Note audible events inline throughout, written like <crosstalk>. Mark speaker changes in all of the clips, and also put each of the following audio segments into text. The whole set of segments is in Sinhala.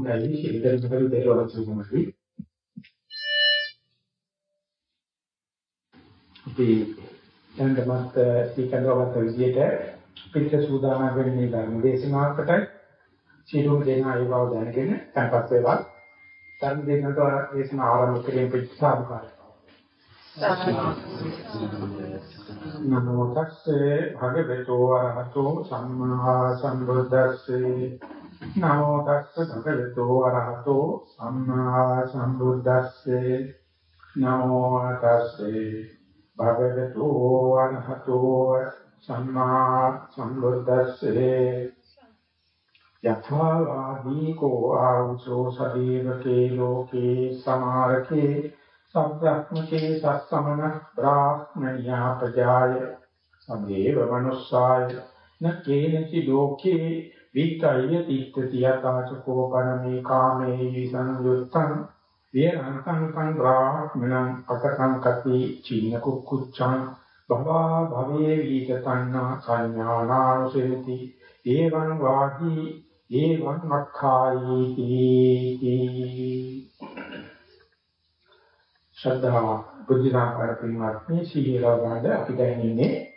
Speaker 1: හොඳයි ශිල්පෙන් කරු දෙලවල සුමුයි. අපි දැන්වත් සීකන්දවත් විදියට පිට සූදානම් වෙන්නේ ධර්ම දේශනාවකටයි. සියලුම දෙනා ඒ බව දැනගෙන tempත් වේවා. ධර්ම දේශනාවට දේශනා ආරම්භ කිරීම පිටසාරකාරයි. නමෝ තස්සේ භගවතු වරහතෝ සම්මා සම්බුද්දස්සේ නමෝ තස්ස භගවතු වරහතෝ සම්මා සම්බුද්දස්සේ නමෝ තස්සේ භගවතු වරහතෝ සම්මා සම්බුද්දස්සේ යථා වාදී කෝ ආවුසෝ සදීවකේ ලෝකේ සමාරකේ සබ්‍රහ්මකේ සස්සමන බ්‍රාහ්මණ්‍යා ප්‍රජාය සදේව මනුස්සාය නකේනචි ලෝකේ විකය්‍ය තිත්තති යතාචකෝ පරමේ කාමේ සංයුත්තං විරංකං කං බ්‍රාහ්මණං අකසං කති චීන කුක්කුච්ඡං භවා භවේ විතතන්නා සංඥානානුසෙති ඒවං වාහි ඒවං මක්ඛායීති ශ්‍රද්ධා බුද්ධ සම්පන්න පින්වත්නි සීලව ගන්න අපි දැන් ඉන්නේ.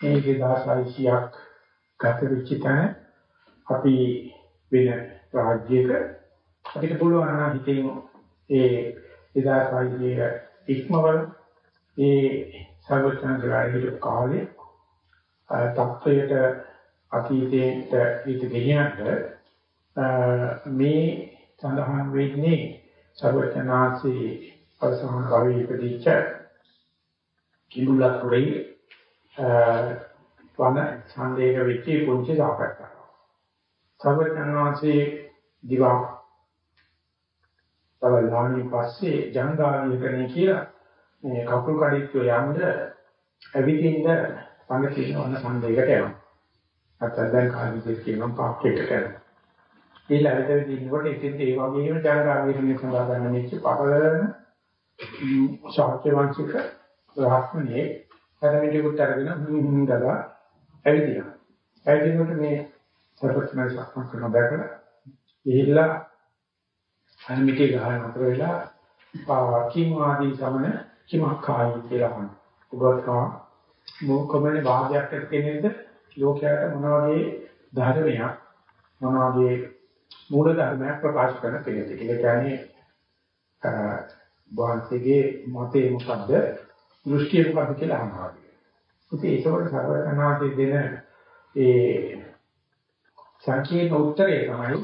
Speaker 1: මේ 2600ක් ගත වෙච්ච තැන. අපි වෙන රාජ්‍යයක අපිට පුළුවන් නම් හිතෙන් ඒ 2600 ඉක්මවල ඒ සර්වඥාන්සේ කාලේ තත්වයට අතීතයට හිත ගෙනියන්න මේ සඳහන් වෙන්නේ සර්වඥාන්සේ පරිසමන භවයේ ඉපදිච්ච කිඹුලක් රෙයි වන ඡන්දයක වෙච්ච පුංචි සාපයක් කරනවා. සර්වඥාන්සේ දිවා තවලාණි පස්සේ ජංගාවිකරණය කියලා මේ කකුල් කඩਿੱත්ව යන්න ඇවිදින්න පඟ තියෙන ඡන්දයකට යනවා. අතෙන් දැන් කාර්යයේ කියනවා පාක්කයකට යනවා. ඒ ලැබෙද්දී ඉන්නකොට ඉතින් ඒ වගේම ජංගාවිකරණය සඳහා ගන්න මේක පහළ ශාක්‍ය වංශික බ්‍රාහ්මණයේ හැරමිටිකුත් අරගෙන හුම් ගලා ඇවිදිනවා. ඇවිදිනකොට මේ සර්වඥ සක්මන් කරන දැකලා ගිහිල්ලා හැරමිටිය ගහන අතර වෙලා කිම් ආදී සමන කිමක්ඛායි කියලා අහනවා. ඔබත් කා මොකමනේ වාදයක් එක්කෙනෙක්ද ලෝකයට මොන වගේ ධර්මයක් මොන වගේ මූල ධර්මයක් ප්‍රකාශ කරන කෙනෙක්ද කියලා කියන්නේ වහන්සේගේ මතේ මොකද්ද දෘෂ්ටිය මොකද්ද කියලා අහනවා. ඉතින් ඒකවල සර්වඥාන්සේ දෙන ඒ සංකීර්ණ උත්තරය තමයි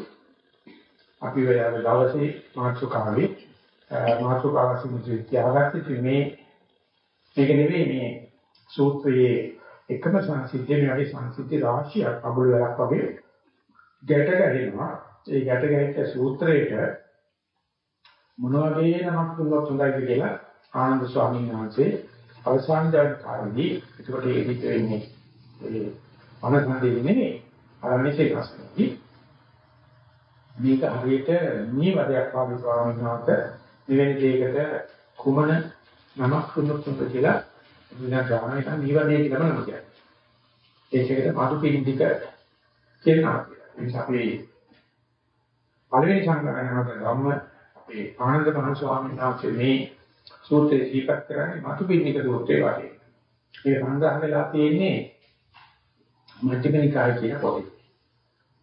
Speaker 1: අපි වෙලාව දවසේ මාතෘකාවේ මාතෘකාවසින් තියාගත්තේ මේ මේක නෙවෙයි මේ සූත්‍රයේ එකම සංසිද්ධිය මේ වගේ සංසිද්ධි රාශියක් අබුල වලක් වගේ ගැට ගැහෙනවා. ඒ ගැට ගැහිච්ච සූත්‍රයට මොන වගේ නමක් දුන්නොත් හොඳයිද කියලා ආනන්ද ස්වාමීන් වහන්සේ අවසාන කාලේදී ඒකට ඒදිට වෙන්නේ ඒ අනසන්දේ නෙමෙයි අරමිසේ ප්‍රශ්නයි මේක හරියට නීවරයක් වගේ ස්වාමීන් වහන්සේ මෙවැනි දෙයකට කුමන නමක් දුන්නොත් හොඳ කියලා විනා ගාමයට නීවරණය කියලා නම කියන්නේ. ඒකකට මාතු පිළිදික කියනවා ඒ නිසා අපි පළවෙනි සංග්‍රහණයට ගම්ම ඒ ආනන්ද මහ ස්වාමීන් වහන්සේ මේ සූත්‍රය දීපත් කරන්නේ මතුපින්නික සූත්‍රයේ වගේ. ඒ සංග්‍රහ වෙලා තියෙන්නේ මධ්‍යමනිකාය කියන පොතේ.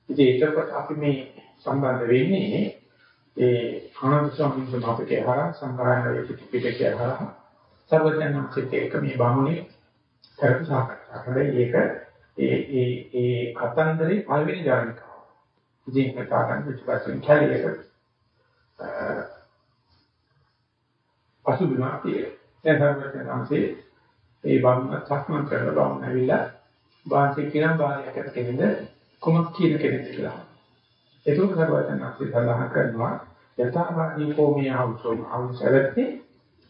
Speaker 1: ඉතින් ඒකකට අපි මේ සම්බන්ධ වෙන්නේ ඒ ආනන්ද ස්වාමීන් වහන්සේ අපිට හරහා සංග්‍රහය පිටකේ හරහා සර්වඥාන්සේට එක මේ බමුණේ කරපු සාකච්ඡා කරලා ඒක ඒ ඒ ඒ කතන්දරේ පළවෙනි ජානිකාව. ඉතින් ඒක තාගන් පිටපස්සෙන් කැලියක පසුබිමක් තියෙනවා. දැන් සර්වඥාන්සේ ඒ බම් සක්මන් කරලා බම් ඇවිල්ලා වාසිය කියන බාලයකට කෙනෙක්ද කොමක් කියන කෙනෙක්ද කියලා. ඒක සර්වඥාන්සේ සඳහන් කරනවා යථාභාගී කෝමී ආවුසෝ ආවුසරති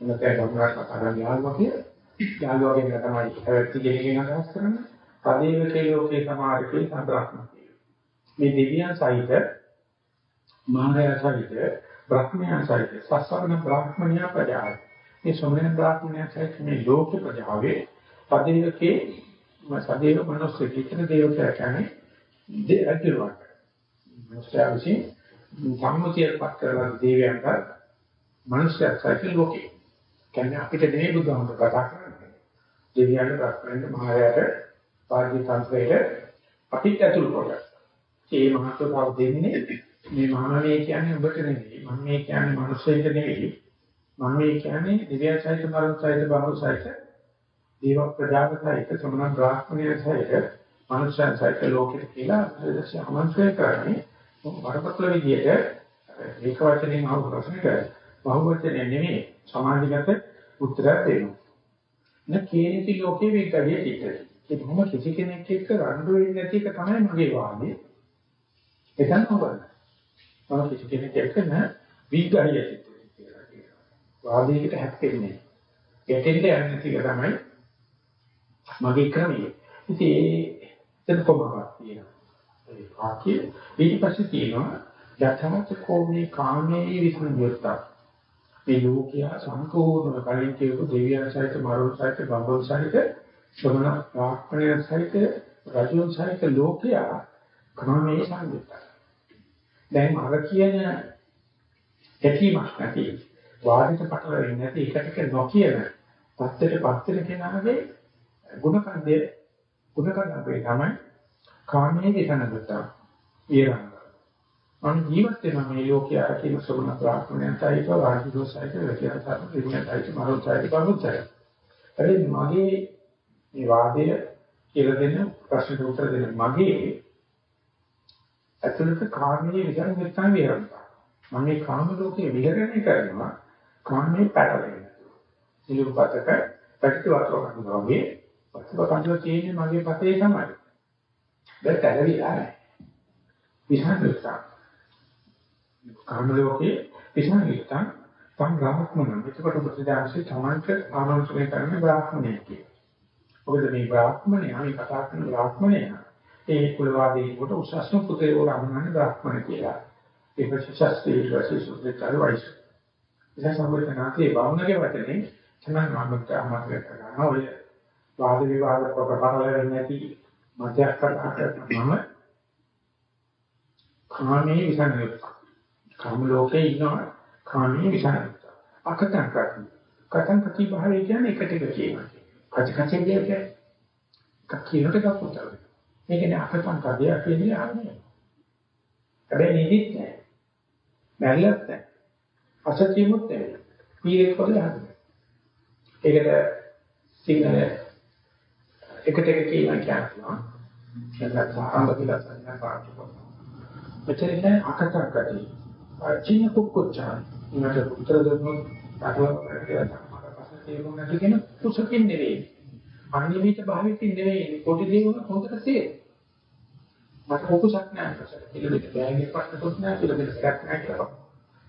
Speaker 1: මොකද ගමනක් අතරන් යාළුවා කියලා. යාළුවාගෙන් තමයි ඇවැත්ති ගෙනගෙන අදහස් කරන්නේ. පදේවකේ ලෝකේ සමාරිකේ සම්බ්‍රහ්මකේ. මේ දෙවියන් සහිත මානය සහිත බ්‍රහ්මයන් සහිත සස්සවන බ්‍රාහ්මණයා ප්‍රජාය. මේ සොමන බ්‍රාහ්මණයා සහිත මේ ලෝක ප්‍රජාවේ පදේකේ සදේව මනස කියන දේවතා කියන්නේ දෙ අතිරුවක්. මනුෂ්‍යයන්සි සම්මුතියටපත් කරලා දේවයන්ට මනුෂ්‍යයත් සැකේ ලෝකේ. කියන්නේ අපිට නෙමෙයි බුදුහාමුදුර කතා කරන්නේ. දෙවියන්ට ප්‍රශ්නෙන්ට මහායාට වාග්ය තන්ත්‍රයට අපිට ඇතුළු කරගන්න. ඒ මහත්වතාව දෙන්නේ මේ මහානමේ කියන්නේ ඔබට නෙමෙයි. මම මේ කියන්නේ මනුෂ්‍යයෙක් නෙමෙයි. මම මේ කියන්නේ දිව්‍ය සහිත මරුන් සහිත බහුව සහිත දේව ප්‍රජාපතයික සමන බ්‍රාහ්මණය සහිත මනුෂ්‍යයන් සහිත ලෝකෙට කියලා දැසිය ආමන්ත්‍රණය කරන්නේ වරපතල විදියට ඒක වචනෙන් අහපු ප්‍රශ්නෙට බහුවචනය නෙමෙයි සමාධිගත උත්තරයක් දෙනවා. න කේනිති ලෝකේ වේකවිය චිත්තයි. ඒ කොහොම කිසි කෙනෙක් එක්ක රණ්ඩු වෙන්නේ නැති එක තමයි මගේ වාදය. එතන හොබන්න. මම කිසි කෙනෙක් එක්ක න වීගහිය චිත්තයි කියලා කියනවා. වාදයකට හැප්පෙන්නේ. ගැටෙන්න යන්නේ නැති එක තමයි මගේ ක්‍රමය. ඉතින් ඒ එතන කොහොමද තියෙනවා. ඒ වාක්‍ය ඊට පස්සේ තියෙනවා යථාර්ථ කෝමේ කාමයේ විසංයුක්තයි. මේ ලෝකයා සම්පූර්ණ කලින් කියපු දෙවියන් සහිත මරුන් සහිත බඹුන් සහිත ශ්‍රමණ ප්‍රාඥය සහිත රජුන් සහිත ලෝකයා ක්‍රමයේ සංගිතයි. දැන් අර කියන ඇතිමක් නැති වාදිත පටල වෙන්නේ නැති එකකට නොකියන පත්තට පත්තර කෙනාගේ ගුණ කන්දේ ගුණ කන්ද අපේ තමයි කාමයේ විසනගත ඊරංග. අන් ජීවත් වෙන මේ ලෝකයේ කියන සුණ ප්‍රාර්ථනයයි වාහිදෝසයි කියලා කියන ඉන්නයි මරොත්සයි බරුත්සයි. ඒ මගේ මේ වාදය කියලා දෙන ප්‍රශ්නට උත්තර දෙන මගේ ඇතුළත කාමයේ විසනගත ඊරංග. මම මේ කාම ලෝකයේ විහරණය කරනවා කාමයේ පැටලෙනවා. සිලුපතක පැටිවතර කරනවා වගේ පස්ව කන්දල තියෙන්නේ මගේ පතේ තමයි. දැන් පැටලිලා නැහැ. විසංගතා කාම ලෝකේ විසංගිතං තං බ්‍රාහ්මණ එතකොට බුදුදාසි තමන්ට ආමන්ත්‍රණය කරන බ්‍රාහ්මණයෙක් කියලා. මොකද මේ බ්‍රාහ්මණය අපි කතා කරන බ්‍රාහ්මණය ඒ කුලවාදී කොට උසස්ම පුතේ වරමන්නේ බ්‍රාහ්මණ කියලා. ඒ ප්‍රතිශාස්ත්‍රයේ විශේෂ වයිස්. ඉතින් සම්බුද්ධනාතේ බාහුණගේ වචනේ තමයි මාමක අමතක කරනවා. ඔය වාද විවාද ප්‍රකටව වෙන්නේ නැති මධ්‍යස්ථ මම කාමයේ විසංයුක්ත කාම ලෝකේ ඉන්නවා කාමයේ විසංයුක්ත අකතං කරන්නේ කතං ප්‍රතිභාවය කියන්නේ එකට එක කියනවා. කච කචේ කියන්නේ එකක් කියනට එකක් උත්තර මේක නේ අකතං කදියා කියන්නේ ආන්නේ හැබැයි නිදිත් නැහැ. බැරිලත් නැහැ. අසතියමුත් නැහැ. පීරේ කොල්ල හදන්නේ ඒකට සිංහල එකට එක කියනවා කියනවා එතන ආරම්භ කියලා සංඥා පාඩු කරනවා. මෙතන ඉන්නේ අකතං කදී චීන කුක්කුච්චා මට උත්තර දුන්නොත් අටව කියලා තමයි තේරුම් නැති කෙන කුසකින් නෙවෙයි. අනිමිත භාවිතින් නෙවෙයි. කොටි දේවල් හොඳට තේ මට කුකුසක් නැහැ ප්‍රසන්න පිළිවෙත බෑගේ පස්සට නැහැ පිළිවෙත එකක් නැහැ කියලා.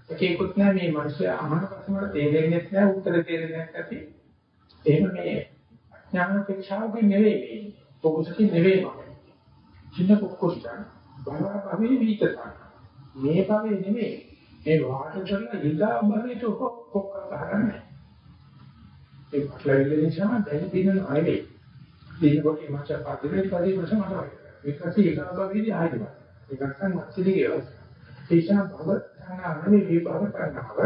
Speaker 1: ඒකෙකුත් නැහැ මේ මිනිස්සු අහන ප්‍රශ්න වල තේරෙන්නේ නැහැ උත්තර තේරෙන්නේ නැති එහෙම මේ ඥාන ප්‍රේක්ෂාවකින් නෙවෙයි. කුකුසකින් නෙවෙයි මම. චින්න කුක්කුච්චා බලවා භවී විිතසක් මේ භවයේ නෙමෙයි. මේ වාට කරන ඊගා භවයට කොක්ක ගහන්නේ ඒ පටලවිල්ල නිසා දැන් දිනන අයවේ දිනකොට මාච පාදිනේ පරිදි ප්‍රශ්න මතයි ඒකත් ඊගා භවයේදී ආයෙත් ඒක නැත්නම් මැචිලිගේ ඒෂා භව තනන්නේ මේ භව කරනව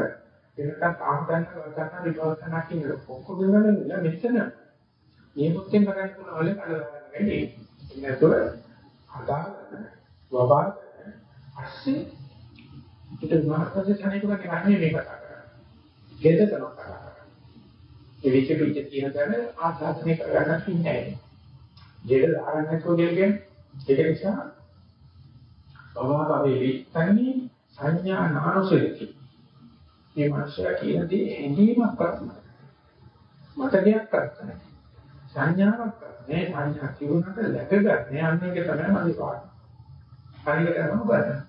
Speaker 1: එනකන් තාම ගන්න ගන්න විභව කරන කියන කොක්ක ගුණවල මෙතන මේ මුත්තෙන් කරන්නේ කොහොමද කඩලා ගන්න වෙන්නේ නැතුව හදාගන්න වබා පස්සේ ඒක මාර්ගයේ තනියම ගන්නේ මේ කතා කරන්නේ. හෙද තමයි කතා කරන්නේ. ඒ විචේ පිට තියෙන තැන ආසාදනය කරගන්න ඉන්නේ. ජීවිත ආරණ්‍යකෝ කියන්නේ ඒක නිසා බවභාවේ විත්තන්නේ සංඥා නානුසෙති. මේ මානසික කියන දේ හැඟීමක් කරනවා. මතකයක් කරනවා. සංඥාවක් කරනවා. මේ සංඥා කිව්වනට läගගන්නේ අන්න ඒක තමයි මගේ පාඩම. හරියට කරනවා බලන්න.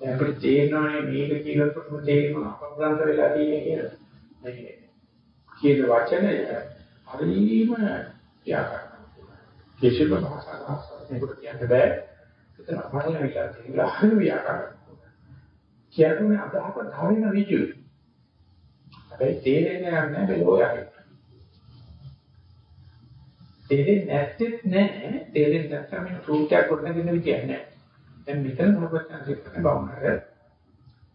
Speaker 1: දැන් අපිට තේරෙනවා මේක කියනකොට තේරෙනවා අප්‍රාන්ත වෙලා තියෙන්නේ කියලා. මේ කියන වචනය හරිම ව්‍යාකරණ. කිසිම භාෂාවක් මේකට කියන්න බෑ. එතන අපහාර වෙලා තියෙනවා හරිම ව්‍යාකරණ. කියන්නේ අදහස ධාරින ඍජු. හැබැයි තේරෙන්නේ නැහැ බෙලෝයයි. තේරෙන්නේ නැත්තේ නෑ. තේරෙන්නේ නැත්නම් මේ ෆ්‍රූට් එකක් ගොඩනගෙන විදියක් නෑ. දැන් මෙතන සර්වඥාන්සේ කරන බවුනර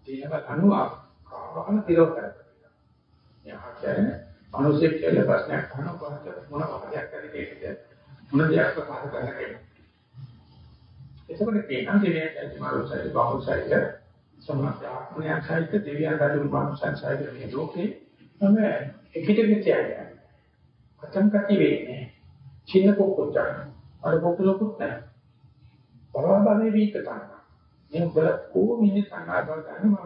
Speaker 1: දිනක 90ක් කාවම තිරව කරගන්නවා. එයා කියන්නේ මිනිස්සෙක් කියලා ප්‍රශ්නයක් අහනවා මොන වගේක් හරි දෙයක්ද මොන දෙයක් ප්‍රකාශ කරන්න කියලා. එතකොට කියනවා දෙවියන් ඇති මානසික බාහුසයික සමාජාත්මයක් සහිත දෙවියන් දඩු මානසික සහිත මේ ලෝකේ තම එකිට කියන්නේ. අතම් කටි වෙන්නේ. චින්න පොකුත් අර පොකුලකුත් නැහැ. බරවබනේ වීක ගන්න. මේ උඹල කොහොම ඉන්නේ සංඝාතව ගන්න මම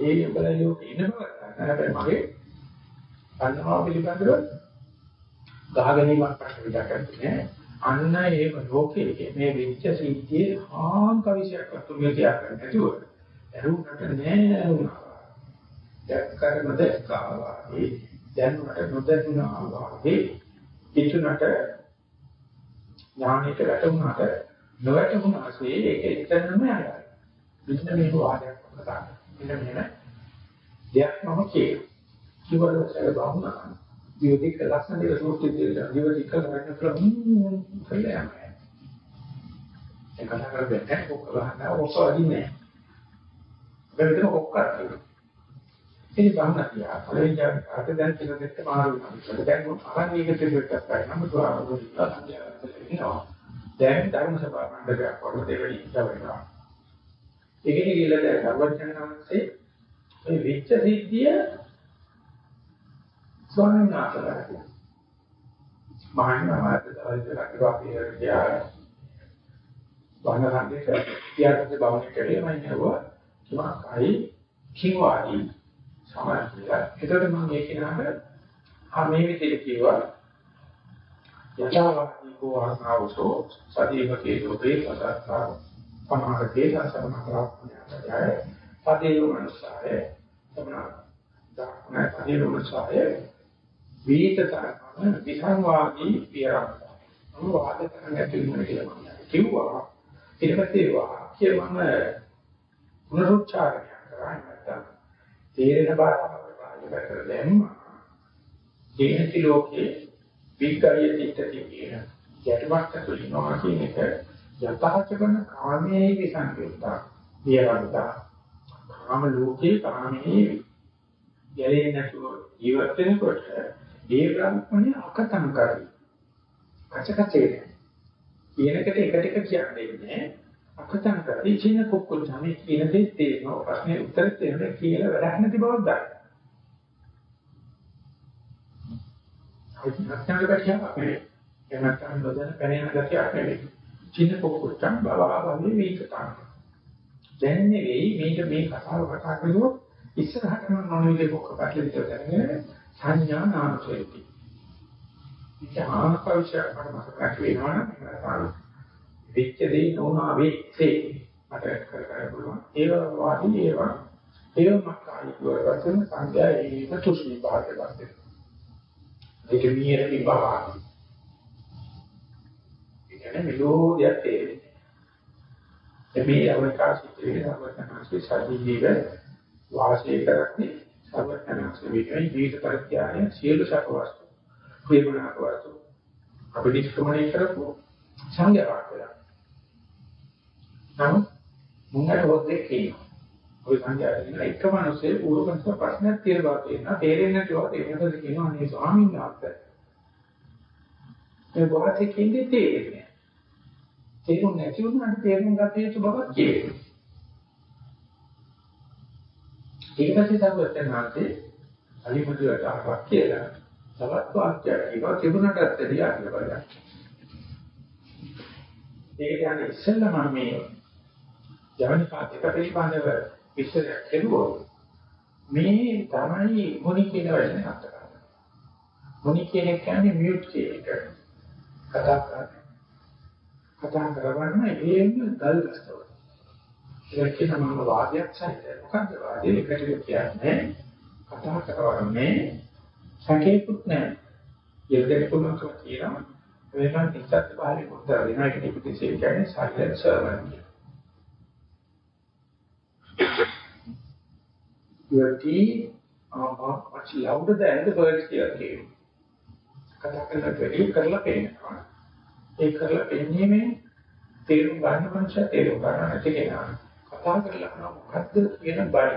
Speaker 1: ඒ උඹල ලෝකේ ඉන්න බව ගන්න. හැබැයි මගේ අන්නවා පිළිබඳව ගහගැනීමක් ප්‍රශ්න විදකන්නේ අන්න ඒ ලෝකයේ මේ වෙච්ච සිද්ධියේ හාන් කවිශයක් අතුරුගේ තියාගන්න නැතුව ඇරුණට නෑ වුණා. දැක්කම දැක්කා ඒ දැනුමට නොදැනුණා වගේ පිටුනට ඥානෙට වැටුණාට නොවැටුණාසේ ඒක එතනම යනවා. මෙන්න මේක වාදයක් කතා මෙන්න මෙහෙම දෙයක් මම කියනවා. කිව්වොත් බහුණා. ජීවිතේ ලක්ෂණ දෙක සූත්‍රය දෙක ජීවිතේ කරගෙන කරලා කියලා යනවා. ඒක කතා කරද්දී කොක්ක ගන්නවා ඔසවදින්නේ. බෙල්ලට කොක්ක කරනවා. ඉතින් බාහන තියා පළවෙනි අත දැන් කියලා දෙන්න මාරු වෙනවා. දැන් අරන් මේක දෙයක් කරලා නම් දුආ දැන් ධර්ම සභා මණ්ඩලයක් වගේ දෙවෙනි ඉස්සවෙනවා. ඒකේ කියලා දැන් සර්වඥාන්සේ මේ විච්ඡ සිද්ධිය ස්වාමීන් වහන්සේලා මහානාමත දවල්ට ලක්වාපිය ගියා. වහනරන්නේ කියාට බවනේ කලේ මම නේවා කිමාකයි කිවාදී සමාජික. ඒකට මම මේ කෙනාට ආ මේ විදිහට කිව්වා යථාවාදී කෝ ආසාවසෝ සදීවකේ දොබේ පදත්තා පනහරකේ සසරණකරාප්පණය. පදේ මනසාය තමනා දක්න පදේ මනසාය වීතතරම විසංවාදී පියරක්. මම වාද කරන්න ඇතුළු කියලා කිව්වා. ඊට පස්සේ වාක්‍ය මම පුනරුච්චාරණය කරා නැත්නම් තේරෙන භාෂාවකට පාවිච්චි දැම්මා. ජීවිත ලෝකේ විග්ගය තිටති කියන යටමත් ඇතුළිනවා කියන එක යතහචකන කාමයේ විසංකේතය. පියරන්තා කාම ලෝකේ කාමයේ ගැලේ නැතුව ජීවත් වෙනකොට ඒ බ්‍රහ්මණය අකතන කරයි. කචකචේ. කියනකට එක ටික කියන්නේ අකතන කරයි චින කොක්කොල් තමයි කියන දේ තේරෙනවා. ප්‍රශ්නේ උත්තර දෙන්න කියලා වැඩක් නැති බවක් දන්නවා. අඥාන ගැටියක් නෙවෙයි. එනකන් නොදැන පැනන ගැටියක් නෙවෙයි. චින කොක්කොල්චන් බවවන්නේ මේක තමයි. දැන් නෙවෙයි මේක මේ කතාව කතා කරුවොත් ඉස්සරහට මම මොන විදිහේ කොක්ක පැටලෙන්න දැනගෙන සංඥා නාමසෙති. ඉතිහාන පරිශය මට මතක වෙනවා නම් වෙච්ච දේ නොනා වෙච්චේ මට කරගන්න පුළුවන්. ඒව වාදී ඒවා ඒව මකායි වරවතුන සංඥා ඒක තුෂ්ණි භාගයක් වෙනවා. ඒක මියර විභාග. ඒ කියන්නේ මෙලෝදියක් තේරෙන්නේ. මේ අවකාශයේ සර්වඥාන්සේ සජීවීව වාසය කරන්නේ සර්වඥාන්සේ විකයි ජීවිත පරිත්‍යාගය සියලු සකවස්තු. ප්‍රේමනාක වස්තු. අපි නිෂ්ක්‍රමණය කරපු සංඝයාවක් වෙලා. නමුත් මුංගට හොද්දේ කියනවා. ඔය සංඝයාගෙන එක මිනිස්සේ පූර්වකන්ත ප්‍රශ්නයක් කියලා තියෙනවා. තේරෙන්නේ නැතුව තේරෙන්නද කියනවා අනේ ස්වාමීන් වහන්සේ. මේ වාසේ කියන්නේ තේරෙන්නේ. තේරුම් නැති වුණාට තේරුම් ගත යුතු බවක් කියනවා. ඊට පස්සේ සර්වඥාන්සේ අලිමුදුවට ආවක් කියලා තවත් වාක්‍යයක් කියනවා තිබුණටත් එදියා කියලා බලන්න. ඒක කියන්නේ ඉස්සෙල්ලා මම මේ ජවනිකා දෙක පිළිබඳව විස්තරයක් කෙරුවොත් මේ තමයි මොනි කියන වචනේ අර්ථ කරන්නේ. මොනි කියන එක කියන්නේ මියුට් කියන එක. කතා කරන්නේ. කතා කරවන්න ඒම දල් ගස්තව. ඒක කියන මම වාදයක් සහිත. මොකද්ද වාදේ? එකට කියන්නේ කතා කරවන්නේ සැකේකුත් නැහැ. යෙදෙන්න පුළුවන්කම තියෙනවා. වෙනම ඉස්සත් පහලේ උත්තර දෙනවා. ඒක නිකුතිසේ කියන්නේ සයිලන්ට් සර්වර් කියන. Your teeth are much louder than the birds here came. කතා කරලා වැඩි කරලා පේනවා. ඒ කරලා පෙන්නීමේ තේරුම් ගන්න මනුෂ්‍ය තේරුම් ගන්න නැති කෙනා. කතා කරලා මොකද්ද කියන බය.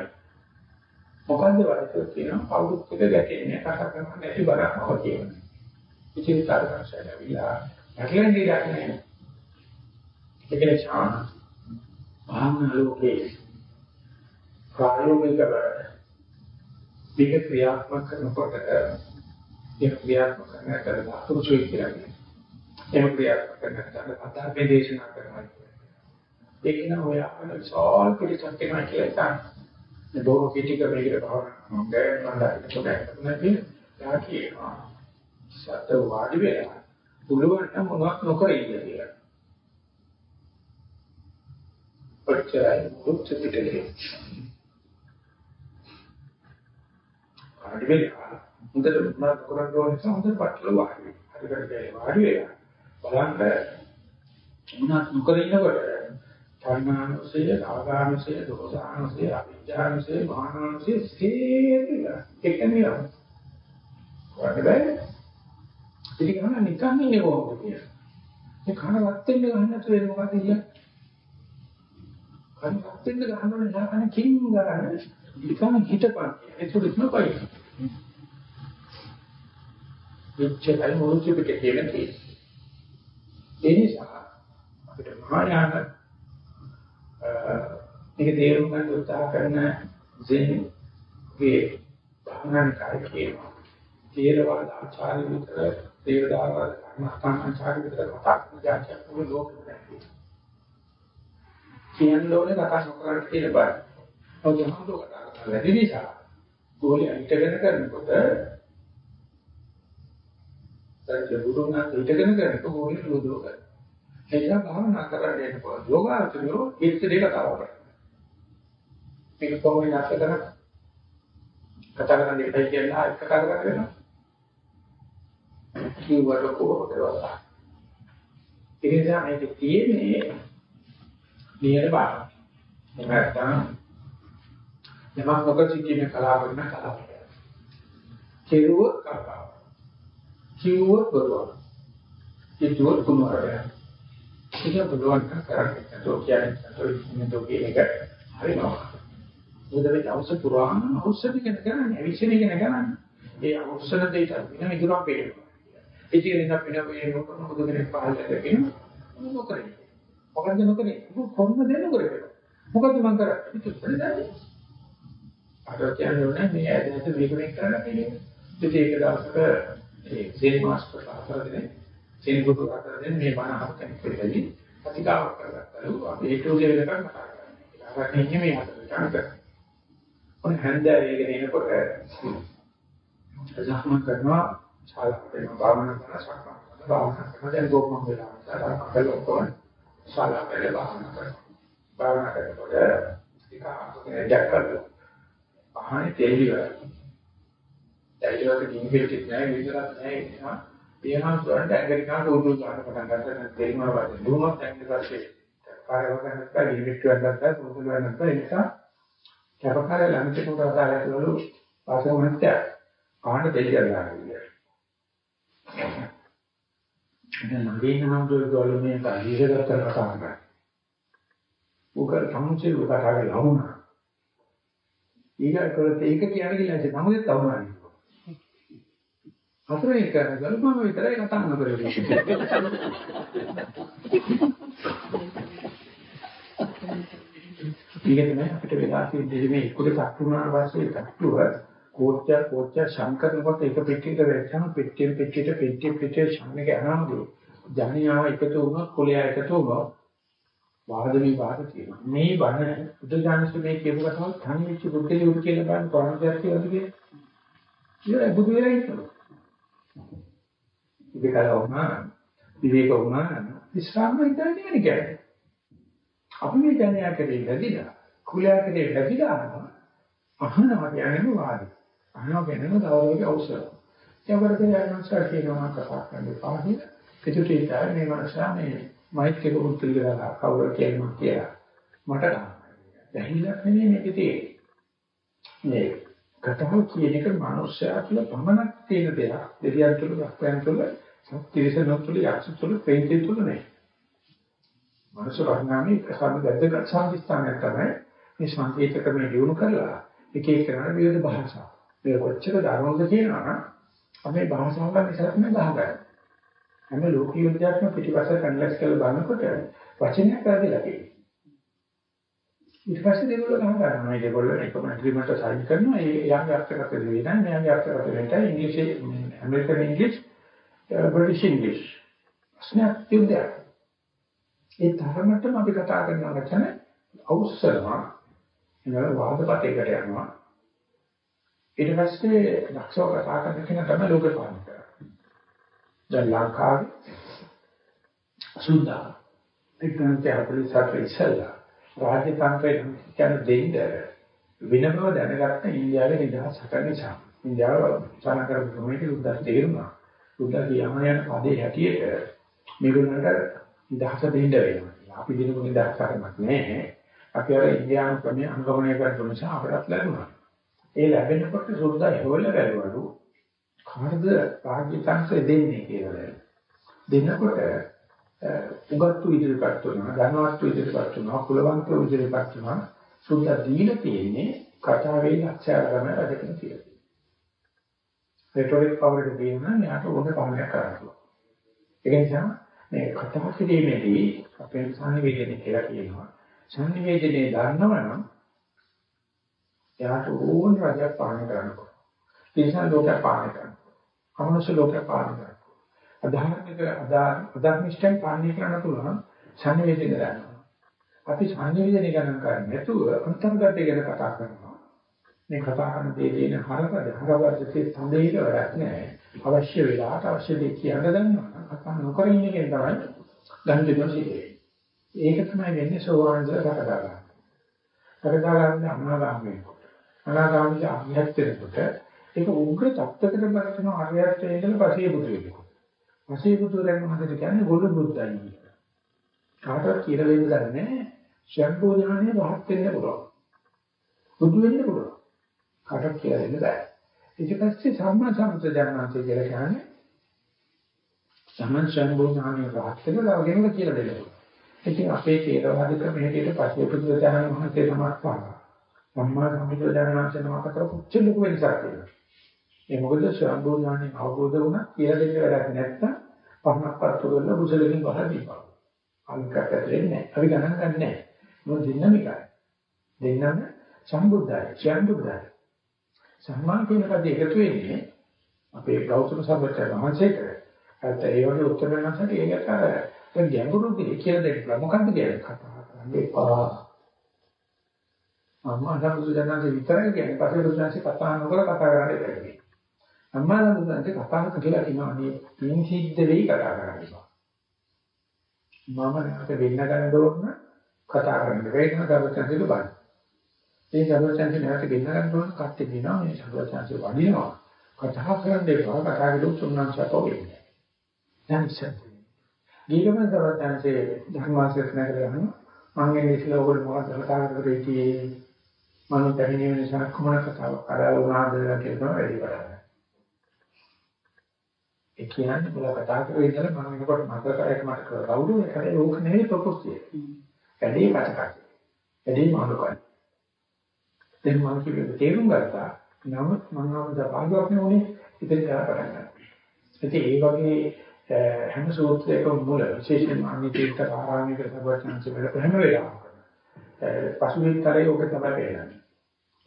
Speaker 1: මොකද්ද වරද කියන කවුරුත් එක ගැටෙන්නේ කතා කරන්නේ නැති බරක්ම කියනවා. ඉතින් තරකශය ලැබිලා ඇටලෙන් දෙයක් නෑ. ඒක නිසා භාවනා ලෝකේ ප්‍රායෝගිකව මේක ක්‍රියාත්මක කරනකොට ඒක ක්‍රියාත්මක කරනකොට අතුරුසුයි කියලා කියනවා. එහෙම ක්‍රියාත්මක කරනකොට අදාපේ දේශනා කරනවා. ඒක නම් ඔය අපේ විශාල පිළිසක් වෙනවා කියලා හිතන්න. මේ බොහෝ පිටික මේකට භාවනා ගෑන් මණ්ඩලයට නැති යා කියනවා. සත වාඩි වෙලා පුළුවන් නම් මොනවත් නොකර ඉන්න කියලා. ඔච්චරයි මුත් පිටකේ. වාඩි වෙලා හොඳට මොනවද කරන්න ඕන නිසා හොඳට පටල වාඩි වෙනවා. හරියට වාඩි වෙලා බලන්න මොනවත් නොකර ඉන්නකොට කර්මානුසය, රාගානුසය, දෝසානුසය, අවිජ්ජානුසය, මානානුසය සියල්ල එකනේ. වාඩි වෙලා ඉතින් ගන්න නිකන් ඉන්නේ කොහොමද කියලා. මේ කන රත් වෙන්න ගන්න නැතුව ඒක මොකද කියන්නේ? කන රත් වෙන්න ගන්නවනේ නාකන කිං ගන්න. නිකන් හිතපන්. ඒක දුක්ම පයි. එච්චරයි මොහොතේ පිට කියන තියෙන්නේ. ඒ නිසා අපිට මහායාන මේක තේරුම් ගන්න උත්සාහ කරන සෙන් ගේ භාවනානිකාය කියනවා. තේරවාද ආචාර්ය විතර දේවදාන මහාචාර්ය විතර මතක් විචාරය මුළු ලෝකෙම නැහැ. කියන්න ඕනේ කතා නොකරන්න කියලා බෑ. ඔය යහමතු කතා කරලා වැඩි නිසා ගෝලිය හිටගෙන කරනකොට දැන් බුදුනා හිටගෙන කරනකොට ගෝලිය ලෝදෝ කරනවා. එයා භාවනා කරන්න යනකොට යෝගාචරයෝ හිත දෙක කතාව කරනවා. මේක කොහොමද නැස්ස කරන්නේ? කතා කරන්න ඉපයි කියලා එක කතා කරගෙන කිව්වට කොහොමද වදා. ඒ නිසා මේක තියෙන්නේ නියර බාර. නැත්නම් යමක් නොකර සිටීමේ කලාව වෙන කලාව. කෙරුව කරපාව. කිව්ව බරුව. කිව්ව කුමාරය. ඒක බුදුන් කරන්නේ තෝ කියන්නේ තෝ ඉන්නේ තෝ කියන එක හරිනවා. බුදුරජාණන් අවශ්‍ය පුරාණ අවශ්‍ය දෙකන කරන්නේ විශ්ෙන එකන කරන්නේ. ඒ අවශ්‍ය දෙයට වෙන විදුරක් පේනවා. ඒ කියන්නේ අපිට මේ මොකක්ද මොකද කෙනෙක් පහළ කරගෙන මොකද කරන්නේ? මොකද නොකරේ කොහොමද දෙන්නේ කරේ? මොකද මම කරන්නේ? ඉතින් දැන්නේ අර කියන්නේ මේ ඇදහිත විග්‍රහ කරන්න කියන්නේ ඉතින් ඒක දවසක ඒ සේන් මාස්ටර් අතරදී සේන් ගුරු අතරදී මේ බණ අහක කෙනෙක්ගෙදී අතිකාවක් කරගත්තලු අපි ඒක උදේ වෙනකන් කතා කරන්නේ. අරගෙන ඉන්නේ මේ අතට ඔන්න හැන්දෑ වේගෙන එනකොට සහම කරනවා ශාලාවට එන භාවනා කරන සක්මන් භාවනා කරන දැන් ගොම්ම වෙලා ශාලාවට කළොත් ශාලාවට භාවනා කරනවා. භාවනා කරනකොට ටික අහගෙන දැක්කලු. අහන්නේ තේරිලා දැයිලක කිංගෙට නෑ විතරක් නෑ එනවා පියහන් සොරන්ට ඇඟරිකාට උඩු ගන්න පටන් ගත්තා නම් තේරුණා වගේ දුමක් ඇඟට පස්සේ කාර්ය වගන්න නැත්නම් ලිමිට් එකක් නැත්නම් සුදුසු වෙන්නේ නැත්නම් ඒ නිසා කැපකාරය ළඟට කොට අතාරයලු පාසෝමන්ට ආහන දෙලිය ගන්නවා දැන් ළඟින් නම් දුවල මේ කලියකට කතා කරනවා. උග සමුචේ උග කතා කරලා වුණා. ඊගකට ඒක කියන්නේ කියලා නමුත් තවුණා. හතරේ කරන ගල්පම විතරයි කතා නොකරේ. ඊට තමයි අපිට වෙලා තියෙන්නේ මේ එක්කේ සක්තුනාට පස්සේ සක්තුව කෝච්ච කෝච්ච සංකරනකොට එක පෙට්ටියකට වැටෙනවා පෙට්ටිය පෙට්ටියට පෙට්ටිය පෙට්ටිය ශානක යනවාද ජානියාව එකතු වුණොත් කොලයා එකතු වුණොත් වාද විවාද තියෙනවා. මේ බණ බුදුජානක මේ කියපු කතාව තනිච්ච බුද්ධලියුත් කියලා බලන්න කොහොමද කියලාද කියන්නේ ඒක බුදු වෙලා ඉන්නවා. ඉතිකලා වුණා විවේක වුණා විශ්‍රාම හිතන්නේ කියන්නේ අපි මේ ජනයා කරේ වැඩිලා කුලයා කරේ වැඩිලා අහනවා කියන්නේ වාදී අහනවා කියනවා තවරෝගේ අවසර. ඒකට කියනවා කියනවා කතා කරන්න පාහින. ඒකට ඉතින් මේ මනසා මේ මයික් එක උත්තර කරලා කවුරු කියනවා කියලා. මට දැහිලක් නෙමෙයි මේකේ තියෙන්නේ. මේ කතාව කියන එක මනුස්සයා තුළ පමණක් තියෙන දෙයක්. දෙවියන් තුළ, රක්තයන් තුළ, තිරසන තුළ, යක්ෂ තුළ, ප්‍රේතය තුළ නෑ. මනුෂ්‍ය වර්ණාමේ ප්‍රසන්න වැදගත් සම්පස්ථානයක් තමයි මේ සංකේත ක්‍රමය දිනු කරලා එක එක කරන විවිධ භාෂා. මේ කොච්චර දරුණුද කියනවා නම් අපේ භාෂාව ගන්න ඉස්සරහම ගහගන්න. හැම ලෝකීය විද්‍යාත්මක පිටිපස්සට ඇනලයිස් කරලා බලනකොට වචනයක් වැදලා තියෙනවා. ඊට පස්සේ දෙගොල්ලෝ ගහගන්නවා. මේ දෙගොල්ලෝ එකම ඇග්‍රීමන්ට් සයින් කරනවා. ඒ යාගේ අර්ථකථන දෙවියන් මෙයාගේ අර්ථකථන දෙන්න ඉංග්‍රීසි ඇමරිකන් ඉංග්‍රීසි බ්‍රිටිෂ් ඉංග්‍රීසි. ස්නැප් යුද්ධය. ඒ තරමටම අපි කතා කරන වචන අවශ්‍යනවා. එනවා වාදපතේකට යනවා. ඊට පස්සේ දක්ෂව කතා කරන කෙනා තමයි ලෝකේ පාලනය කරන්නේ. දැන් ලංකාවේ සුද්දා එක්කන් තියාපලිසත් ඉස්සලා රාජ්‍ය තන්ත්‍රයෙන් කියන දෙයින්ද වෙනමව දැනගත්ත ඉන්දියාවේ නිදහස් හට නිසා ඉන්දියාව උත්සාහ කරපු කමිටු උද්දස් තේරුණා. උද්දස් කියම යන පදේ හැටියට මේගොල්ලන්ට නිදහස දෙන්න වෙනවා. අපි දිනු නිදහස් කරන්නක් නැහැ. අපි අර ඉන්දියානු ක්‍රමයේ අනුගමනය කරන නිසා අපට ලැබුණා. ඒ ලැබෙනකොට සුද්දා හොල්ල බැලුවලු කාර්ද රාජ්‍ය තන්ත්‍රය දෙන්නේ කියලා. දෙනකොට උගත්තු ඉදිරිපත් වෙනවා, ධනවත්තු ඉදිරිපත් වෙනවා, කුලවන්තව ඉදිරිපත් වෙනවා. සුද්ධ දීලා තියෙන්නේ කතාවේ ලක්ෂ්‍යරම රජකම කියලා. රෙටොරික් පවර් එක දෙන්න යාට ඕන පාලනයක් කරන්න පුළුවන්. ඒ නිසා මේ කතා කිරීමේදී අපේ සංනිවේදනය කියලා කියනවා. සංනිවේදනයේ දන්නවනම් යාට ඕන රජයක් පාලනය කරන්න පුළුවන්. තිරිසන් ලෝකයක් පාලනය කරන්න. අමනුෂ්‍ය ලෝකයක් පාලනය කරන්න. අධාර්මික අධාර්මිෂ්ඨයන් පාලනය කරන්න පුළුවන් සංවේදනය ගන්නවා. අපි සංවේදනය ගණන් කරන්නේ නැතුව අන්තර්ගතය ගැන කතා කරනවා. මේ කතා කරන දේ දෙන හරවද හරවද්දේ සම්දේහිත වැඩක් නැහැ. අවශ්‍ය වෙලාවට අවශ්‍ය දේ කියන්න දන්නවා. කතා නොකර ඉන්න එකෙන් තමයි ගන්න දෙන්න සිදුවේ. ඒක තමයි වෙන්නේ සෝවාන්ද රකදාගන්න. රකදාගන්න අනාගාමී. අනාගාමී අභ්‍යත් වෙනකොට ඒක උග්‍ර තත්ත්වයකට බලන ආර්යයන්ට ඉඳලා පස්සේ බුදු වෙනවා. පසේ බුදුරන් වහන්සේට කියන්නේ ගොළු බුද්ධයි. කාටවත් කියලා දෙන්න දන්නේ නැහැ. ශම්භෝ ඥානෙ රහත් වෙන්න පුළුවන්. බුදු වෙන්න පුළුවන්. කාටවත් කියලා දෙන්න බෑ. ඊට පස්සේ සම්මා සම්බුද්ධ ඥානන්තය කියලා කියන්නේ සමන් ශම්භෝ ඥානෙ රහත් වෙනවා වගේම කියලා දෙන්න පුළුවන්. ඉතින් අපේ තේරවාද ක්‍රමයකට පසේ බුදුරජාණන් වහන්සේ නමක් පාවා. සම්මා සම්බුද්ධ ඥානන්තය නමකට පුච්ච ලොකු වෙනසක් තියෙනවා. ඒ මොකද ශ්‍රාම්භෝ ඥානෙ අවබෝධ වුණා කියලා දෙන්න වැඩක් නැත්තම් පහනක්පත් කරලා බුසලකින් වහලා දීපන්. අනිකක් ඇතුලේ නැහැ. අපි ගණන් ගන්න නැහැ. මොකද දෙන්නම එකයි. දෙන්නම සම්බුද්ධයි, ශ්‍රාම්බුද්ධයි. සම්මා කියන කඩේ එකතු වෙන්නේ අපේ ගෞතම සම්බුද්ධ වහන්සේට. ඒත් ඒ වගේ උත්තර වෙනසට ඒකට අර ගැඹුරු දෙයක් කියලා දෙන්න. මොකක්ද කියන්නේ කතා කරන්නේ පා අම්මා සම්බුදු දනන්සේ විතරයි කියන්නේ පස්සේ බුදුන්සේ කතා නොකර කතා කරන්නේ නැහැ. අම්මාලන්දන්ට කතාවක කියලා කියනවා මේ පින් සිද්ධ වෙයි කතා කරන්නේ. මම නැවත වෙන්න ගන්න ඕන කතා කරන්න වේදන දවචන්සිල බලන්න. මේ දවචන්සිල නැවත වෙන්න ගන්න ඕන කට්ටි දිනවා මේ දවචන්සිල වඩිනවා. කතා කරන්න එපා කතා කළොත් උන්වංශයට වෙන්නේ. දැන් ඉතින් ගිගමන දවචන්සේ ධර්මාසස් නැගලා යනවා මම එන්නේ ඉස්සෙල්ලා ඔයගොල්ලෝ මොකක්ද කතා කරේ කියේ මම පැමිණීම නිසා කුමන කතාවක් කරලා වුණාද කියලා වැඩි කරා. ඒ කියන්නේ බල කතා කරේ ඉඳලා මම එනකොට මතක කරේක මට කවුරු ඒකේ ඕක නෙවෙයි ප්‍රොපෝස්ිය. වැඩි මතකයි. වැඩි මානකයි. දැන් මම කිව්වේ තේරුම් ගත්තා. නමුත් මම අපද භාගයක් නෙවෙයි ඉතින් කරා පටන් ගන්නවා. ඉතින් ඒ වගේ හැම සූත්‍රයකම මුල විශේෂයෙන්ම අනිත්‍යක ආරාමික සබචාන්ස වල හැම වෙලාවකම පසුවිතරේ ඔක තමයි වෙන්නේ.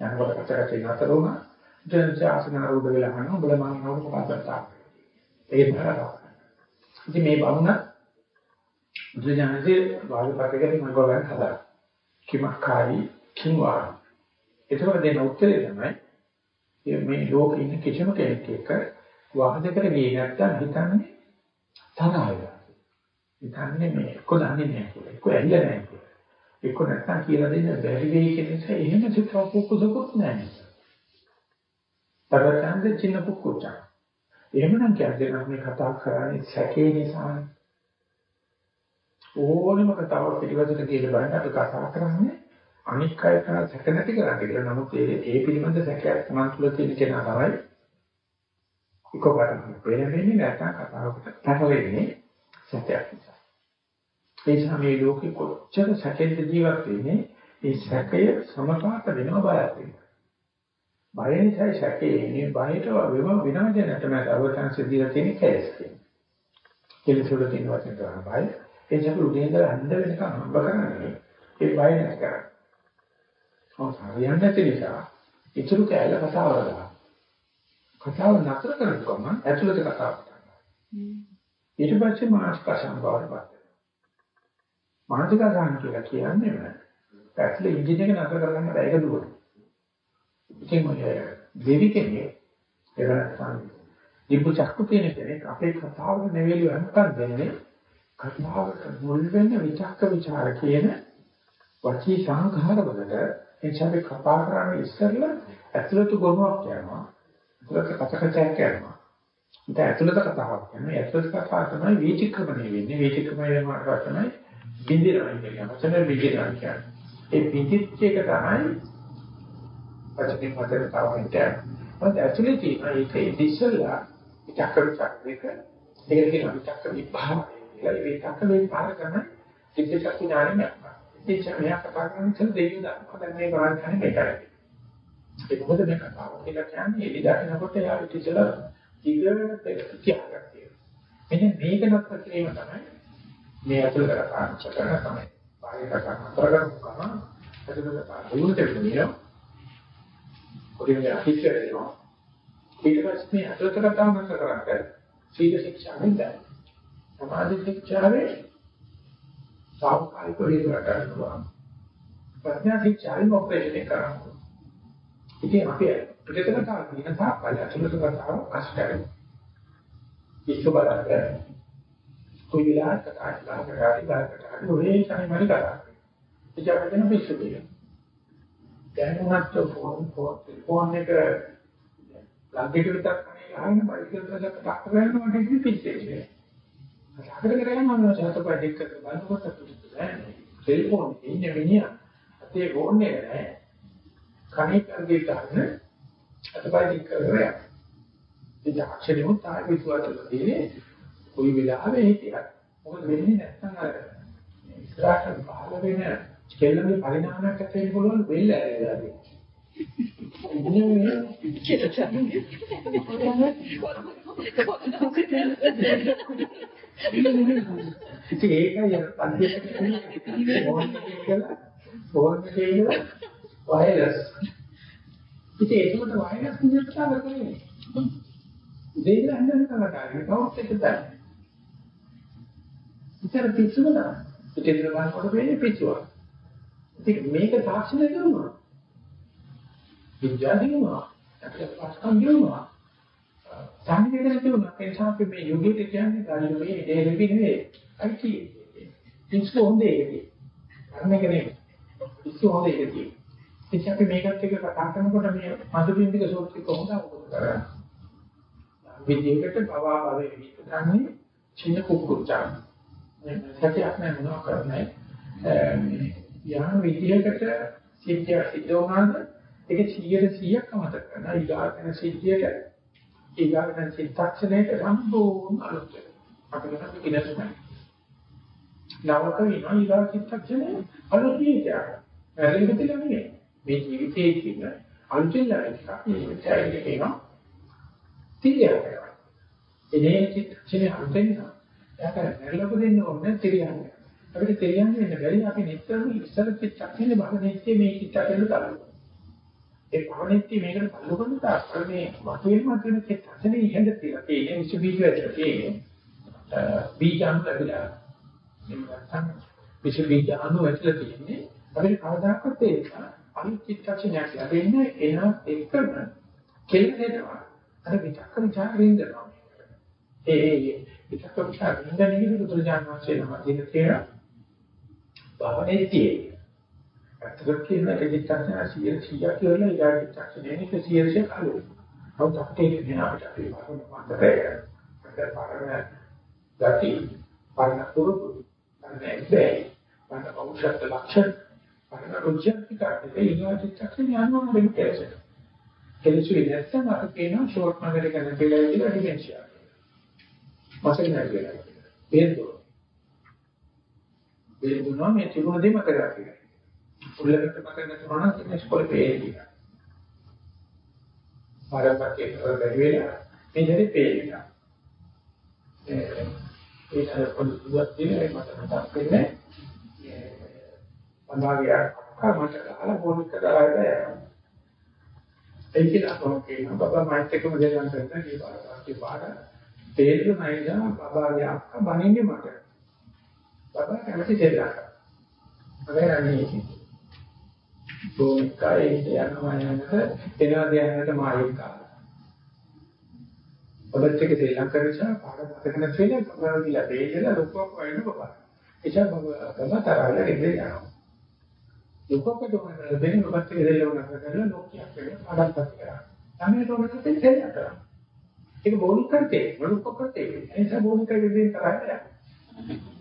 Speaker 1: යනකොට කචකච නතර වුණා. දැන් ආසන ආරෝධ වෙලා යනවා. බල මම නෝක තාක්ෂ. ඒක තමයි. ඉතින් මේ බමුණ බුදුජානකේ වාග්පතකදී මම ගොඩක් හදා. කිමකාරී කිංවා. ඒකවල දෙන උත්තරේ තමයි මේ ලෝකෙ ඉන්න කිසිම කෙනෙක් එක්ක වාදයකට ගියේ නැත්තම් හිතන්නේ තරහයි. හිතන්නේ මේ එක්ක දන්නේ නැහැ කියලා. එක්ක ඇහිලා නැහැ කියලා. එක්ක නැත්තම් කියලා දෙන්න බැරි වෙයි කියන නිසා එහෙම සිතව කුකුසකුත් නැහැ. තරතන්ද චින්න කුකුචා. එහෙමනම් කියන්නේ මේ කතා කරන්නේ සැකේ නිසානේ. ඕනම කතාවක් පිළිවෙලට කියලා බලන්න අපි කතා කරන්නේ අනික් අය කරා සැක නැති කරන්නේ කියලා. නමුත් ඒ ඒ පිළිබඳ සැකයක් තමන් තුළ තියෙන කෙනා තමයි එකපාරට වෙන වෙන්නේ නැත්නම් කතාවකට පැටලෙන්නේ සැකයක් නිසා. ඒ නිසා මේ ලෝකෙ කොච්චර සැකෙන්ද ජීවත් වෙන්නේ ඒ සැකය සමපාත වෙනවා බයක් වෙනවා. බය නිසා සැකේ එන්නේ බයට වෙම විනාශ නැතම අවකාශ දීලා තියෙන කැස් කියන්නේ. කෙලෙස් වල තියෙන වචන කරන බය. ඒ නිසා උදේ ඉඳලා හන්ද වෙනකම් හම්බ කරන්නේ ඒ බය නැති කරන්නේ. හරියන්නේ නැති නිසා ඉතුරු කැල කතාව කරලා. කතාව නතර කරනකම ඇතුළත කතාව කරනවා. ඊට පස්සේ මානසික අසංභාවයට පත් වෙනවා. මානසික අසහන කියලා කියන්නේ ඇතුළේ එන්ජින් එක නතර කරගන්න බැහැ ඒක දුවන. ඉතින් ඔය දෙවි කෙනෙක් ඒක නැත්නම් දීපු චක්කු තියෙන කෙනෙක් අපේ කතාව නෙවෙයි වන්තන් දෙන්නේ කතාවට මුල් වෙන විචක්ක ਵਿਚාර කියන වචී සංඛාර වලට එච්චර කතා කරන්නේ ඉස්සෙල්ලා ඇතුළත ගොනුවක් යනවා. ඇතුළත කතකචයක් යනවා. ඒක ඇතුළත කතාවක් යනවා. ඇතුළත කතාව තමයි වීචක්‍රමණය වෙන්නේ. වීචක්‍රමණය වෙනවා තමයි බින්දිරණය කියන්නේ. වචන බින්දිරණය කියන්නේ. ඒ බින්දිච්ච එක තමයි වචනේ මතක තවන්ට. මොකද ඇතුළේ තියෙන ඒක ඉතිසලා විචක්‍ර විචක්‍රික ඒක කියන විචක්‍ර විභාගය. ඒ විචක්‍ර විභාග කරන ඉතිසක් ඥානෙ නෑ. ඉතින් මෙයා කතා කරන්නේ කියලා දෙවියන් දන්නවා. දැන් මේ කරන්නේ කන්නේ මේකයි. ඒක මොකද මේ කතාව කියලා කියන්නේ එලි දකින්නකොට යා ඉතිසලා ඊගට තියාගන්න තියෙනවා. මෙන්න මේක නතර කිරීම තමයි මේ අතුල කරපාන කරන තමයි. බාහිර කරන කරගන්න කම එතකොට ආයුන්ට වෙන්නේ පොඩි අහිච්ච වෙනවා. ඊට පස්සේ මේ අතුල කරපාන කරන්නේ සීල ශික්ෂාවෙන් දැන්. සමාධි ශික්ෂාවේ සාමකාලික වේදනා කරනවා. ප්‍රඥා ශික්ෂාවෙන් ඔපරේෂන් කරනවා. ඉතින් අපි පිළිතන කාලේ තාපල අතුලට කරනවා කෂ්ටයි. ඉස්ස බලන්න. කොයි වෙලාවක කාටලා කරාටි බලකට ඔය තමයි මම කරා. ඉතින් අපිට පිස්සු කියලා. දැනුණත් ෆෝන් ෆෝන් එක ලංකේට විතරක් කනේ ගහන්න පරිසරයකට කතා කරනවා මට පිස්සෙන්නේ. අපිට කරගන්න ඕන සතපඩ එක්ක බලනකොට පුදුමයි. ටෙලිෆෝන් ඉන්නේ මිනිහා. අතේ ෆෝන් එක නෑ. කණේ කන්දේ ගන්න අතපඩ එක්ක කරලා. ඉතින් අක්ෂරෙම තායි විශ්වාසවල තියෙන්නේ කොයි වෙලාවෙ හිටියත්. මොකද වෙන්නේ නැත්නම් අර ඉස්සරහට පහළ වෙන කෙල්ලගේ පරිණාමයක් ඇති වෙන්න පුළුවන් වෙල්ල ඇරලා තියෙනවා. ඉතින් ඒකයි පන්තියට කියන්නේ ෆෝන් එකේ කියලා ෆෝන් එකේ කියලා වයර්ලස්. ඉතින් ඒකට වයර්ලස් විදිහට කතා කරන්නේ. දෙයින් හඳන කතාවයි කවුරුත් එක තමයි. ඉතින් පිස්සුව නෑ. ඉතින් බලනකොට වෙන්නේ පිස්සුව. ඉතින් මේක තාක්ෂණය කරනවා. විද්‍යාව දිනුවා. අපිට පස්කම් දිනුවා. සංවේදනය තිබුණා. ඒ නිසා අපි මේ යුගයට කියන්නේ ගාලියේ ඉතේ නෙවෙයි නෙවෙයි. අයිති පිස්සු හොඳේ ඒකේ. අරණක නෙවෙයි. පිස්සු හොඳේ ඒකේ. ඉතින් අපි මේකත් එක්ක කතා කරනකොට මේ මధుබින්දික සෝත්‍රි කොහොමද අවබෝධ කරගන්නේ? විදියකට පවා බලේ විස්තරන්නේ චින්න කුකුච්චා. මේ සත්‍යයක් නෑ මොනවා කරන්නේ. යන විදියකට සිද්ධිය සිද්ධ වුණාද ඒක 100 100ක් අමතක කරනවා. ඊගාගෙන සිද්ධියට ඊගාගෙන චිත්තක්ෂණයට සම්පූර්ණ අලුත් වෙනවා. අපිට නම් කිනසුමයි. නවක වෙනවා ඊගා චිත්තක්ෂණය අලුත් ජීවිතයක්. වැරදිද කියලා නෙමෙයි. මේ ජීවිතයේ තියෙන අන්තිම එකක් ජීවිතයයි කියනවා. තිරියක්. එනේ චිත්තක්ෂණය අන්තිම එයාට නැරලපු දෙන්න ඕනේ තිරියන්නේ. අපිට තේරියන්නේ වෙන්න බැරි අපි නිතරම ඉස්සර පිටක් හෙන්නේ බහනෙච්චේ මේ පිටක් වෙන තරම්. ඒ බහනෙච්චේ මේකට බලගන්න තාස්තර මේ වතුෙන් වතුන චේතනෙ ඉහෙඳ තියලා තියෙන මිසු බීජ ඇතුළේ තියෙන බීජාන් ලැබිලා. එහෙම නැත්නම් මිසු බීජ අණු ඇතුළේ තියෙන්නේ අපිට කවදාකවත් ඒක අනිත්‍යක්ෂණයක් ලැබෙන්නේ එන එකම කෙලෙනවා. අර විචක්කම් චාරින්දනවා. ඒ විචක්කම් චාරින්දන නිවිදුතර ජානවාසේ නම දින තේරෙනවා. තේර භවනෙtti ඇත්තට කියන එක චිත්තක්ෂණ 100 100 කියලා ඊගා චිත්තක්ෂණේ එක 100 කලෝ. නමුත් අපිට ඒක නෑ අපිට අපි මතකය. අපිට පාරණ ගති පාරණ පුරුදු පාරණ එක්බේ පාරණ අවශ්‍යත ලක්ෂණ පාරණ රුචිකාට ඊගා චිත්තක්ෂණේ අනුම දෙන්නේ. කෙලෙසුයි නැත්නම් අපි කියනවා ෂෝට් මගර ගැන කියලා කියලා ඩිමෙන්ෂියා. මාසෙ නෑ කියලා. හේතුව ඒ දුන්නා මේ තිබුණ දේ මතක ගන්න. උල්ලකට මතක නැතුණා නම් ඉස්කෝලේ පේන්නේ කියලා. පාරම්පරික කර බැරි වෙලා මේ දෙලේ පේනවා. ඒ ඒ පොදුවත් දිනේ මට මතක් වෙන්නේ අනාගය කමට ගහලා මොනික දාලා යනවා. ඒ කියලා කොහොමද කියනවා බබා මයිත් එක්කම දෙලන් කරලා මේ පාරක් පාර තේරුම නැයිදා බබාගේ අක්කා බනින්නේ මට. බබා කැමති දෙල්ලක්. අරන්නේ බොන්කයි යනවා යනක එනවා දෙයන්නට මායිකා. ඔබත් එක්ක ශ්‍රී ලංකාවේ පාර මතක නැති වෙන බබා කියලා දෙයලා ලොකුවක් වෙන්න බබා. එචා බබා බබා තරවල ඉඳලා යනවා. ලොකුකට වෙන දෙන්න ඔබත් එක්ක දෙල්ලව නතර කරලා ලෝකයක් වෙන පාඩම් පත් කරා. තමයි රෝගකට දෙයක් කරා. ඒක බෝනික් කරතේ මොනුක් කරතේ ඒ නිසා බෝනික් කරගෙන තරහට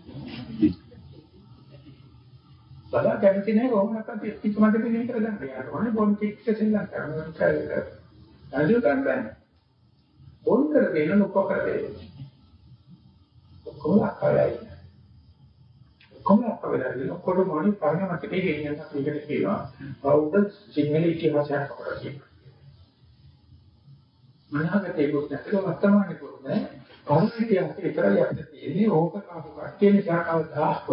Speaker 1: බලා කැමති නැහැ කොහොමද කිසිමද පිළිම කරගන්න. යාට ඕනේ බෝනික් එක සෙල්ලම් කරනවා. රාජු ගන්න. බෝනික් කරගෙන ලොක්ක කරේ. කොහොමද අකලයි. කොහොමද අකලයි. ලොක්කොට මොනික් කරන මතකේ ගෙනියන්න අපි එකට කියනවා. බෞද්ධ සිංහල ඉතිහාසයක් අපරාධික. අනාගතේකුත් නැතිව වර්තමානේකුත් නැහැ. කවුරුටියක් විතරයි අපිට තියෙන්නේ ඕක කාපු කට්ටිය නිසා කවදාවත්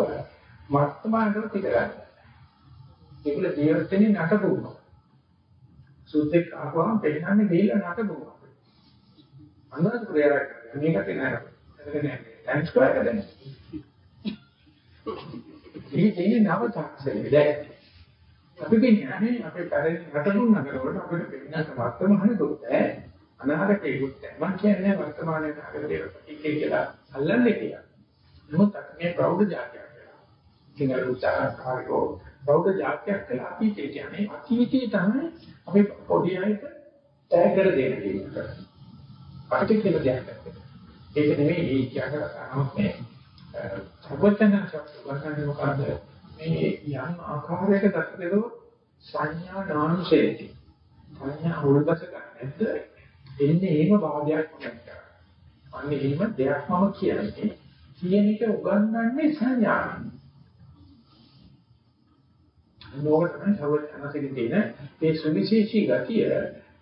Speaker 1: වර්තමානට පිටගන්න. ඒකල ජීවත් වෙන්නේ නටබුන. සුද්ධෙක් ආවම පෙන්නන්නේ ගිහිල්ලා නටබුන. අනුරාධපුරය රැක මේකට නෑ. ඒක නෑ. ටයිම්ස් ස්ක්වයර් එකද? මේ තියෙන නව තාක්ෂණය දැන් අපි කියන්නේ අපේ පැරණි නටබුන නගරවල අපිට පෙන්නන වර්තමානයේ දුක් ඈ අනාගතේ යුක්ත මම කියන්නේ වර්තමානයේ අනාගතේ ඉන්නේ කියලා අල්ලන්නේ කියලා. නමුත් අපි මේ ප්‍රෞඪ ජාතියක් කියලා. සිංහල උච්චාරකාරයෝ ප්‍රෞඪ ජාතියක් කියලා අතීතේ කියන්නේ අතීතේ තමයි අපි පොඩි අයට තැය කර දෙන්න කියන්නේ. අපිට කියලා දෙයක් ඒක නෙමෙයි ඒ කියන්නේ තමයි සබතන සබතන මොකද මේ යම් ආකාරයක දක්වලා සංඥා නාම ශේති සංඥා හොල්බස ගන්න නැද්ද එන්නේ එහෙම වාදයක් නැහැ. අන්න එහෙම දෙයක් මම කියන්නේ. කියන එක උගන්වන්නේ සංඥාවෙන්. නෝකට තමයි සර්වඥාසිකේ තියෙන මේ සුවිශේෂී ගතිය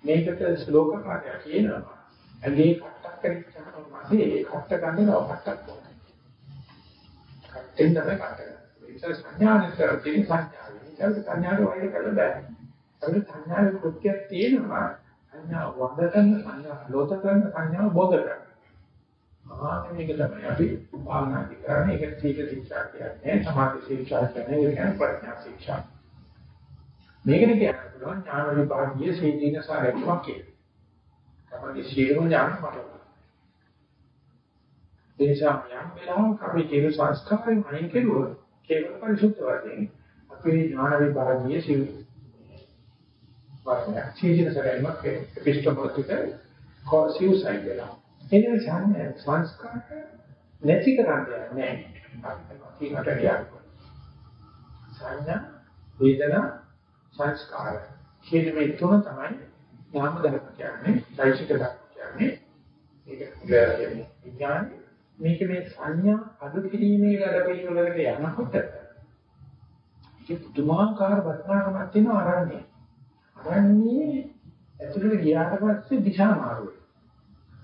Speaker 1: මේකට ශ්ලෝක කාර්යය කියනවා. ඇගේ කට්ටක් කරච්චාම මාසේ කට්ට ගන්නව කට්ටක් පොතේ. කට්ටෙන් තමයි කට්ට ගන්න. ඒක සංඥානේ කරන්නේ සංඥාවෙන්. ඒක සංඥාවේ වයින් කරලා බෑ. ඒක සංඥාවේ කෘත්‍යයක් තියෙනවා. සංඥා වද කරන සංඥා ලෝත කරන සංඥා බෝධ කරන. ආ මේක තමයි අපි භාවනා කරන්නේ ඒක සීල ශික්ෂා කියන්නේ සමාධි ශික්ෂා කියන්නේ ඒක කියන්නේ ප්‍රඥා ශික්ෂා. මේකනේ කියන්න පුළුවන් ඥාන විභාගීය සීදීන සාරයක් කියලා. තමයි සියලුම ඥාන මතක. ඒ නිසා යම් වෙලාවක අපි ජීව සංස්කාරයෙන් අයින් කෙරුවොත් කේවල පරිසුද්ධ වශයෙන් අපේ ඥාන විභාගීය සීල වර්ණයක් චීජන සැරයක් එපිස්ටමෝතික කොසියුසයිඩ් වෙලා. ඒ නිසා සංස්කාර නැති කරන්නේ නැහැ. කීකට කියන්න. සංඥා වේදනා සංස්කාර කියන මේ තුන තමයි නාම ධර්ම කියන්නේ, සයිසික ධර්ම කියන්නේ. ඒක කියන්නේ විඥාන මේක මේ සංඥා අඩු කිරීමේ වැඩ පිළිවෙලකට යනකොට ඒක පුදුමාකාර වටිනාකමක් තියෙනවා ආරම්භයේ. අරන්නේ ඇතුළට ගියාට පස්සේ දිශා මාරු වෙනවා.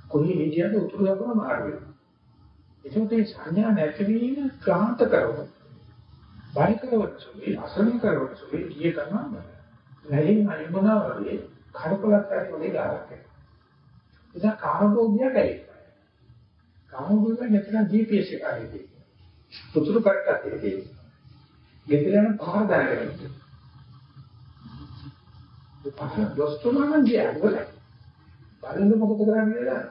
Speaker 1: කොහේ හිටියද උතුරු දකුණ මාරු වෙනවා. ඒකට මේ සංඥා නැතිවීම ක්ලාන්ත කරනවා. බය කරවන සුළු අසරණ කරවන සුළු කිය කරනවා. නැහින් අනිබුණා වගේ කඩපලක් හරි වගේ ගාවක් එනවා. ඒක කාමභෝගිය කැලේ. කාමභෝගිය නැත්නම් GPS එක හරි උතුරු කට්ටක් තියෙන්නේ. ගෙදර යන පහර දැනගන්න. පස්සේ දොස් තුනක් ගියා ඉවරයි. බලන්න මොකද කරන්නේ කියලා.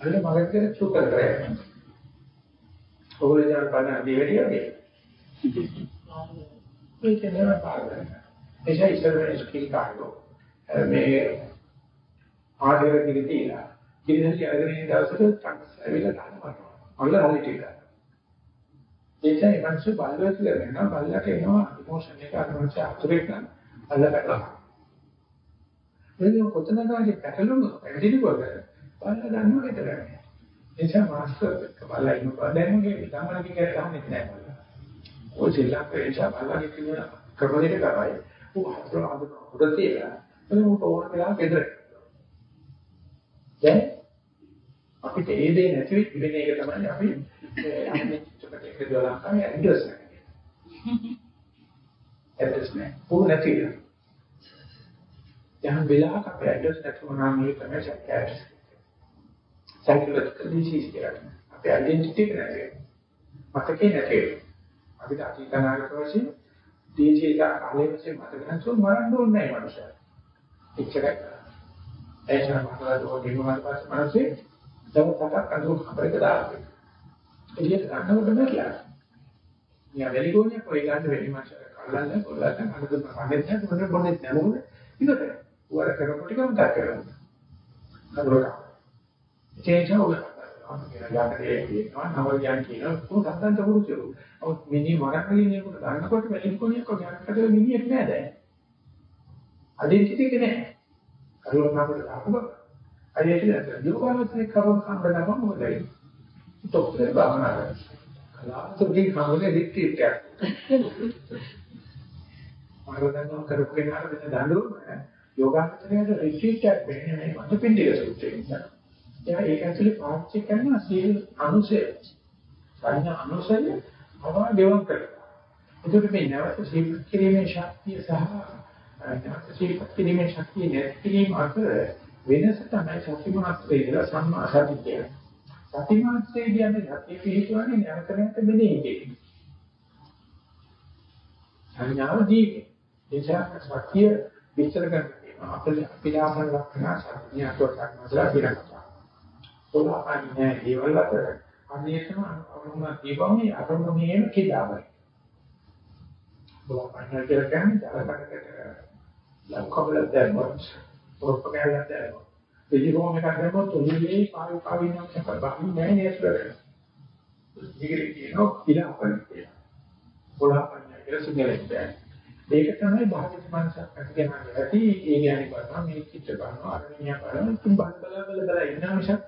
Speaker 1: අන්න මගට කියලා චුක් කරලා. ඔගොල්ලෝ දැන් බලන්න දෙවියගේ. ඒක නේද පාරේ. එසේ ඉස්සරහ ස්කිල් කාර්යෝ. මේ ආදර කිරිතිලා. කිරිදැසි අරගෙන ඉන්න දවසට ටක්ස් ඇවිල්ලා ගන්නවා. අල්ල හරි ටික. ඒකයි මනස බලවත් කරගෙන බලලට එනවා ඉමෝෂන් එක අරමුණ අතුරේක අල්ලගන්නවා. ඒක කොතනකදී පැටලුණු පැටලිවල බලලා ගන්නවා විතරයි. එනිසා මාස්ටර් බලලා ඉන්න දැන් මොකද ගමනක කියලා අහන්නේ නැහැ. ඔය සිල්ලක් එනිසා බලලා කියන ක්‍රමයකට කරයි. ඌ හතර අද උඩ තියලා එතකොට ඕන වෙලාවක ගෙදර. දැන් අපිට ඒ දේ නැති වෙච්ච වෙන එක තමයි අපි අන්නේ චිත්‍රපටයක දාලා තමයි ඇඩ්‍රස් නැහැ. ඇඩ්‍රස් නැහැ. පොර නැති වෙනවා. යම් වෙලාවක අපේ ඇඩ්‍රස් නැතුව නම් මේ තමයි සැකෑස්. සයිකොලොජිකල් ඩිසීස් කියන්නේ. අපේ ඩෙන්ටිටි එක නැති වෙනවා. මතකේ නැති වෙනවා. අපිට අතීත අනාගත වශයෙන් දේශීය කාලයේ වශයෙන් මතක නැතුව මරන්න ඕනේ නැහැ මනුස්සයා. එච්චරයි. එච්චර මතකද ඔය දෙන්නුමාට පස්සේ මනසේ දවසක් අඳුර අපරක දාලා. එළියට ගන්නකොට බෑ කියලා. නිය වෙලිගෝනිය කොයි ගන්න වෙලි මාෂර කල්ලන්න කොල්ලන්න අනුදුම පන්නේ නැහැ මොන බොන්නේ නැහැ මොකද ඉන්නකද උවර කරපොටි කම තා කරනවා අඳුරට චේන්ජ් ඔය යකටේ කියනවා නවයන් කියනවා කොහොමද අන්තන්ත පුරුෂයෝ අවුත් මිනි මරකලින් එකට ගන්නකොට වෙලිගෝනියක් කොහොමද යකට මිනිහෙක් නෑ දැන් අදින්චිතික නෑ කරුණාකට දාපුවා අයියට යෝගාවචරේ කරන කන්දනම මොකද වෙන්නේ තොප්පේ භාවනා කරනවා කලාතුරකින් හමුනේ රිට්‍රීට් එකක්. මාර්ගදන්නම් කරපු කෙනාට වෙන දඬුවම යෝගාචරයේ රිට්‍රීට් එකක් වෙන්නේ මේ මතපින්ඩික සූත්‍රයෙන් නිසා. එයා ඒක ඇතුලේ පාවිච්චි කරන සීල අනුසය. සංඥා අනුසය අවවා ගෙවම් කරනවා. ඒකට මේ නැවත සීපත් කිරීමේ ශක්තිය සහ නැවත සීපත් කිරීමේ ශක්තිය නැති කිරීම අතර වෙනස තමයි සත්‍ය මාත්‍රේ ඉඳලා සම්මා සති කියන්නේ. සතිමාත්‍රේ කියන්නේ සතිය පිහිටවන්නේ නැවත නැවත මෙනෙහි කිරීම. සංඥාව දීගේ. එනිසා සතිය විස්තර කරනවා. අපේ අපිලාමන ලක්ෂණ සතියට සම්මතලා පිළිගන්නවා. කොලාපන්නේ දේවල් අතර අනේකම අනුමත දීපමේ අරමුණේම කිදාවයි. කොලාපන්නේ කියලා කියන්නේ ජලකඩකට ලංකවල දැම්මොත් පොරොප්පකයක් දැම්මොත් පිළිගොම එකක් දැම්මොත් ඔළුවේ පාරු පාවින්න එකක් බහින් නැහැ නේද කියලා. ඉතින් කියනවා කියලා අපිට කියනවා. පොළාපන්නේ කියලා සිංහලෙන් බෑ. ඒක තමයි භාගිත මනසක් ඇතිගෙන ඇති ඒ කියන්නේ බලනවා මේ චිත්ත බලනවා අරණිය බලනවා තුන් බල බල බල බල ඉන්න මිසක්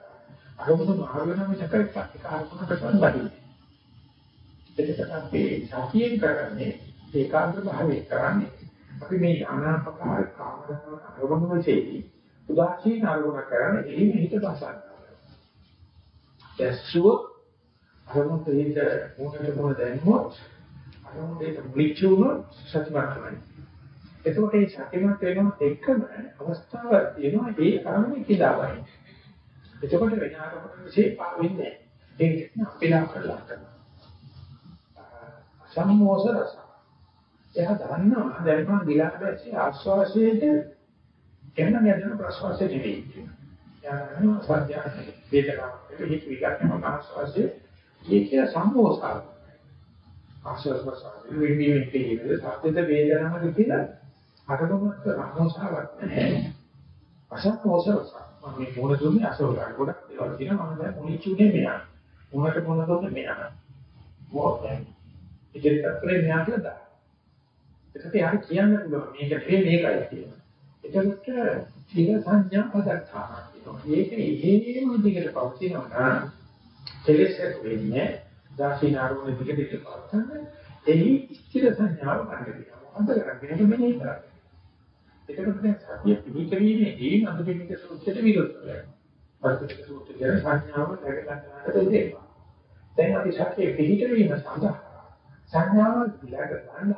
Speaker 1: අරමුණු මාර වෙන මිසක එක අරමුණකට බඳින්නේ. එතකොට අපි සතියෙන් කරන්නේ ඒකාග්‍ර භාවයේ කරන්නේ අපි මේ අනාපකාර කාමරණ අරමුණු වශයෙන් උදාසීන අරමුණ කරන්නේ එළිම හිත බසන්න. දැස්සුව අරමුණ දෙහිත මොහොතේ මොහොත දැම්මොත් අරමුණ දෙක බ්ලිචුනොත් සත්‍යමත් වෙනවා. එතකොට මේ සත්‍යමත් වෙනවත් එක්කම අවස්ථාවක් තියෙනවා ඒ අරමුණ කිදාවයි. එතකොට වෙන ආරමුණක විශේෂ පාවෙන්නේ නැහැ. ඒක අපිලා කරලා කරනවා. සම්මෝස රස. එයා දන්නවා දැන් මම ගිලා දැස්සේ ආස්වාසයේදී එහෙනම් යන ප්‍රශ්වාසය නෙවෙයි කියනවා. යන සත්‍යය වේදනාව ඒක විකල්පම ආස්වාසය ඒක සම්මෝසාව. ආස්වාස ප්‍රශ්වාසය විවිධ පිළිවෙල සත්‍යද වේදනාවද කියලා අටලොමත් රහෝසාවක් නැහැ. අසම්මෝසාවක්. මම මේ මොන දුන්නේ අසෝලා ගොඩක් දේවල් කියනවා මම දැන් මොනිච් උනේ මෙයා. මොනකට මොන දුන්නේ මෙයා. මොකක්ද? ඉතින් අපේ මෙයා කියලා දා. ඒකට යාර කියන්න පුළුවන් මේක නෙවෙයි මේකයි කියලා. එතකොට චිර සංඥා පදත්තාන කියනවා. ඒක එහෙම දිගට පවතිනවා නම් කෙලෙසක් වෙන්නේ දාසිනාරුණ දිගට දිගට පවතන එහි ස්ථිර සංඥාව ගන්නවා. මොකද කරන්නේ මෙන්න කරන්නේ. එතකොට දැන් සතිය පිළිකරීමේදී අනුපිනික සූත්‍රයට විරුද්ධ වෙනවා. පරිපූර්ණ සූත්‍රය සංඥාව නැගලන්නට දෙනවා. දැන් අපි සතිය පිළිකරීම සඳහා සංඥාව විලාක ගන්න.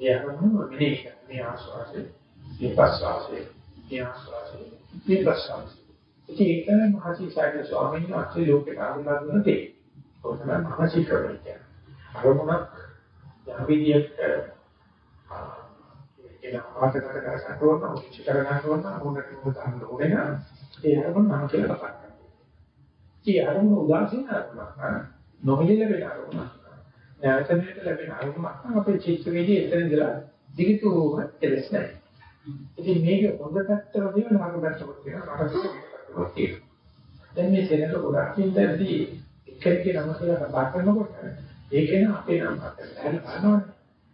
Speaker 1: ඒ අනුව මෙනේ මේ ආස්වාසේ විපස්සාසේ ඥානසාසේ විපස්සාසේ ඉතින් ඒක තමයි මහසි සාරද ස්වාමීන් වහන්සේ ලෝකේ ආරම්භ කරන දේ. ඒක තමයි මහසි ක්‍රමය කියන්නේ. අරමුණක් යම්විදියක් කියන ආකාරයකට කරසතෝන උච්ච කරගන්නවන අරමුණට උදාහරණ ඕනේ නම් ඒ අරමුණ නම් කියලා කතා කරනවා. ඒ අරමුණ උදාසීන අරමුණක් නොමිලෙල වෙන අරමුණක්. නැවතනට ලැබෙන අරමුණක් අපේ චිත්ත වේදී එතන ඉඳලා දිගටම කෙලස් නැහැ. ඉතින් මේක හොඳ පැත්තට වගේ නරක පැත්තකට තියෙනවා නරක පැත්තකට තියෙනවා. දැන් මේ සෙනඟ ගොඩක් ඉඳන්දී එක්කෙනෙක්ගේ නම කියලා කතා කරනකොට ඒකේන අපේ නම අතට හරි බලනවනේ.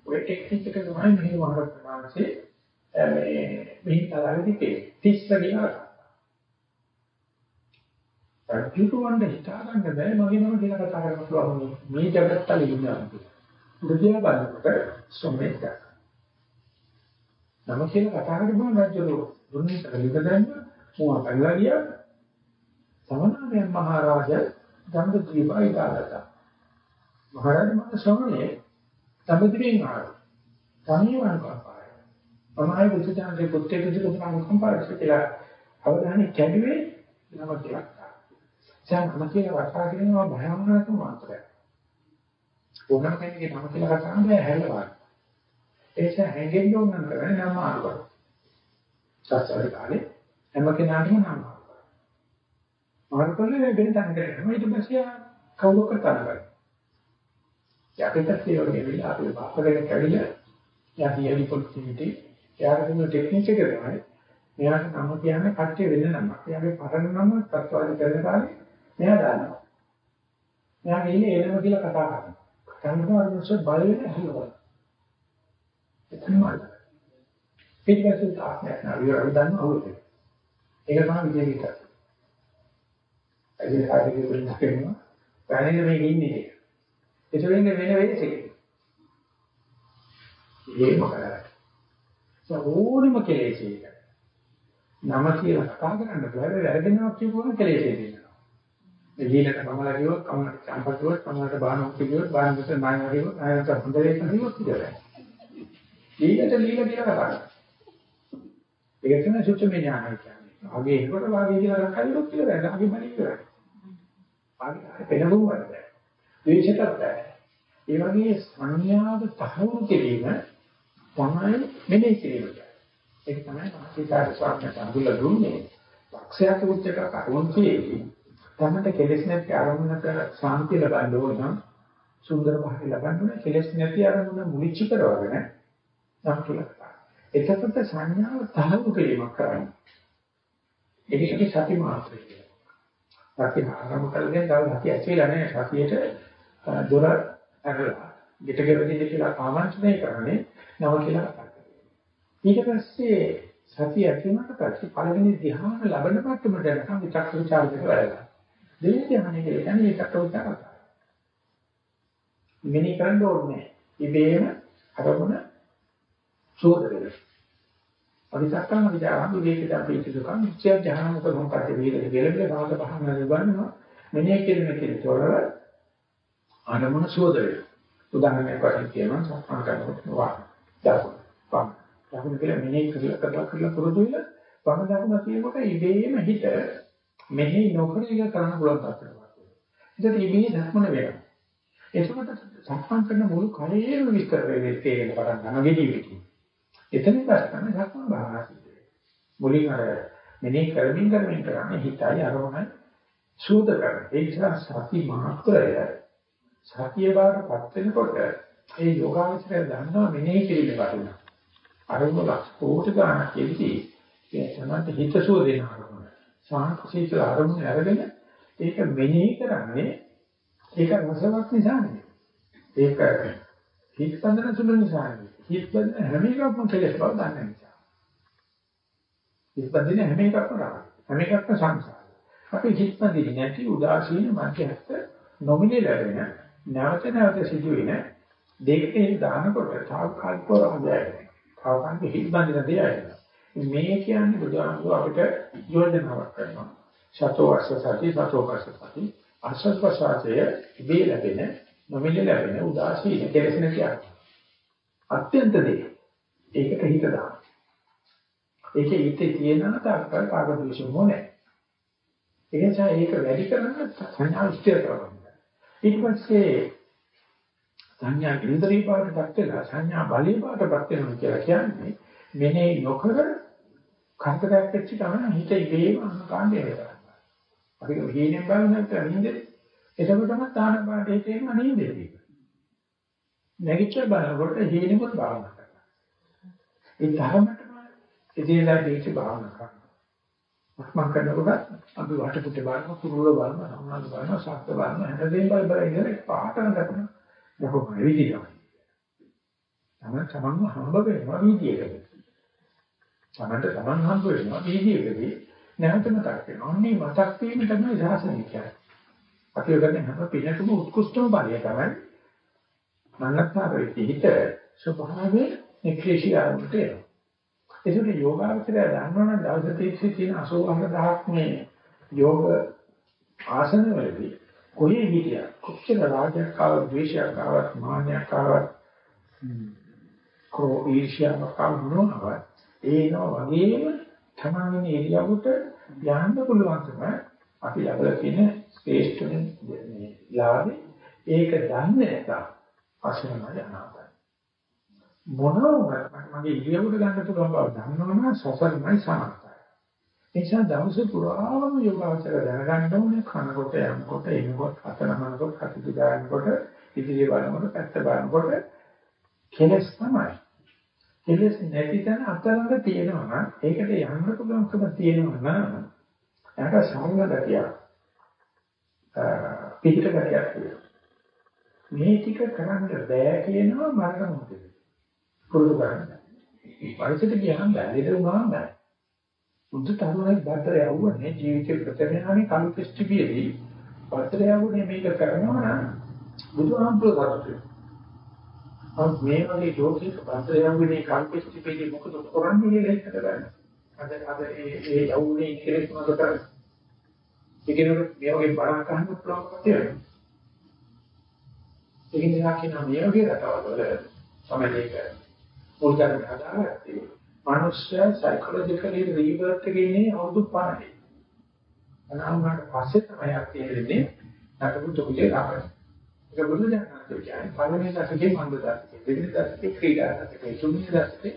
Speaker 1: ඔය ටෙක්නික් එක තමයි මෙහි වහරක් ප්‍රමාණසේ මේ මෙහි තරගෙදි තියෙන්නේ. 30 ගියා. රජුටවන්න හිතා ගන්න බෑ මගේ නම කියලා කතා කරන්න පුළුවන් මේ ජගත්තල ඉන්නවා බුදියා බලනකොට සොමෙක් නම කියලා කතා කරපුවම රජු දුන්නේ කලිකදන්න මොවා කල්ලා ගියා සමනාමයන් මහරජා ගම්බදීපයි කාලතා මහරජා මහ ශ්‍රමණේ සම්බුද්ධියෙන් ආවා තනියම කපාය තමයි බුදුචාන්දේ පුත්තේ කිසිදු කම්පාරක් කියලා අවධානය කැඩුවේ නම කියලා දැන් නම කියලා කතා කරනවා භයානක මාත්‍රයක්. ඕනම කෙනෙක්ගේ නම කියලා කතා කරනවා හැලවා. ඒක හැංගෙන්න ඕන නම් කරන්නේ නම ආවර. සත්‍යවල කාලේ හැම කෙනාටම නම ආවර. මාර්ගවල වෙන තැනකට යනවා ඊට පස්සේ කවුරු කතා කරන්නේ. යකිට ඒ වගේ වෙලා අපි බාපගෙන කැවිලා යා කියලි පොලිසිටි එයාට තියෙන ටෙක්නික් එක තමයි මෙයාට නම කියන්නේ කට්ටිය වෙන නමක්. එයාගේ පරණ නම තත්වාදී කරන කාලේ මෙයා දන්නවා. මෙයා ගිහින් එනම කියලා කතා කරනවා. කන්නවා මිනිස්සු බය වෙන හැලුවා. එතනම ඊට පස්සේ තාක්ෂණයක් නෑ අපි දන්නවා අවුලද. ඒක තමයි විජේවිත. ඒ කාටේ වලින් කියනවා පැනේ මේ ඉන්නේ. ඒක වෙන්නේ වෙන වෙලෙසේ. ඒ මොකද? ඕනෙම කෙලෙසේක. නම කියලා කතා කරන්න බෑ වැරදෙනවා කියපුවම කෙලෙසේ දෙනවා. එළියට කමලා කිව්වොත් කමකට චම්පා කිව්වොත් කමකට බානෝ කිව්වොත් බානකට නායනා කිව්වොත් නායකට හොඳ දෙයක් කිව්වොත් ඉවරයි. ඊකට ලීල කියලා කතා කරනවා. ඒක තමයි සුච්චමේ ඥානය කියන්නේ. ආගේ ඒකට වාගේ කියලා රකලියොත් ඉවරයි. ආගේ බණි ඉවරයි. ආගේ පෙනුම් වලද. ද්වේෂයටත් බෑ. ඒ වගේ සංඥාව තහවුරු කිරීම තමයි මෙලේ කිරීම. ඒක තමයි මාසිකාර ස්වාමීන් වහන්සේ අඳුල්ලා දුන්නේ. ලක්ෂයක් උච්චක කරුණතියේ තමන්ට කෙලෙස් නැති අරමුණක ශාන්තිය ලබන්න ඕන නම් සුන්දර භාවය ලබන්න ඕන කෙලෙස් නැති අරමුණ මුලිච්ච කරවගෙන සම්පූර්ණයි. එතකොට සංඥාව තහවුරු කිරීමක් කරන්නේ. ඒකේ සති මාත්‍රය කියලා. සති ආරම්භ කරගෙන තව සති ඇවිල්ලා නැහැ. සතියේට දොර ඇරලා ගෙට ගෙවදින්න කියලා ආමන්ත්‍රණය කරන්නේ නම කියලා කතා කරනවා. ඊට පස්සේ සතිය ඇති වුණාට පස්සේ පළවෙනි ධ්‍යාන ලැබෙන මට්ටමට යනකම් විචක්ෂ විචාර දෙක වැඩලා. දෙවෙනි ධ්‍යානෙ කියන්නේ මේකට උදාර කරා. මෙනි කරන්න ඕනේ. ඉබේම අරමුණ සෝද වෙනවා. අවිචක්කම විචාරම් විවේකයට අපි දුකම් නිත්‍ය ධ්‍යාන මොකද මොකක්ද වේදේ වෙලබල රාග පහන ලබනවා. මෙනෙහි කිරීම කියන තොරව අරමුණ සෝද වෙනවා. උදාහරණයක් වශයෙන් කියනවා සම්පන්න කරනකොට වා. දකුණ. වම්. දකුණ කියලා මෙනෙහි කරලා කරලා කරලා පුරුදු වෙලා වම් දකුණ කියනකොට ඉබේම හිත මෙහි නොකර එක කරන්න පුළුවන් තත්ත්වයක්. ඒකට ඉබේ ධර්මන වෙනවා. එතකොට සම්පන්න කරන මුළු කලයේම විස්තර වෙන්නේ තේරෙන පටන් ගන්න ගෙඩි වෙටි. එතන ගන්න ධර්ම භාවනා සිද්ධ මුලින් අර මෙනෙහි කරමින් කරමින් කරන්නේ හිතයි අරමුණයි සූද කරන. ඒ නිසා සති මාත්‍රය සතිය බාරපත් වෙනකොට ඒ යෝගාවචරය දන්නවා මෙනෙහි කිරීමේ වටිනා. අරමුණ ලක්ෂ ගානක් එවිදී ඒ තමයි හිතසුව දෙන අරමුණ. සාන්තිශීල අරමුණ අරගෙන ඒක මෙනෙහි කරන්නේ ඒක රසවත් නිසා නෙවෙයි. ඒක හිත බඳන සුළු නිසා නෙවෙයි. හිත බඳන හැම එකක්ම කෙලෙස් බව දන්න නිසා. හිත බඳින හැම එකක්ම රාග. හැම එකක්ම සංසාර. අපි හිත බඳින්නේ නැති උදාසීන මධ්‍යස්ථ නොමිලේ ලැබෙන නැවත නැවත සිදුවෙන දෙකේ දානකොට තාවකාලිකව රාගයයි. තාවකාලික හිත බඳින දෙයයි. මේ කියන්නේ බුදුහාමුදුර අපිට යෝජනාවක් කරනවා. සතෝ අස්ස සති සතෝ පස්ස සති අස්ස ප්‍රසාරය ඉබේ ලැබෙන නොමිලේ ලැබෙන උදාසීන කෙලෙසන කියන්නේ. අත්‍යන්ත දේ. ඒකට හිත දාන්න. ඒකේ හිතේ තියෙන තාක්කල් කාගදෝෂම නැහැ. ඒ නිසා ඒක වැඩි කරන්න සංඥා ස්ථිර කරගන්න. ඊට පස්සේ සංඥා ඉන්ද්‍රිය පාඩපත් වෙලා සංඥා බලී පාඩපත් වෙනවා කියලා කියන්නේ මෙනේ නොකර කන්දරයක් වෙච්ච ගමන් හිත ඉබේම අනුකාණ්ඩය වෙනවා. අපි හීනෙන් බලන නැත්නම් නින්දේ. එතකොටම තාන පාඩේ තේම නින්දේදී. නැගිච්ච බලනකොට හීනෙකුත් භාවනා කරනවා. ඒ ධර්මතම ඉතින්ලා දීච්ච භාවනා කරනවා. මම කරනකොට අපි වටපිට බලන කුරුල්ල බලන සම්මාන බලන ශාස්ත්‍ර බලන හැමදේම බල බල ඉඳලා පාටම දක්වන. මොකද විදියට. තමයි තමන්ව හම්බ වෙනවා විදියට. තමන්ට තමන් හම්බ වෙනවා වීදියේදී නැවත මතක් වෙනවා. අන්නේ මතක් වීම තමයි සාසනය කියන්නේ. අපි ඔයගොල්ලෝ හැම පිනකම උත්කෘෂ්ඨම බලය තමයි මනස්කාර වෙච්ච හිත ස්වභාවයෙන් නික්ලේශී ආරම්භට එනවා. ඒකට යෝගාවචරය දන්නවනම් දවස් 30 තියෙන 84000ක් මේ යෝග ආසන වලදී කොහේ හිටියා කොච්චර රාගයක් ආව ද්වේෂයක් ආවත් මාන්නයක් ආවත් කෝ ඊර්ෂ්‍යාවක් ආවොත් ඒනවා වගේම තමන්ගේ ඉරියව්වට යන්න පුළුවන්කම අපි ලබලා තියෙන ශ්‍රේෂ්ඨ මේ ලාභේ ඒක දන්නේ නැත්නම් අසරණයි අනාථයි මොනවා මගේ ඉරියව්වට ගන්න පුළුවන් බව දන්නවනම් සසරමයි සමානයි නිසා දවස පුරාම යෝගාචර දැනගන්න ඕනේ කනකොට යනකොට එනකොට අතනමනකොට කටයුතු ගන්නකොට ඉදිරිය බලනකොට පැත්ත බලනකොට කෙලස් තමයි. කෙලස් නැති තැන අතරඟ තියෙනවා නම් ඒකට යන්න පුළුවන්කම තියෙනවා නම් එයාට සංගතතිය පිටිට ගතියක් තියෙනවා. මේ ටික කරන්න බෑ කියනවා මරණ මොහොතේ. පුරුදු කරන්න. වයසට ගියාම බැලෙද උනාම බෑ. බුද්ධ තරුණයි බතර යවුවනේ ජීවිතේ ප්‍රතිඥානේ කලු කිස්ටිබියේදී බතර යවුනේ මේක කරනවා නම් බුදුහාමුදුරුවෝ සතුටුයි. අත් මේ වගේ යෝගික බතර යවුනේ කලු කිස්ටිබියේදී මොකද කරන්නේ කියලා හිතට ගන්න. අද අද ඒ ඒ යවුනේ කෙලෙස් මොකද කරන්නේ? ඒකෙනුත් මේ වගේ බණක් අහන්න පුළුවන් කතියක්. ඒකින් දෙනා කියන මේ වගේ රටවල් වල සමහරවිට මුල් කරගෙන හදාගත්තේ මනුෂ්‍යය සයිකොලොජිකලි රීබර්ත් එකේ ඉන්නේ අවුරුදු 50යි. අනාමකට පස්සේ තමයි ඇත්තෙන්නේ නටබු දුකේ ආරම්භය. ඒක බුදු දහමේ කියන්නේ පළවෙනි දශකයේ මන්ද දශකයේ දෙවෙනි දශකයේ ක්‍රීඩා දශකයේ තුන්වෙනි දශකයේ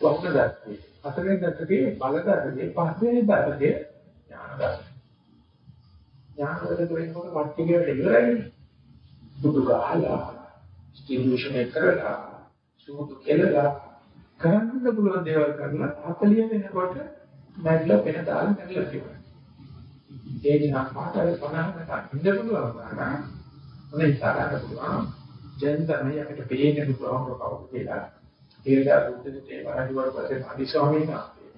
Speaker 1: වස්න දශකයේ හතරවෙනි දශකයේ බල දශකයේ පස්වෙනි දශකයේ ඥාන දශකයේ. ඥානවල දෙවෙනිකොට වට්ටිකේ ඉවරයි. බුදු ගහලා ස්ටිමියුලේෂන් කරලා සුදු කෙලලා කරන්න පුළුවන් දේවල් කරලා 40 වෙනකොට මැරිලා වෙන දාලා මැරිලා තියෙනවා. ඒ නිසා මාතර 50 ඉඳ පුළුවන් ගන්න. මොනේ ඉස්සරහට පුළුවන්. දැන් තමයි අපිට පේන්න පුළුවන් කවුද කියලා. ඒකට බුද්ධ දෙතේ වරදිවල පස්සේ ආදි ස්වාමීන් වහන්සේ.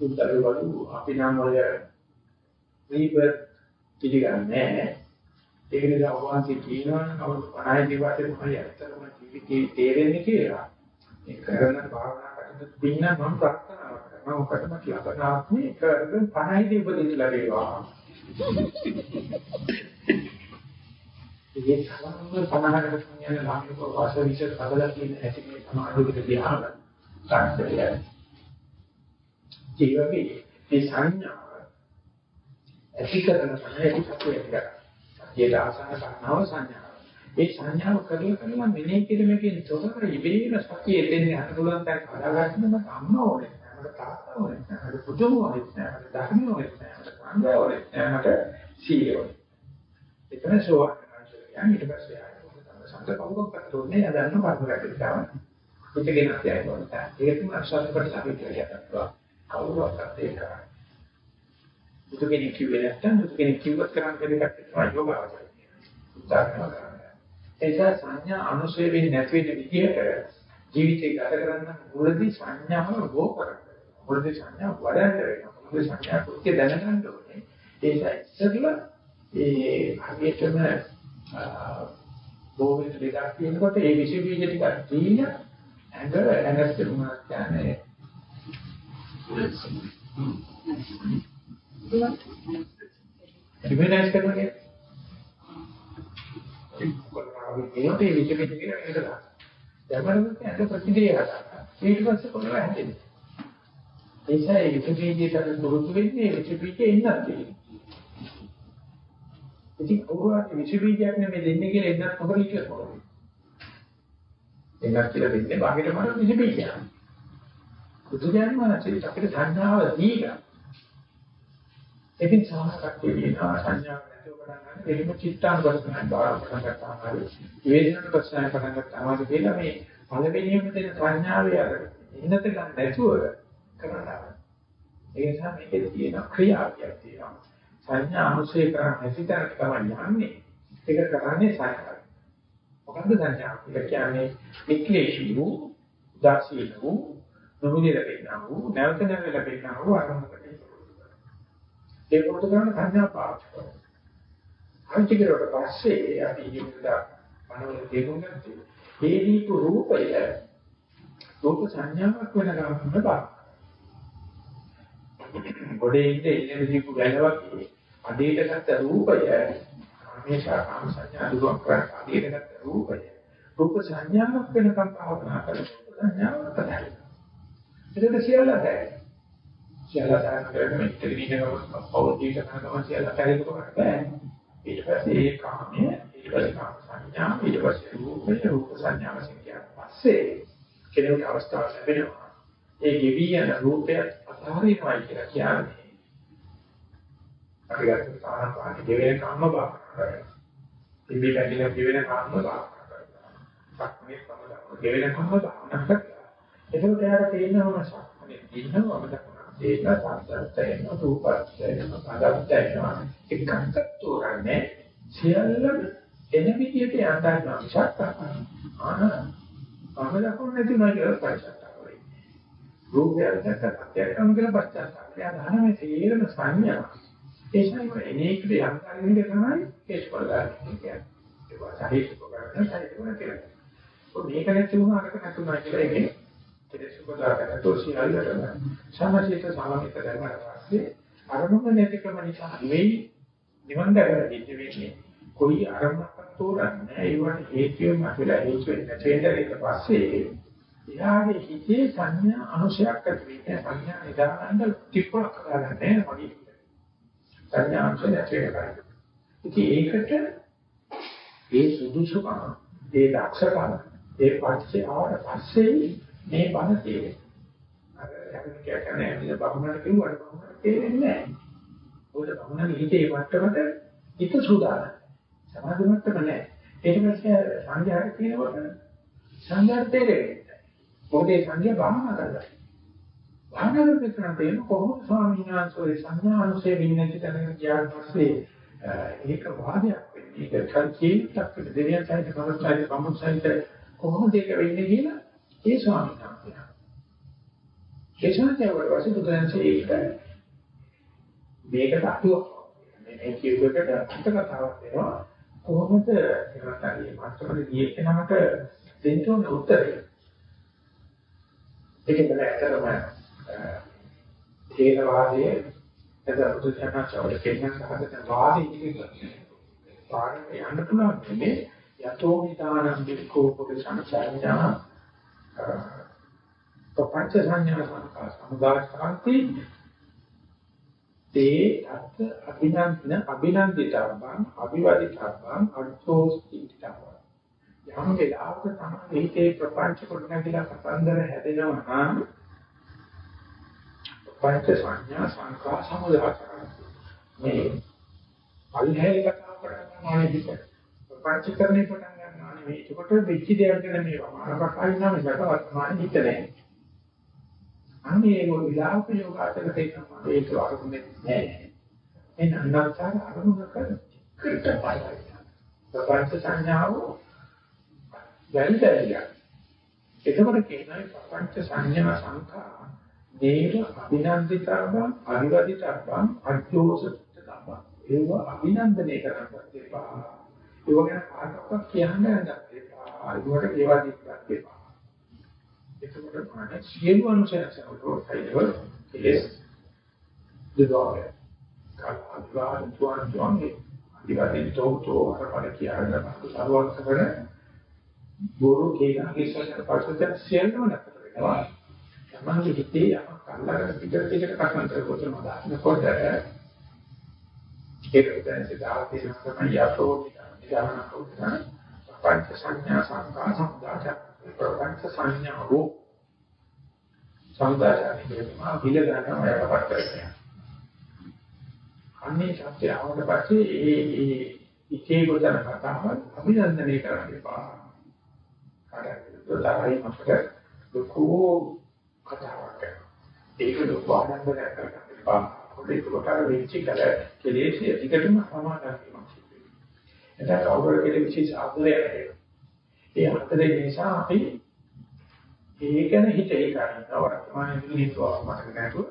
Speaker 1: බුද්ධලේ වලු අපි නම් ඔය රීබර් පිළිගන්නේ නැහැ. ඒක නිසා වහන්සේ කියනවා නම් අවුරුදු 50 දිවාතේ තමයි ඇත්තටම ජීවිතේ තේරෙන්නේ කියලා. ඒ කරන භාවනා පින්න මම ප්‍රාර්ථනා කරනවා ඔකටම ලබනාත්මේ කරගෙන 50දී උපදින්න ලැබේවා. ඒ සමහර 50කට කියන ලාංකික වාස විශේෂ කවදා කියන ඇති මේ සමාධියකට දිහාම සාක්ෂිය. ජීවකේ මේ සංඥාව ඇති කරන තමයි කපුවේ කරා. ඒ දාසන සංඥාව සංඥාව. ඒ සංඥාව කරලා කරලා මෙනෙහි කිරීමකින් තොරව ඉබේම සතිය දෙන්නේ අර පුළුවන් තැන හදාගන්න මට අම්මා ඕනේ නැහැ මට තාත්තා ඕනේ නැහැ මට පුතුම ඕනේ නැහැ මට ධර්ම ඕනේ නැහැ මට සංඝයා ඕනේ නැහැ මට සීල ඕනේ එතන සෝවාන් වෙනවා ඊට පස්සේ ආයෙත් සංකල්පයක් කරතෝනේ යදන්න පාඩුවක් ගන්නවා පිටගෙන ආයෙත් වුණා ඒක තමයි අසත් කොට අපි කියලා කවුරුවත් ඒක බුදු කෙනෙක් කිව්වේ නැත්නම් බුදු කෙනෙක් කිව්වත් කරන්න දෙයක් තමයි යෝගාවචරය. උදාහරණයක් ඒක සංඥා අනුසය වෙන්නේ නැති වෙන විදිහට ජීවිතේ ගත කරන්න මුලදී සංඥාව ගෝ කරන්න. මුලදී සංඥා වඩන්න වෙනවා. මුලදී සංඥා කුත්‍ය දැනගන්න ඕනේ. ඒක ඉස්සෙල්ලා ඒ හරියටම බෝවෙන් දෙකක් කියනකොට ඒ විශ් බීජ ටිකක් දීලා ඇඟ ඇඟට තුනක් කියන්නේ රිමයිනයිස් කරනවා කියන්නේ ඒකට ඒ විච පිට කියන එකට දාන්න. දැම්මම ඇඟ ප්‍රතික්‍රියා කරනවා. ඊට පස්සේ කොහොමද හැදෙන්නේ? ඒ නිසා ඒ විච පිටියට දුරුතු වෙන්නේ විච පිටියේ ඉන්නත් තියෙනවා. ඉතින් කවුරුහරි විච පිටියක් නෙමෙයි දෙන්නේ කියලා එන්නත් මොකද කියලා කොහොමද? එන්නත් කියලා දෙන්නේ බාහිර මන විච පිටියක්. බුදුදහම නැති අපිට සංඥාව දීලා. ඒකෙන් සාහසක් වෙනවා සංඥාව එහෙම චිත්තානුපස්සනාවක් බාර පටන් ගත්තාම හරි වේදනානුපස්සනාවක් පටන් ගත්තාම හරි කියලා මේ පළවෙනියම දෙන සංඥාවේ අර ඉන්නත ගන්න නැතුව කරනවා. ඒ නිසා මේකේ තියෙන ක්‍රියාවක් තියෙනවා. සංඥා අනුසය කරන හැසිතන තමයි යන්නේ. ඒක කරන්නේ සංඥා. මොකද්ද සංඥා? ඒක කියන්නේ වික්ලේශී වූ, දාසී වූ, නොමිලේ ලැබෙනා වූ, නැවත නැවත ලැබෙනා වූ අරමුණකට. ඒ කොට කරන සංඥා පාවිච්චි කරනවා. අන්ති කෙරුවට පස්සේ අපි ඉන්නවා මනෝල තේරුම් ගත්තේ. මේ දීප රූපය රූප සංඥාවක් වෙන ගමන් බා. ගොඩේ ඉඳ ඉන්නේ දීප ගැලවක් අදීට ගත්ත රූපය හමේෂා කාම සංඥා දුරක් කරා අදීට ගත්ත රූපය රූප සංඥාවක් වෙනකම් භාවනා කරලා සංඥාවක් තමයි. ඒක සියල්ල දැයි. සියල්ල දැනගෙන ඉතින් ඉන්නකම පෞද්ගලික කරනවා සියල්ල කරේක බෑ. ඊට පස්සේ ඒ කාමය ඊට පස්සේ කාම සංඥා ඊට පස්සේ රූපේ රූප සංඥා වශයෙන් කියන පස්සේ කෙනෙකුට අවස්ථාවක් ලැබෙනවා. ඒ ගෙවි යන රූපය අතහරිනවයි කියලා කියන්නේ. අපි ගත්ත සාහපාටි දෙවෙනි කම්ම බාහිර. ඉම්බි පැතිල දෙවෙනි කම්ම බාහිර. සක්මේ සමග දෙවෙනි කම්ම බාහිර. එතකොට එයාට තේරෙනවා සක්මනේ ඉන්නවම දක්වනවා. ඒක සංසර්තයන රූපස්තයන පදස්තයන එකක්ක තෝරන්නේ සියල්ලම එන විදියට යන්නා මිසක් ආන අම දක්වන්න නැති නෑ කියලා පරිසත්තාවයි. රූපය දැක්කත් යකම් කියලා පස්සත්තාවයි. එයා දහන මේ තේරෙන සංඥා. ඒ සංඥා එනේකට යම් කාරණේක තමයි ඒස්පලදාන කියන්නේ. ඒක සාහිත්‍ය ප්‍රකාරන සාහිත්‍ය කියලා. මේක නැති වුණාට නැතුණා කියලා ඒකේ කෙලෙස් උපදාකට තෝසියල්ලට සමසිත සමමිත කරනවා පස්සේ අරමුණ නැතිකම නිසා නෙවෙයි නිවන් දැකලා ඉඳ වෙන්නේ කොයි අරමුණක් තෝරන්නේ ඒවට හේතුවම අපිලා හේතු වෙන තේන්දරේක පස්සේ එයාගේ හිතේ සංඥා අනුශයක් ඇති වෙන්නේ සංඥා නිදානන්ද ටිප්පක් කරන්නේ මොනිය සංඥා අංශය නැති වෙනවා ඉතින් ඒකට ඒ සුදුසුකම ඒ දක්ෂකම ඒ පස්සේ ආවට පස්සේ මේ බණ තේරෙන්නේ. අර යකින් කියන්නේ මේ බමුණට කිව්වට බමුණට තේරෙන්නේ නැහැ. මොකද බමුණගේ හිතේ වට්ටමට හිත සූදානම්. සමාධි මට්ටම නැහැ. ඊට පස්සේ සංඥාට කියනකොට සංඥාට තේරෙන්නේ. මොකද ඒ සංඥා බාහනා කරලා. බාහනා කරන තේන කොහොමද ස්වාමීන් වහන්සේ සංඥා අනුසේ වින්නති තැනකට ගියාට පස්සේ ඒක වාදයක් වෙන්නේ. ඒක සංකීර්ණයක් දෙවියන් සහිත කවස්සයි සම්මුසයිත කොහොමද ඒක වෙන්නේ කියලා ඒ ස්වාමීන් වහන්සේ. ඒ ස්වාමීන් වහන්සේ බුදුන්සේ ඒක මේකට අටුවක් මේ කියුවකට අට කතාවක් වෙනවා. කොහොමද එනතරිය මාත්‍රවල ගියේ කෙනාට දෙන්න ඕන උත්තරේ? ඒකෙන් ඇත්තටම තේරවාදයේ එද බුදුසසුන කියන සහගත වාදී ඉතිරි පාරේ යන්න පුළුවන් මේ යතෝ හිතානම් විකෝ පුරුෂ සංසාරඥා පංච සංඥා සංකා සමුදායකාන්ති තේ අත් අභිනන්දන අභිනන්දිතබ්බං අභිවදිතබ්බං අර්ථෝස්තිතබ්බං යම් වෙලාවක තමයි හිතේ ප්‍රපංච කොට නැතිලා කතන්දර හැදෙනවා නම් පංච සංඥා සංකා සමුදායකාන්ති මේ අල්හැලි කතා කරනවා නේ ප්‍රපංචකරණය පටන් නෙවෙයි. ඒකට වෙච්ච දෙයක් ගැන මේවා මානවකයි නම් ඒකට වර්තමාන හිත නැහැ. අනේ ඒක විලාප යෝගාචර තේනවා ඒක අරුන්නේ නැහැ. එන්න අන්නතර අරුණක කට පායයි. ප්‍රපංච සංඥාව වැල්දැරියා. එතකොට කියනවා ප්‍රපංච සංඥා සංඛා නේද අභිනන්දිතබ්බං අනිවදිතබ්බං අජෝසත්තබ්බං ඒව අභිනන්දනය කරන්නත් එපා. ඒක ගැන කාටවත් කියන්න නැද්ද එපා. ඒකට ඒවා දික්කත් එපා. එතකොට මාන සියලු අනුශාසනවල තයිවල කෙලස් දෙදෝය. කාලවාන් තුන් තුන්ගේ ඉතින් තෝතෝ අරපල කියන සරුවක් කරන බොරු කේනාගේ සසර පස්සට සියල්ලම නැතර වෙනවා. තමන්ගේ හිතේ යමක් අල්ලගෙන පිටට එකට කටන්තර කොතනද දාන්නකොට ඒක දැන් සිතාව තියෙනවා තමයි යතෝ ඥාන පංච සංඥා සංකා සම්දාච පංච සංඥා රූප සංදාච කියනවා පිළ ගන්නවා යටපත් කරගෙන අන්නේ සත්‍ය ආවට පස්සේ ඒ ඒ ඉතේ ගොඩන කතාව අභිනන්දනය කරන්න එපා කාටද අපිට ලොකු කතාවක් ඒක ලොකු ආනන්දයක් කරගන්න එපා පොඩි කොට වෙච්ච කල කෙලෙස් එකටම සමාදන් වීමක් එතන කවුරු කෙනෙක් විශේෂ ආදරයක් ඇති ඒ ආදරේ නිසා අපි ඒකන හිතේ කරනවා වර්තමානයේ හිතුවා මතක නැතුව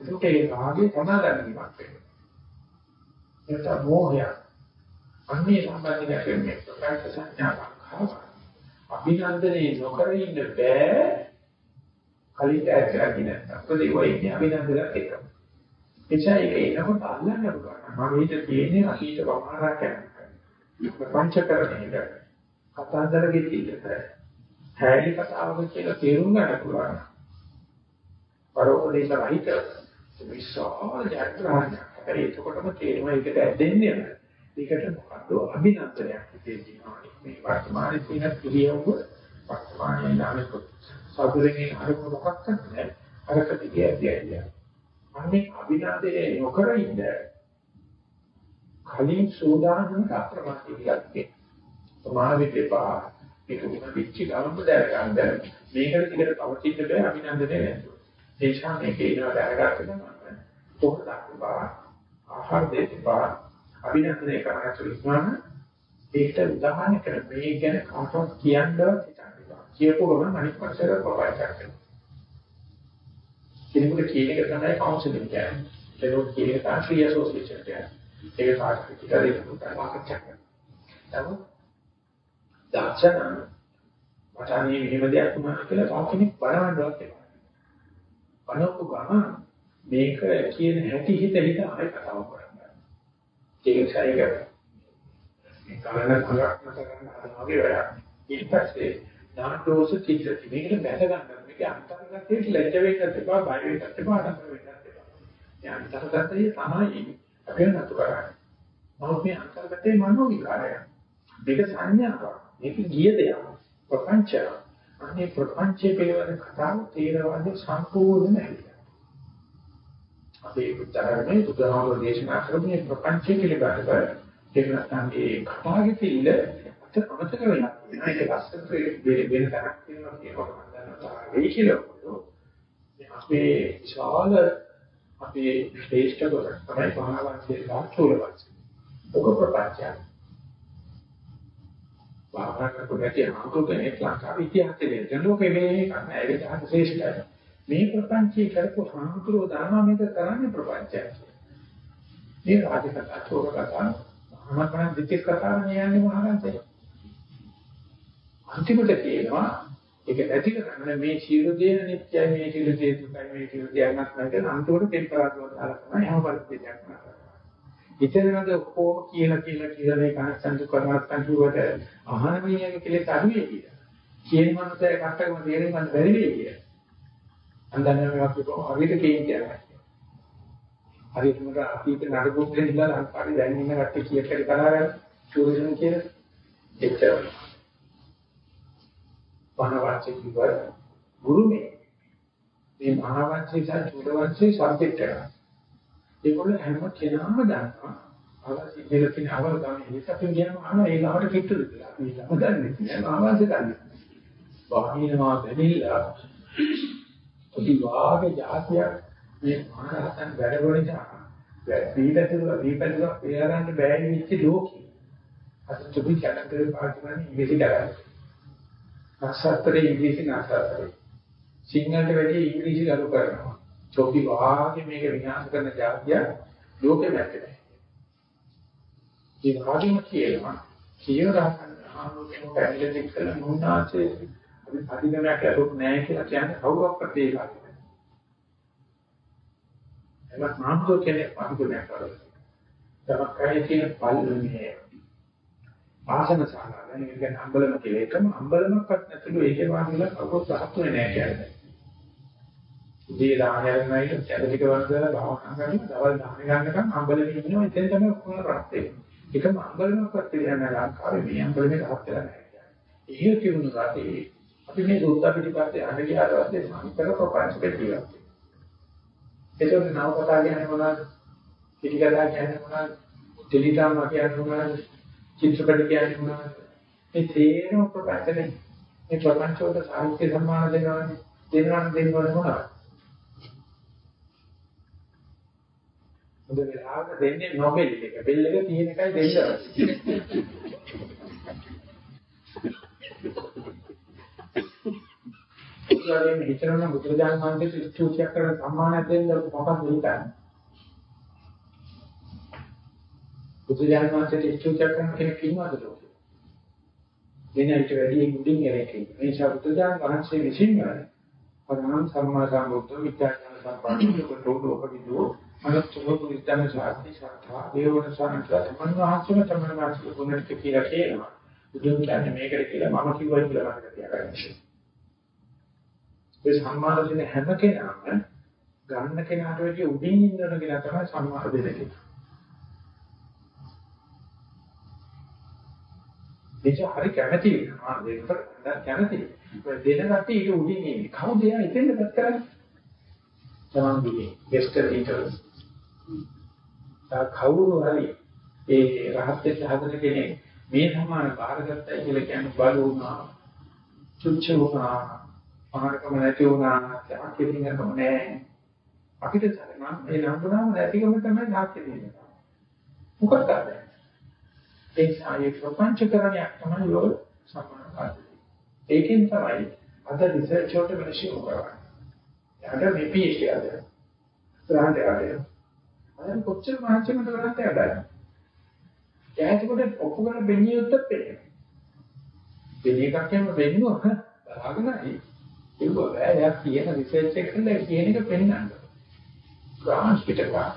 Speaker 1: ඒක ඒ රාගේ සමාදන් වීමක් වෙනවා ඒක මෝහය. අන්නේ සම්බන්ධයෙන් කියන්නේ ප්‍රකාශ සංඥාවක් හරව. අභිනන්දනේ නොකර ඉන්න බෑ. කලිට ඇත්තටම නැත්නම්. ප්‍රතිවයි ඉන්නේ අභිනන්දනත් එක්ක. එචා ඒක එනකොට අල්ලන්න පුළුවන්. මම හිත තියෙන්නේ අතීත වමාරා කරනවා. පංචකරණයක කතාන්දර ගෙතිල්ලට හැලි කතාවක කියලා තේරුම් ගන්න පුළුවන්. පරෝපදේශ රහිත විශාල ජයග්‍රහණයක්. ඒ එතකොටම තේරෙනවා ඒකට ඇදෙන්නේ නැහැ. ඒකට මොකද්ද අභිනන්දනයක් තියෙනවා. මේ වර්තමානයේ තියෙන ක්‍රියාව වර්තමානයේ නාමක සාධුරෙන් අරමුණ මොකක්ද නැහැ. අරකට කියන්නේ. අනේ අභිනන්දනය නොකර ඉන්න කලින් සෝදානකට අප්‍රමාදී කියන්නේ. සමාවිත එපා. ඒක උන පිච්චි ගමම දැර ගන්න. මේකට ටිකට පවතින්න බෑ අභිනන්දනය නැතුව. ඒ නිසා මේකේ ඉනවා දැනගන්න නම් කොහොමද බා ආහාර දෙපා අභිනන්දනය කරන්න ඉක්මන ඒකට උදාහරණ කර මේ ගැන කාටවත් කියන්නවත් හිතන්න. කියපු ගමන් අනිත් පැත්තට ප්‍රොවයිඩ් කරනවා. කෙනෙකුට කියන එක තමයි කවුන්සලින් කියන්නේ. කෙනෙකුට කියන එක තමයි ෆ්‍රී ඇසෝසියේෂන් කියන්නේ. ඒක සාකච්ඡා කරලා සාකච්ඡා කරනවා. නමුත් දාචන මට අනේ මෙහෙම දෙයක් වුණා කියලා තව කෙනෙක් බලවන්නවත් එපා. බලපු ගමන් මේක කියන හැටි හිත හිත ආයෙ කතාව කරන්න. ඒක සයික මේ කාරණා තුනක් මත ගන්න හදනවාගේ වැඩක්. ඊට පස්සේ නාටෝස චිත්‍රති මේකට බැස ගන්න. මේක අන්තර්ගතයේ ලැජ්ජ වෙන්නත් එපා, බය වෙන්නත් එපා, අනම්ර වෙන්නත් එපා. මේ අන්තර්ගතයේ තමයි අපේ නතු කරන්නේ. නමුත් මේ අන්තර්ගතයේ මනෝ විකාරය. මේක සංඥාවක්. මේක ගිය දෙයක්. ප්‍රපංචයක්. අනේ ප්‍රපංචයේ පිළිවෙල කතාව තේරවාදී සම්පූර්ණ නැහැ. අපේ උදාහරණේ බුදුහාමුදුරේ දේශනා කරපු මේ ප්‍රපංචයේ පිළිබඳව ඒක නැත්නම් ඒ කතාවේ පිළ අත අමතක වෙලා ඒක ලස්සනට වෙන වෙන තරක් තියෙනවා කියනවා මම දන්නවා ඒ කියලා අපේ ශාල අපේ ශ්‍රේෂ්ඨ කොට තමයි මහාවංශයේ සාචූලවංශය. ඔක ප්‍රපංචයක්. භාවනා කරපු නැති අනුකෝපනේ ලංකාවේ ඉතිහාසයේ දෙන ලෝකේ මේ කරන ඒක තමයි ශ්‍රේෂ්ඨයි. මේ ප්‍රපංචී කරපු සාමුද්‍රෝ ධර්ම මේක කරන්නේ ප්‍රපංචයක්. මේ රාජකතා චෝරකතා මහානකන දෙකේ කතාව කියන්නේ මහාගන්තේ. අන්තිමට කියනවා ඒක ඇති කරන්නේ මේ සියලු දේ නිත්‍යයි මේ සියලු දේ දුකයි මේ සියලු දේ අනාත්මයි අන්තිමට ටෙම්පරාදුව දාලා තමයි හැම පරිච්ඡේදයක් කරන්නේ. ඉතින්වද කොහොම කියලා කියලා කියලා මේ කනස්සන්තු කරනත්තන් කිව්වට අහන මිනිහගේ කෙලෙස් අඩුවේ කියලා. කියන මනසේ කට්ටකම තේරෙන්න ගන්න බැරි වෙයි කියලා. අන්දන්නේ මේවා කිව්වම හරියට කියන්නේ. හරියට මට අතීත නඩගුත් දෙන්න ලංකාවේ දැන් ඉන්න කට්ටිය කීයක් හරි කලාරන ටූරිසම් කියන එච්චර. පහවංශේ කිව්වා ගුරුමේ මේ මහාවංශේ සහ චූලවංශේ සබ්ජෙක්ට් කරා. ඒගොල්ලෝ හැම කෙනාම දන්නවා. අවශ්‍ය දෙයක් තියෙන අවල් ගානේ හිතකින් කියනවා අහනවා ඒ ගාවට කිට්ටුද කියලා. අපි ළම දන්නේ නැහැ. ආවාසේ දන්නේ. වහිනවා බැනිලා පොඩි වාගේ જાතියක් මේ මහරහතන් වැඩවල නිසා දීපතුල දීපතුල පෙරගන්න බෑ නිච්ච ලෝකෙ. අද තුබි කලන්තරේ පාටිමනේ ඉංග්‍රීසි කරන්නේ. අක්ෂරේ ඉංග්‍රීසි නාසතරේ. සිංහලට වැඩි ඉංග්‍රීසි කරු කරනවා. චෝපි වාගේ මේක විනාශ කරන જાතිය ලෝකෙ නැත්තේ. ඒ වගේම කියනවා කියවරහන් ආනෝකෙම පැමිණෙන්න කල නුනාසේ අපි අධිගමයක් ලැබුත් නැහැ කියලා කියන්නේ කවුරක්වත් ඒක අන්නේ. එවත් මාම්කෝ කෙනෙක් අනුගමනය කරනවා. තමක් කයි කියන පල්ලුනේ ආසන සාහන නේ කියන්නේ අම්බලම කියලා එකම අම්බලමක්වත් නැතුළු ඒකේ වාග්ල කවුරුත් සහත්ුනේ නැහැ කියන්නේ. උදේ දාහයෙන් නැයිට කැලටික වන්දලා භාවනා කරලා දවල් දාහන ගන්නකම් අම්බලෙ ඉන්නවා එතෙන් තමයි කොහොම රත් වෙන්නේ. ඒකම අම්බලමක්වත් කියන්නේ ලංකාවේ මේ අම්බලෙ රත් වෙලා නැහැ. එහෙ කියුණු රටේ අපි මේ සූත්‍ර පිටිපස්සේ අඬ ගියාට පස්සේ මහිතක ප්‍රපංච පිටියක්. ඒකේ නව කතා කියන්නේ මොනවද? පිටි කතා කියන්නේ මොනවද? ටෙලිග්‍රාම කියන්නේ මොනවද? චිත්‍රපට කියන්නේ මොනවද? මේ තේරම ප්‍රපංචනේ. මේ ප්‍රපංච වල සාහිත්‍ය සම්මාන දෙනවනේ. දෙනවනේ දෙනවනේ මොනවද? හොඳ වෙලාවට දෙන්නේ නොබෙල් එක. බෙල් එක තියෙන එකයි දෙන්න. ඒකෙන් හිතනවා බුදුරජාණන් වහන්සේට ස්තුතියක් කරන සම්මානයක් දෙන්න මොකක්ද හිතන්නේ? බුදුජානක වහන්සේට ඉස්තුතියක් කරන කෙනෙක් ඉන්නවද ලෝකේ? වෙනයිට වැඩි මුඩින් කෙනෙක් ඉන්නවා. ඒ නිසා බුදුජානක වහන්සේ විසින්ම පරම සම්මා සම්බුද්ධ විද්‍යාඥාන සම්පන්න කොට ලෝකවිදෝ අනුත්තර පුරිතන ශාස්ත්‍රී ශාස්ත්‍රා දේවන සාන්තර මනෝහසන තමයි මාසික ගුණට කියලා කියනවා. බුදුන් කියන්නේ මේකට කියලා මම කිව්වයි කියලා මතක තියාගන්න. ඒ සම්මාන දෙන හැම කෙනාම ගන්න කෙනාට වැඩිය උඩින් ඉන්නන කෙනා තමයි සම්මාන දෙන්නේ. ඒක හරි කැමැති වෙනවා. ඒකට කැමැති. දෙන කට්ටිය ඊට උඩින් ඉන්නේ. කවුද එයා ඉතින්ද පත් කරන්නේ? තමන් දුන්නේ. ගෙස්ටර් ඊටර්ස්. කවුරු හරි ඒ රහත් වෙච්ච හදන කෙනෙක් මේ සමාන බාරගත්තයි කියලා කියන්නේ බල වුණා, තුච්ච වුණා, පාරකම නැති වුණා, ත්‍යාගයෙන් නැහැ. අපිට නම් ඒ නම්බුනාම නැතිකම තමයි ත්‍යාගය දෙන්නේ. මොකක්ද ඒ සායේ ප්‍රපංචකරණයක් තමයි යෝග සම්මාන කාර්යය. ඒකෙන් තමයි අද රිසර්ච් වලට මිනිස්සු කරන්නේ. යාට මේ PhD ආද. සාහන්ට ආද. අය කොච්චර මහන්සියකට කරත් යඩයි. එයාට ඔක්කො කරලා බෙන්නේ උත්තර පෙන්නේ. බෙන්නේ එකක් යන බෙන්නුව බලාගෙනයි ඒක බෑ එයා කියන රිසර්ච් එක කරලා කියන එක පෙන්වන්න. ග්‍රාන්ස් පිටකා.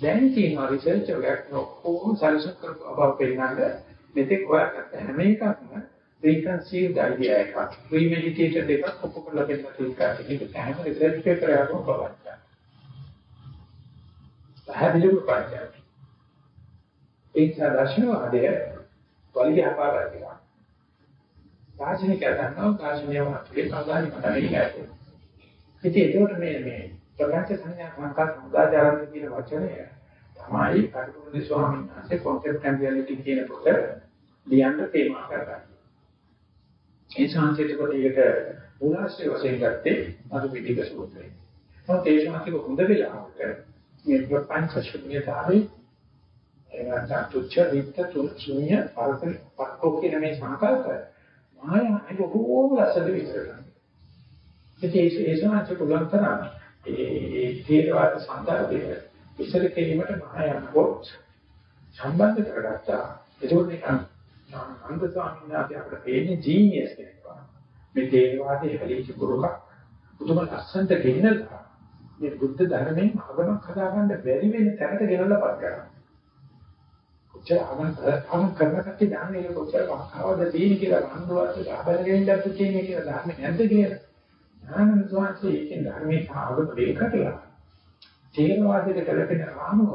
Speaker 1: දැන් තියෙන රිසර්ච් එකක් ඔක්කොම සැලසුම් කරපු අබව පෙන්වන්න මෙතෙක් හොයාගත්ත හැම එකක්ම preconceived idea එකක් premeditated එකක් ඔප්පු කරලා පෙන්නන එක. ඒක හැම රිසර්ච් පේපර් එකකම බලන්න. පැහැදිලිව ප්‍රකාශ ඒ නිසා දර්ශනවාදය වලිගහපා ගන්නවා. දාර්ශනික දන්නවා දාර්ශනිකව අපේ සාධාරණ මතකයි ඇත්තේ. ඉතින් ඒකට මේ මේ ප්‍රකාශ සංඥා සංකල්ප සමුදායරණ කියන වචනය තමයි කටුකුරුනි ස්වාමීන් වහන්සේ concept and reality කියන පොත ලියන්න තේමා කරගන්නේ. ඒ සංකේත කොට ඒකට මූලාශ්‍රය වශයෙන් ගත්තේ අර පිටික සූත්‍රය. මොකද ඒ ශාස්ත්‍රික හොඳ වෙලාවට මේ ප්‍රපංච ශුන්‍යතාවේ එනවා තුච්ච විත්ත තුච්චුන්‍ය පරතර පක්කෝ කියන මේ සංකල්ප මායා ඒක බොහෝම ලස්සන විස්තර ඉතින් ඒ සමාජ පුළුවන් තරම් ඒ තේරවාද සංදර්භයේ විස්තර කිරීමට මායා පොත් සම්බන්ධ කරගත්තා ඒක නිකන් අන්ත ස්වාමීන් වහන්සේ අපිට පේන්නේ ජීනියස් කෙනෙක් වගේ මේ තේරවාදයේ හැලීච්ච පුරුක පුදුම ලස්සනට ගෙන්නලා මේ බුද්ධ ධර්මයෙන් ආගමක් හදාගන්න බැරි වෙන තැනට ගෙනල්ලා පත් කරනවා. කොච්චර ආගම ආගම කරනකට ඥානෙ ඒක කොච්චර වහකවද තියෙන කියලා අනුරාධ ආබලගෙන් දැක්ක තියෙන කියලා ධර්ම නැද්ද කියලා. ඥාන විශ්වාසයේ ඒකෙන් ධර්මයේ ආගම දෙකටලා. තේරවාදයට කලපෙන රාමුව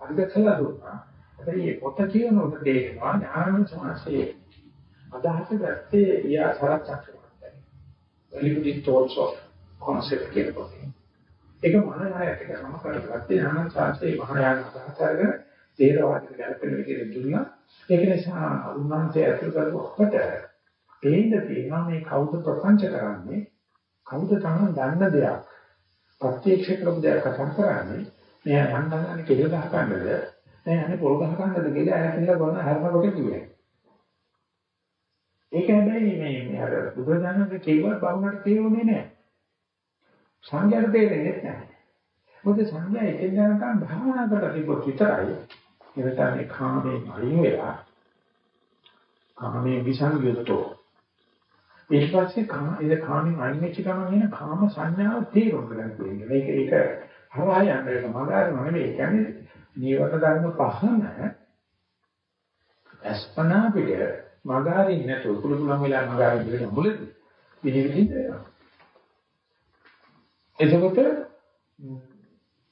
Speaker 1: අර්ධකලා දුන්නා. හැබැයි මේ පොත කියනකොට තේරෙනවා ඥාන විශ්වාසයේ අදහස ගත්තේ යා Sarath චක්‍රවර්තී. Limited thoughts of concept කියන පොතේ. ඒක මහායානයට නම කරගත්තේ ආනන්ද සාස්ත්‍රයේ මහායාන අදහස අරගෙන තේරවාදයට ගැලපෙන විදිහට දුන්නා. ඒක නිසා උන්වහන්සේ අතුල් කරපුවට තේින්න තියෙනවා මේ කවුද ප්‍රපංච කරන්නේ කවුද තමයි දන්න දෙයක් ප්‍රත්‍යක්ෂ කරපු දෙයක් කතා කරන්නේ මෙයා යන්න ගන්න කෙල ගහ ගන්නද නෑ අනේ පොල් ගහ ගන්නද කියලා ඇහැටලා ගොන හරනකොට කිව්වේ. ඒක හැබැයි මේ මේ අර බුදුරජාණන්ගේ කේවල බවුනට තේරුනේ නෑ. සංඥාට තේරෙන්නේ නැහැ. මොකද සංඥා එකෙන් යනකම් භාවනා කරලා තිබොත් විතරයි. ඒකට මේ කාමයේ අයින් වෙලා කාමයේ විසංයුක්තෝ. ඊට පස්සේ කාම ඒ කාමෙන් අයින් වෙච්ච ගමන් එන කාම සංඥාව තේරුම් ගන්න තියෙනවා. මේක ඒක හරහා යන එක මගාරම නෙවෙයි. කියන්නේ නීවරණ ධර්ම පහම අස්පනා පිට මගාරින් නැතුව කුළු කුලම් වෙලා මගාරින් දෙන්න මුලදී විනිවිදින්න වෙනවා. එතකොට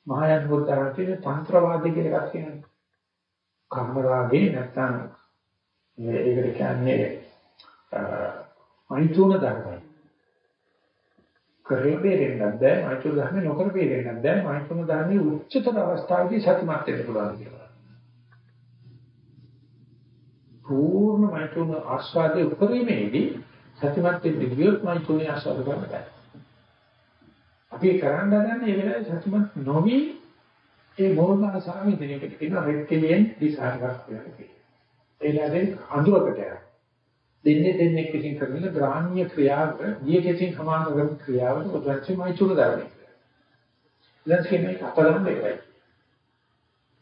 Speaker 1: මහායාන බුද්ධාගම තියෙන තන්ත්‍රවාදී කියලා එකක් තියෙනවා. කම්මරාගේ නැත්තම් ඒකට කියන්නේ මෛතුන ධර්මයි. කරේ බේරෙන්නත් බෑ මෛතුන ධර්ම නොකර බේරෙන්නත් බෑ මෛතුන ධර්මයේ උච්චතර අවස්ථාවේදී සතිමත් වෙන්න පුළුවන් කියලා. පූර්ණ මෛතුන ආස්වාදයේ උපරිමයේදී සතිමත් වෙන්න ගියොත් මෛතුනේ ආස්වාද කරන්න බෑ. අපි කරන්න හදන්නේ ඒ වෙලාවේ සතුටුමත් නොවි ඒ මෝහන ආසාවෙන් දෙනකට කියන රෙක්ටිලියන් දිසාරයක් කියලා. ඒ ලැබෙන අඳුරකට යන. දෙන්නේ දෙන්නේ කිසිම කරන ග්‍රාහ්‍ය ක්‍රියාව, නියකයෙන් සමාන කරන ක්‍රියාවට උදාච්චමයි චුර දරන්නේ. ඊළඟ කියන්නේ අතරම එකයි.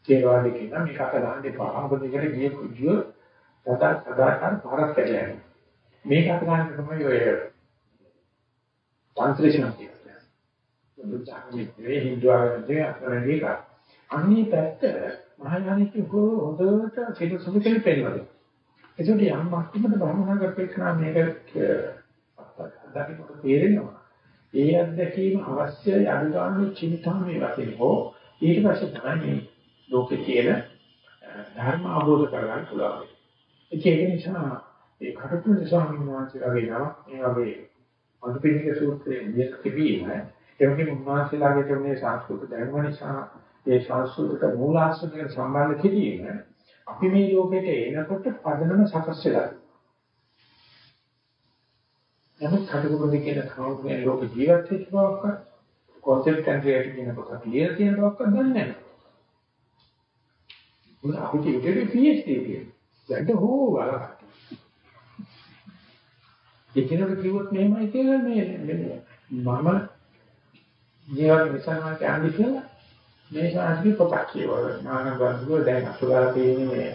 Speaker 1: තේරවාදී කියන මේක අත ගන්න එපා. මොකද ඒකට ගියේ කුජුව සදා සදාකාර පාරක් කැඩලා යනවා. මේක අත ගන්න තමයි ඔය ට්‍රාන්ස්ලේෂන් එක කියන්නේ. බුද්ධාගමේ හින්දු ආගමේ අතරේ එක. අන්නේ පැත්ත මහායානික හොඳට සිදුසුදු කෙලි පෙන්නනවා. ඒකට යම් මට්ටමකට භවනා කරපේකනා මේක අත්දැකීමක් තේරෙනවා. ඒ අත්දැකීම අවශ්‍යයි අනුගාමී චින්තාමේ වශයෙන් හෝ ඊට පස්සේ තමයි ලෝකේ තියෙන ධර්ම අවබෝධ කරගන්න පුළුවන්. ඒක නිසා ඒ කටුකුරු ස්වාමීන් වහන්සේලාගේ නම මේ වගේ අනුපිටික සූත්‍රයේ නියත තිබීම ඒ වගේම උන්වහන්සේලාගේ තිබුණේ සංස්කෘත දැනුම නිසා ඒ සංස්කෘතික මූලාශ්‍රයකට සම්බන්ධ කිරීම අපි මේ ලෝකෙට එනකොට පදනම සකස් වෙලා. නමුත් කටුකුරුද කියන කවුරුනේ ලෝක ජීවත් වෙච්ච බවක් කොන්සෙප්ට් ඇන්ඩ් රියැලිටි කියන කොට ක්ලියර් කියන බවක් දන්නේ නැහැ. උන් අපිට ඉතිරි PhD කියන. දැන් හෝ බලන්න. එකිනෙක කිව්වොත් මෙහෙමයි කියලා මේ මම ජීවත් විසන්නා කියන්නේ කියලා මේ ශාස්ත්‍රීය පොතක් කියවල නානගන්දුව දැන් අසුලා තියෙන්නේ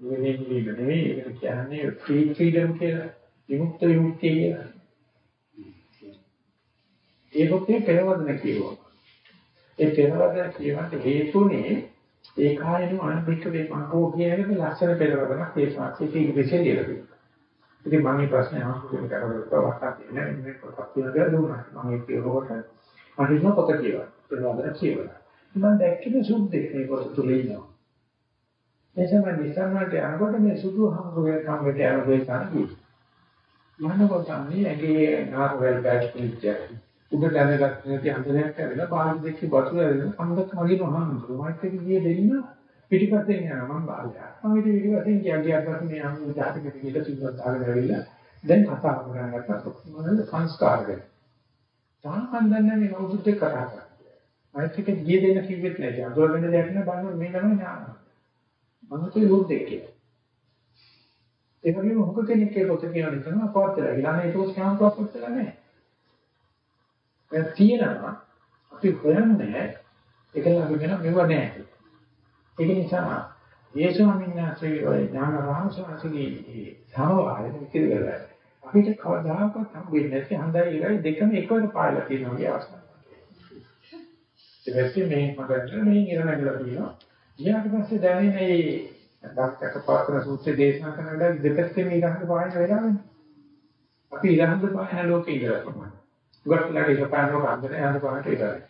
Speaker 1: මේ නිවිල නෙවෙයි ඒක කියන්නේ ෆ්‍රී ෆ්‍රීඩම් කියලා විමුක්ත විමුක්තිය කියලා. ඒ පොතේ පෙරවදන කියවුවා. ඒ පෙරවදන කියවන්න හේතුනේ ඒ කායනු අනිත්‍ය වේ මංකෝ කියන එක ලක්ෂණ පෙරවදනක් ඒ ශාස්ත්‍රීය විශේෂය ඉතින් මම මේ ප්‍රශ්නේ අහන්න කරවල වටා තියෙන මේ පොතක් කියලා දුන්නා. මම ඒක කියනකොට මම හිතන පොත කියලා. ඒක වල කියවලා. මම දැක්කේ සුද්ධෙක් මේ පොත තුල ඉන්නවා. එසම නිසන්නට යනකොට මේ සුදු හම්බුවේ කම්බට යනකොට තමයි. මනකොට අන්නේ ඇගේ නාරවැල් බෑට් පිටියක්. උඩ දැනගත් නැති අන්දරයක් ඇවිල්ලා පාන් දෙකේ වතුර ඇවිල්ලා අම්මත් මගේ මහාමුදුරු මයිත් එක ගියේ දෙන්න පිටිපස්සෙන් යනවා මම බාලයා. මම ඉතින් පිටිපස්සෙන් ගියා ගියාට පස්සේ මේ අම්මු ජාතකෙට ගිහලා සිල්වත් දාගෙන ඇවිල්ලා දැන් කතා කරගෙන ගත්තා මොනවද සංස්කාර ගැන. තාමන් දන්නේ මේ කවුරුත් එක්ක කතා කරන්නේ. මයිත් එක ගියේ දෙන්න කිව්වෙත් නැහැ. අඳුර වෙන දෙයක් නෑ බලන්න මේ තමයි ඥාන. මම તો යොද්දෙක් කියලා. ඒ වගේම හොක කෙනෙක් ඒ පොත කියන නිසා අපවත් වෙලා. ඊළඟ ඒක ස්කෑම් කරපුවත් වෙලා නැහැ. ඒක තියෙනවා අපි හොයන්නේ ඒක ළඟ වෙන මෙව නැහැ. ඒක නිසා ඒ ස්වාමීන් වහන්සේ ඔය ඥාන රාමසාරගේ සමවායන විකිරලා අපිට කවදාකවත් හම්බෙන්නේ නැති හඳයි ඒකයි දෙකම එකවර පායලා තියෙනවා වගේ අවස්ථාවක්. ඒ වෙස්සේ මේ මගට මේ ඉරණගල තියෙනවා. ඊට පස්සේ දැනෙන්නේ මේ දක්ක පාත්‍ර සූත්‍රය දේශනා කරනකොට දෙපැත්තේ මේ ඉරහඳ පායන වෙලාවනේ. අපි ඉරහඳ පායන ලෝකේ ඉඳලා තමයි. උගත්ලාගේ ඉරපානක අන්දරේ යන පාට ඉතරයි.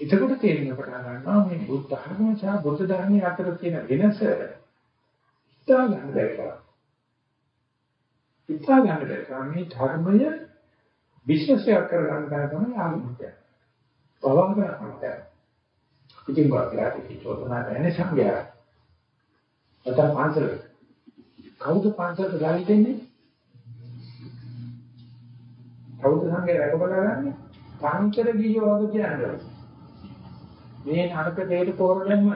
Speaker 1: එතකොට තේරෙන පටන් ගන්නවා මේ බුද්ධ ධර්ම සහ බුද්ධ ධර්මයේ අතර තියෙන වෙනස හිතා ගන්න බැහැ. හිතා ගන්න බැහැ. මේ ධර්මය විශ්වාසයක් කරගන්න බෑ තමයි ආගමිකය. පවා කරන්නේ. ඉතින් බාහිරට කිචෝතනා නැහැ සංගය. අතන පාන්සල. කවුද පාන්සලට ගාලි දෙන්නේ? කවුද සංගය රැකබලා ගන්නේ? පාන්සල ගියෝ වගේ කියන්නේ. මේ නරක දෙයට තෝරගන්න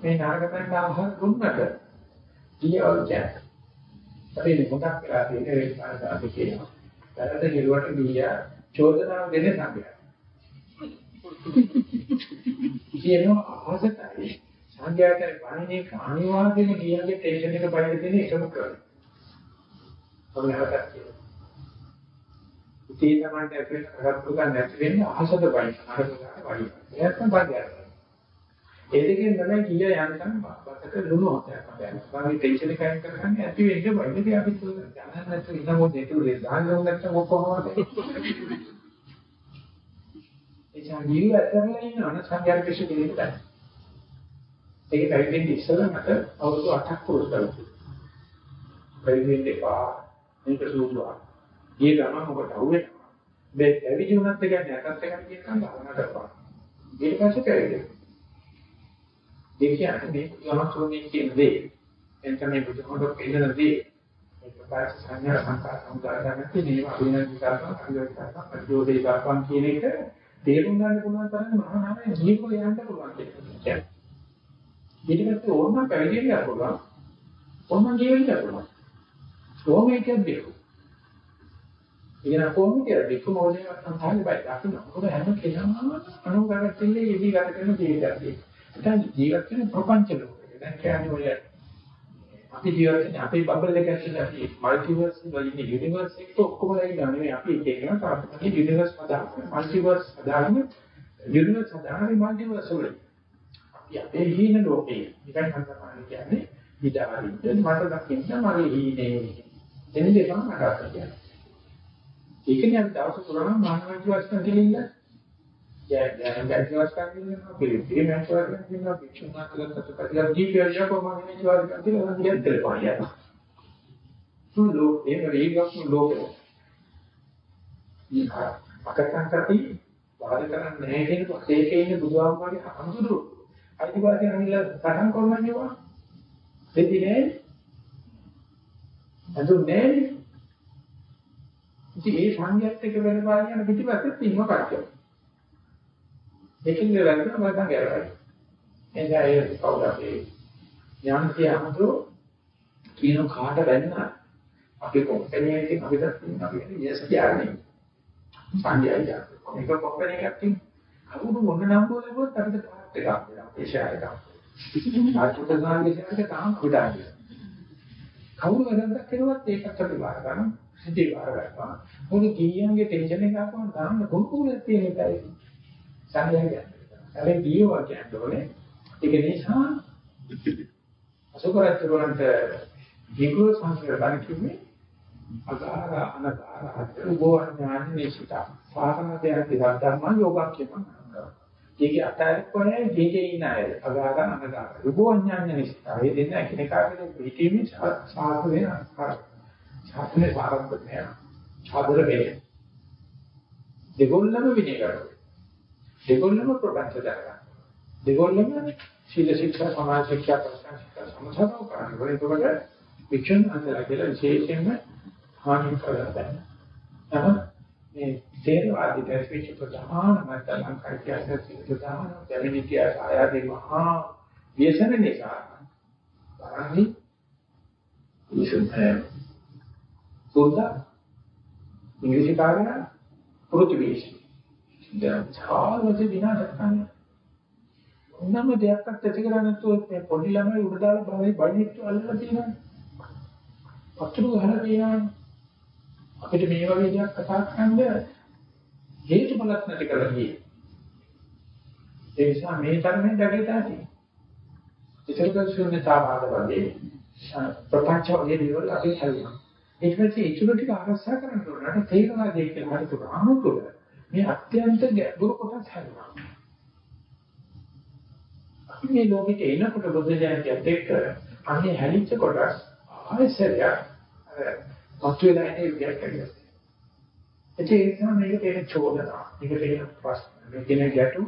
Speaker 1: මේ නරක තැනට ආහාර දුන්නට කීයවල් කියන්නේ. අපි මොකක් කරලා තියෙන්නේ ඒ පාරට කියනවා. වැරද්ද කෙරුවට ගියා චෝදනාව දෙන්නේ සංගය. කියනවා අහසටයි සංඝයාට වන්නේ අනිවාර්යයෙන්ම කියන්නේ ටෙන්ෂන් එක බයිද තියෙන එකම කරන. මොනවාකට කියනවා. ඉතී තමයි අපේ කරත් ගන්න නැති වෙන්නේ අහසට බයින. අහසට බයින. එයාටම බාධා ඒ දෙකෙන් තමයි කීය යනකම් බතට ලුණු හොතයක් අපේ. මගේ ටෙන්ෂන් එක අයින් කරගන්න ඇති වෙන්නේ බයිනේ අපි දැනන්න නැත්නම් ඉන්න මොකද ඒක උදේ දාන්න ඕන නැත්නම් කොහොමද? ඒ ඡාගීව ඇතරලා ඉන්නවනේ සංඥා පිටු දෙන්න බෑ. ඒක පැවිදෙන්න ඉස්සෙල්ලා මට අවුරුදු 8ක් පුරුදු කරලා. පැවිදෙන්න එපා. මේක සූදුවා. ඊ ගමන් ඔබට අහුවෙනවා. මේ පැවිදි වුණත් කියන්නේ අකත් එකක් කියනකම් භාවනා කරපන්. ඊට පස්සේ පැවිදෙන්න. ඒ කියන්නේ මේ යමතුරුමින් කියන දේ. එතන මේ බුදුහමෝ කියන දේ. මේ ප්‍රකාශ සංඥා සංකාර සමුදායයන්ට නේව අභිනව විකාශන අභිවිකාශන ප්‍රතිෝදේ දාපන් කියන එක තේරුම් ගන්න පුළුවන් තරම් මහා නාමයෙන් ජීවිතය යන්න පුළුවන් කියන්නේ. ඊට පස්සේ ඕනම පැවිදි වෙන්න පුළුවන්. ඕනම ජීවිතය පුළුවන්. ඕමේකක් දෙකෝ. ඉගෙන කොහොමද කියලා දෙක මොලේ සංසාරේ බයි දකින්න. මොකද හැම කෙනාම අනුගතකෙන්නේ ඉදී ගත කරන ජීවිතයක්. දැන් ජීවත් වෙන ප්‍රපංච ලෝකෙක. දැන් කියන්නේ ඔය අපි ජීවත් වෙන අපේ බබල් එක ඇතුළේ අපි මල්ටිවර්ස් වල ඉන්නේ යුනිවර්ස් එක ඔක්කොම ලයිලා නෙවෙයි අපි එක එකන තාපකේ යුනිවර්ස් හදාගන්න මල්ටිවර්ස් හදාගන්න යුනිවර්ස් හදාගන්න මල්ටිවර්ස් වල. අපි අපේ හීන ලෝකේ නිකන් හඳපාන කියන්නේ විදාරින්න මට දකින්න මගේ හීනේ. එන්නේ තමයි මට කියන්නේ. ඒකනේ අපි දවස් පුරාම මානව ජීවිතය කියලා දැන් දැන් ගැටලුවක් ගන්නවා පිළිපිලි මැට්ටුවක් ගන්නවා පිටුමා කියලා සතුටක් ජීවිතය කොහොමද මේ ජීවිතය කියලා කියන දෙයක් සුළු ඒ රේගක් ලෝකේ අකටන් කරති වාද කරන්නේ නැහැ කියන පස්සේ ඉන්නේ බුදුහාමුදුරගේ අඳුරු අයිතිවාසිකම් අනිලා සටන් කරනවා දෙති නෑ අඳුර නෑ ඉතින් ඒ සංයත් එක වෙන පාරියන පිටිපස්සෙත් ඉන්න කට්ටිය ඒකෙන් වැරද්ද මම දැන් ගැරවයි. එනිසා ඒ කවුද අපේ ඥානසිය අමුතු කියන කාට වැන්න අපේ කම්පැනි එකෙන් අපිට අපි කියන්නේ යස් කියන්නේ. සංජයයි යා. මේක කම්පැනි එකක් තියෙන. කවුරු මොන නම් වලවත් අපිට පාර්ට් එකක් දෙනවා. ඒ ෂෙයාර් එකක්. ආර්ථික සංග්‍රහයේ ෂෙයාර් එක තාම කුඩායි. කවුරු වැරද්දක් කරුවත් ඒකත් අපි බාර ගන්න. සිද්ධි බාර ගන්නවා. මොකද කීයන්ගේ ටෙන්ෂන් එක ආපුවම දාන්න කොහොමද තියෙන එකයි. සංයය කියන්නේ. ගියෝ කියන්නේ ඕනේ. ඒක නිසා අසුකරත් වලන්ට දීගෝ සංස්කෘත බණ කිව්වේ අගාර අනගාර අතුබෝ ඥාන නිසිත. සාකනතයක් ධර්ම යෝගා කියනවා. ඒකේ අතයක් කොනේ දීගේ ඉන්න අය අගාර අනගාර. උබෝ ඥාන නිසිත. ඒ දෙන්න එකිනෙකාගේ පිටීමේ සාසනේ සාසනේ ආරම්භ නෑ. ආදර වෙන්නේ. දෙගොල්ලම විනය කරනවා. දෙගොල්ලම ප්‍රපංච දරගන්න. දෙගොල්ලම සීල ශික්ෂා සමාජ ශික්ෂා ප්‍රශ්න ශික්ෂා සමසම කරනවා. ඒකවල වික්ෂණ අතර කියලා විශේෂයෙන්ම හානි කරලා තමයි. මේ තේරවාදී දැස්විච්ච ප්‍රධාන මත ලංකාවේ කියන ප්‍රධාන දෙවිනිකය ආයතේ මහා ව්‍යසන නිසා තරන්නේ ඉතින් සෝදා ඉංග්‍රීසි කාරණා පෘථිවීසි දැන් සාරවත විනාශ කරන්නේ. මොනම දෙයක්වත් ඇති කරන්නේ නැතුව මේ පොඩි ළමයි උඩ දාලා බලයි බඩිට අල්ලලා තියෙනවා. පතුරු ගහලා තියෙනවා. අපිට මේ වගේ දෙයක් කතා කරන්න හේතුඵලක් නැති කරලා ගියේ. ඒ නිසා මේ තරමෙන් දැකලා තියෙනවා. ඒතරක ශූන්‍යතාවාද වගේ ප්‍රපංච වගේ දේවල් අපි හරිනවා. ඒක පස්සේ ඒ ටික ආරක්ෂා කරන්න ඕනට තේරවාදී කියලා හරි පුරාම තුළ මේ අත්‍යන්ත ගැඹුරු කොටස් හැරුණා. අපි මේ ලෝකෙට එනකොට බුද්ධ ජයන්තියත් එක්ක අනේ හැලිච්ච කොටස් ආයෙසරයක් අර පත්වෙලා ඉන්නේ විදිහට කරගන්නවා. ඒ නිසා මේක තේරෙන චෝදනා. මේක තේරෙන ප්‍රශ්න. මේක තේරෙන ගැටු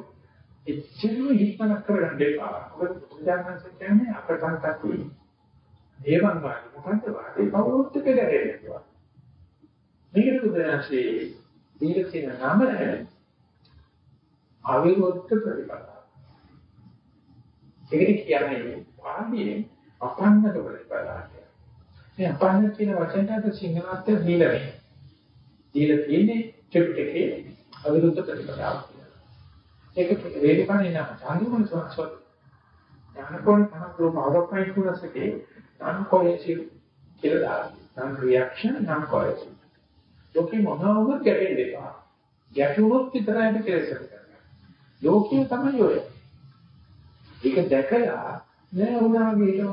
Speaker 1: එච්චරම හිතනක් කරගන්න එපා. මොකද බුදුදහම කියන්නේ අපතන්තකුයි. ඒවන් වාගේ මොකන්ද වාගේ කවුරුත් එක ගැටෙන්නේ. මේකට බුදුරජාණන්සේ දීලා තියෙන නම අවිරොත්ත ප්‍රතිපදාව. ඒකට කියන්නේ පාළියෙන් අපන්නක ප්‍රතිපදාව. මේ අපන්න කියන වචනට සිංහලත් දීලා වෙන්නේ. දීලා තියෙන්නේ ත්‍රිපිටකේ අවිරුද්ධ ප්‍රතිපදාව කියලා. ඒක වේදිකානේ නම චාන්දුමන සෝසොත්. ඥානකෝණ තමයි අවරප්පයි කුණසකේ non cohesive කියලා දානවා. non reaction non cohesive. ලෝකේ මොනවම ගැටෙන්න එපා. ගැටුනොත් විතරයි කෙලෙස් කරන්නේ. ලෝකයේ තමයි ඔය. ඒක දැකලා නෑ වුණා වගේ හිටව.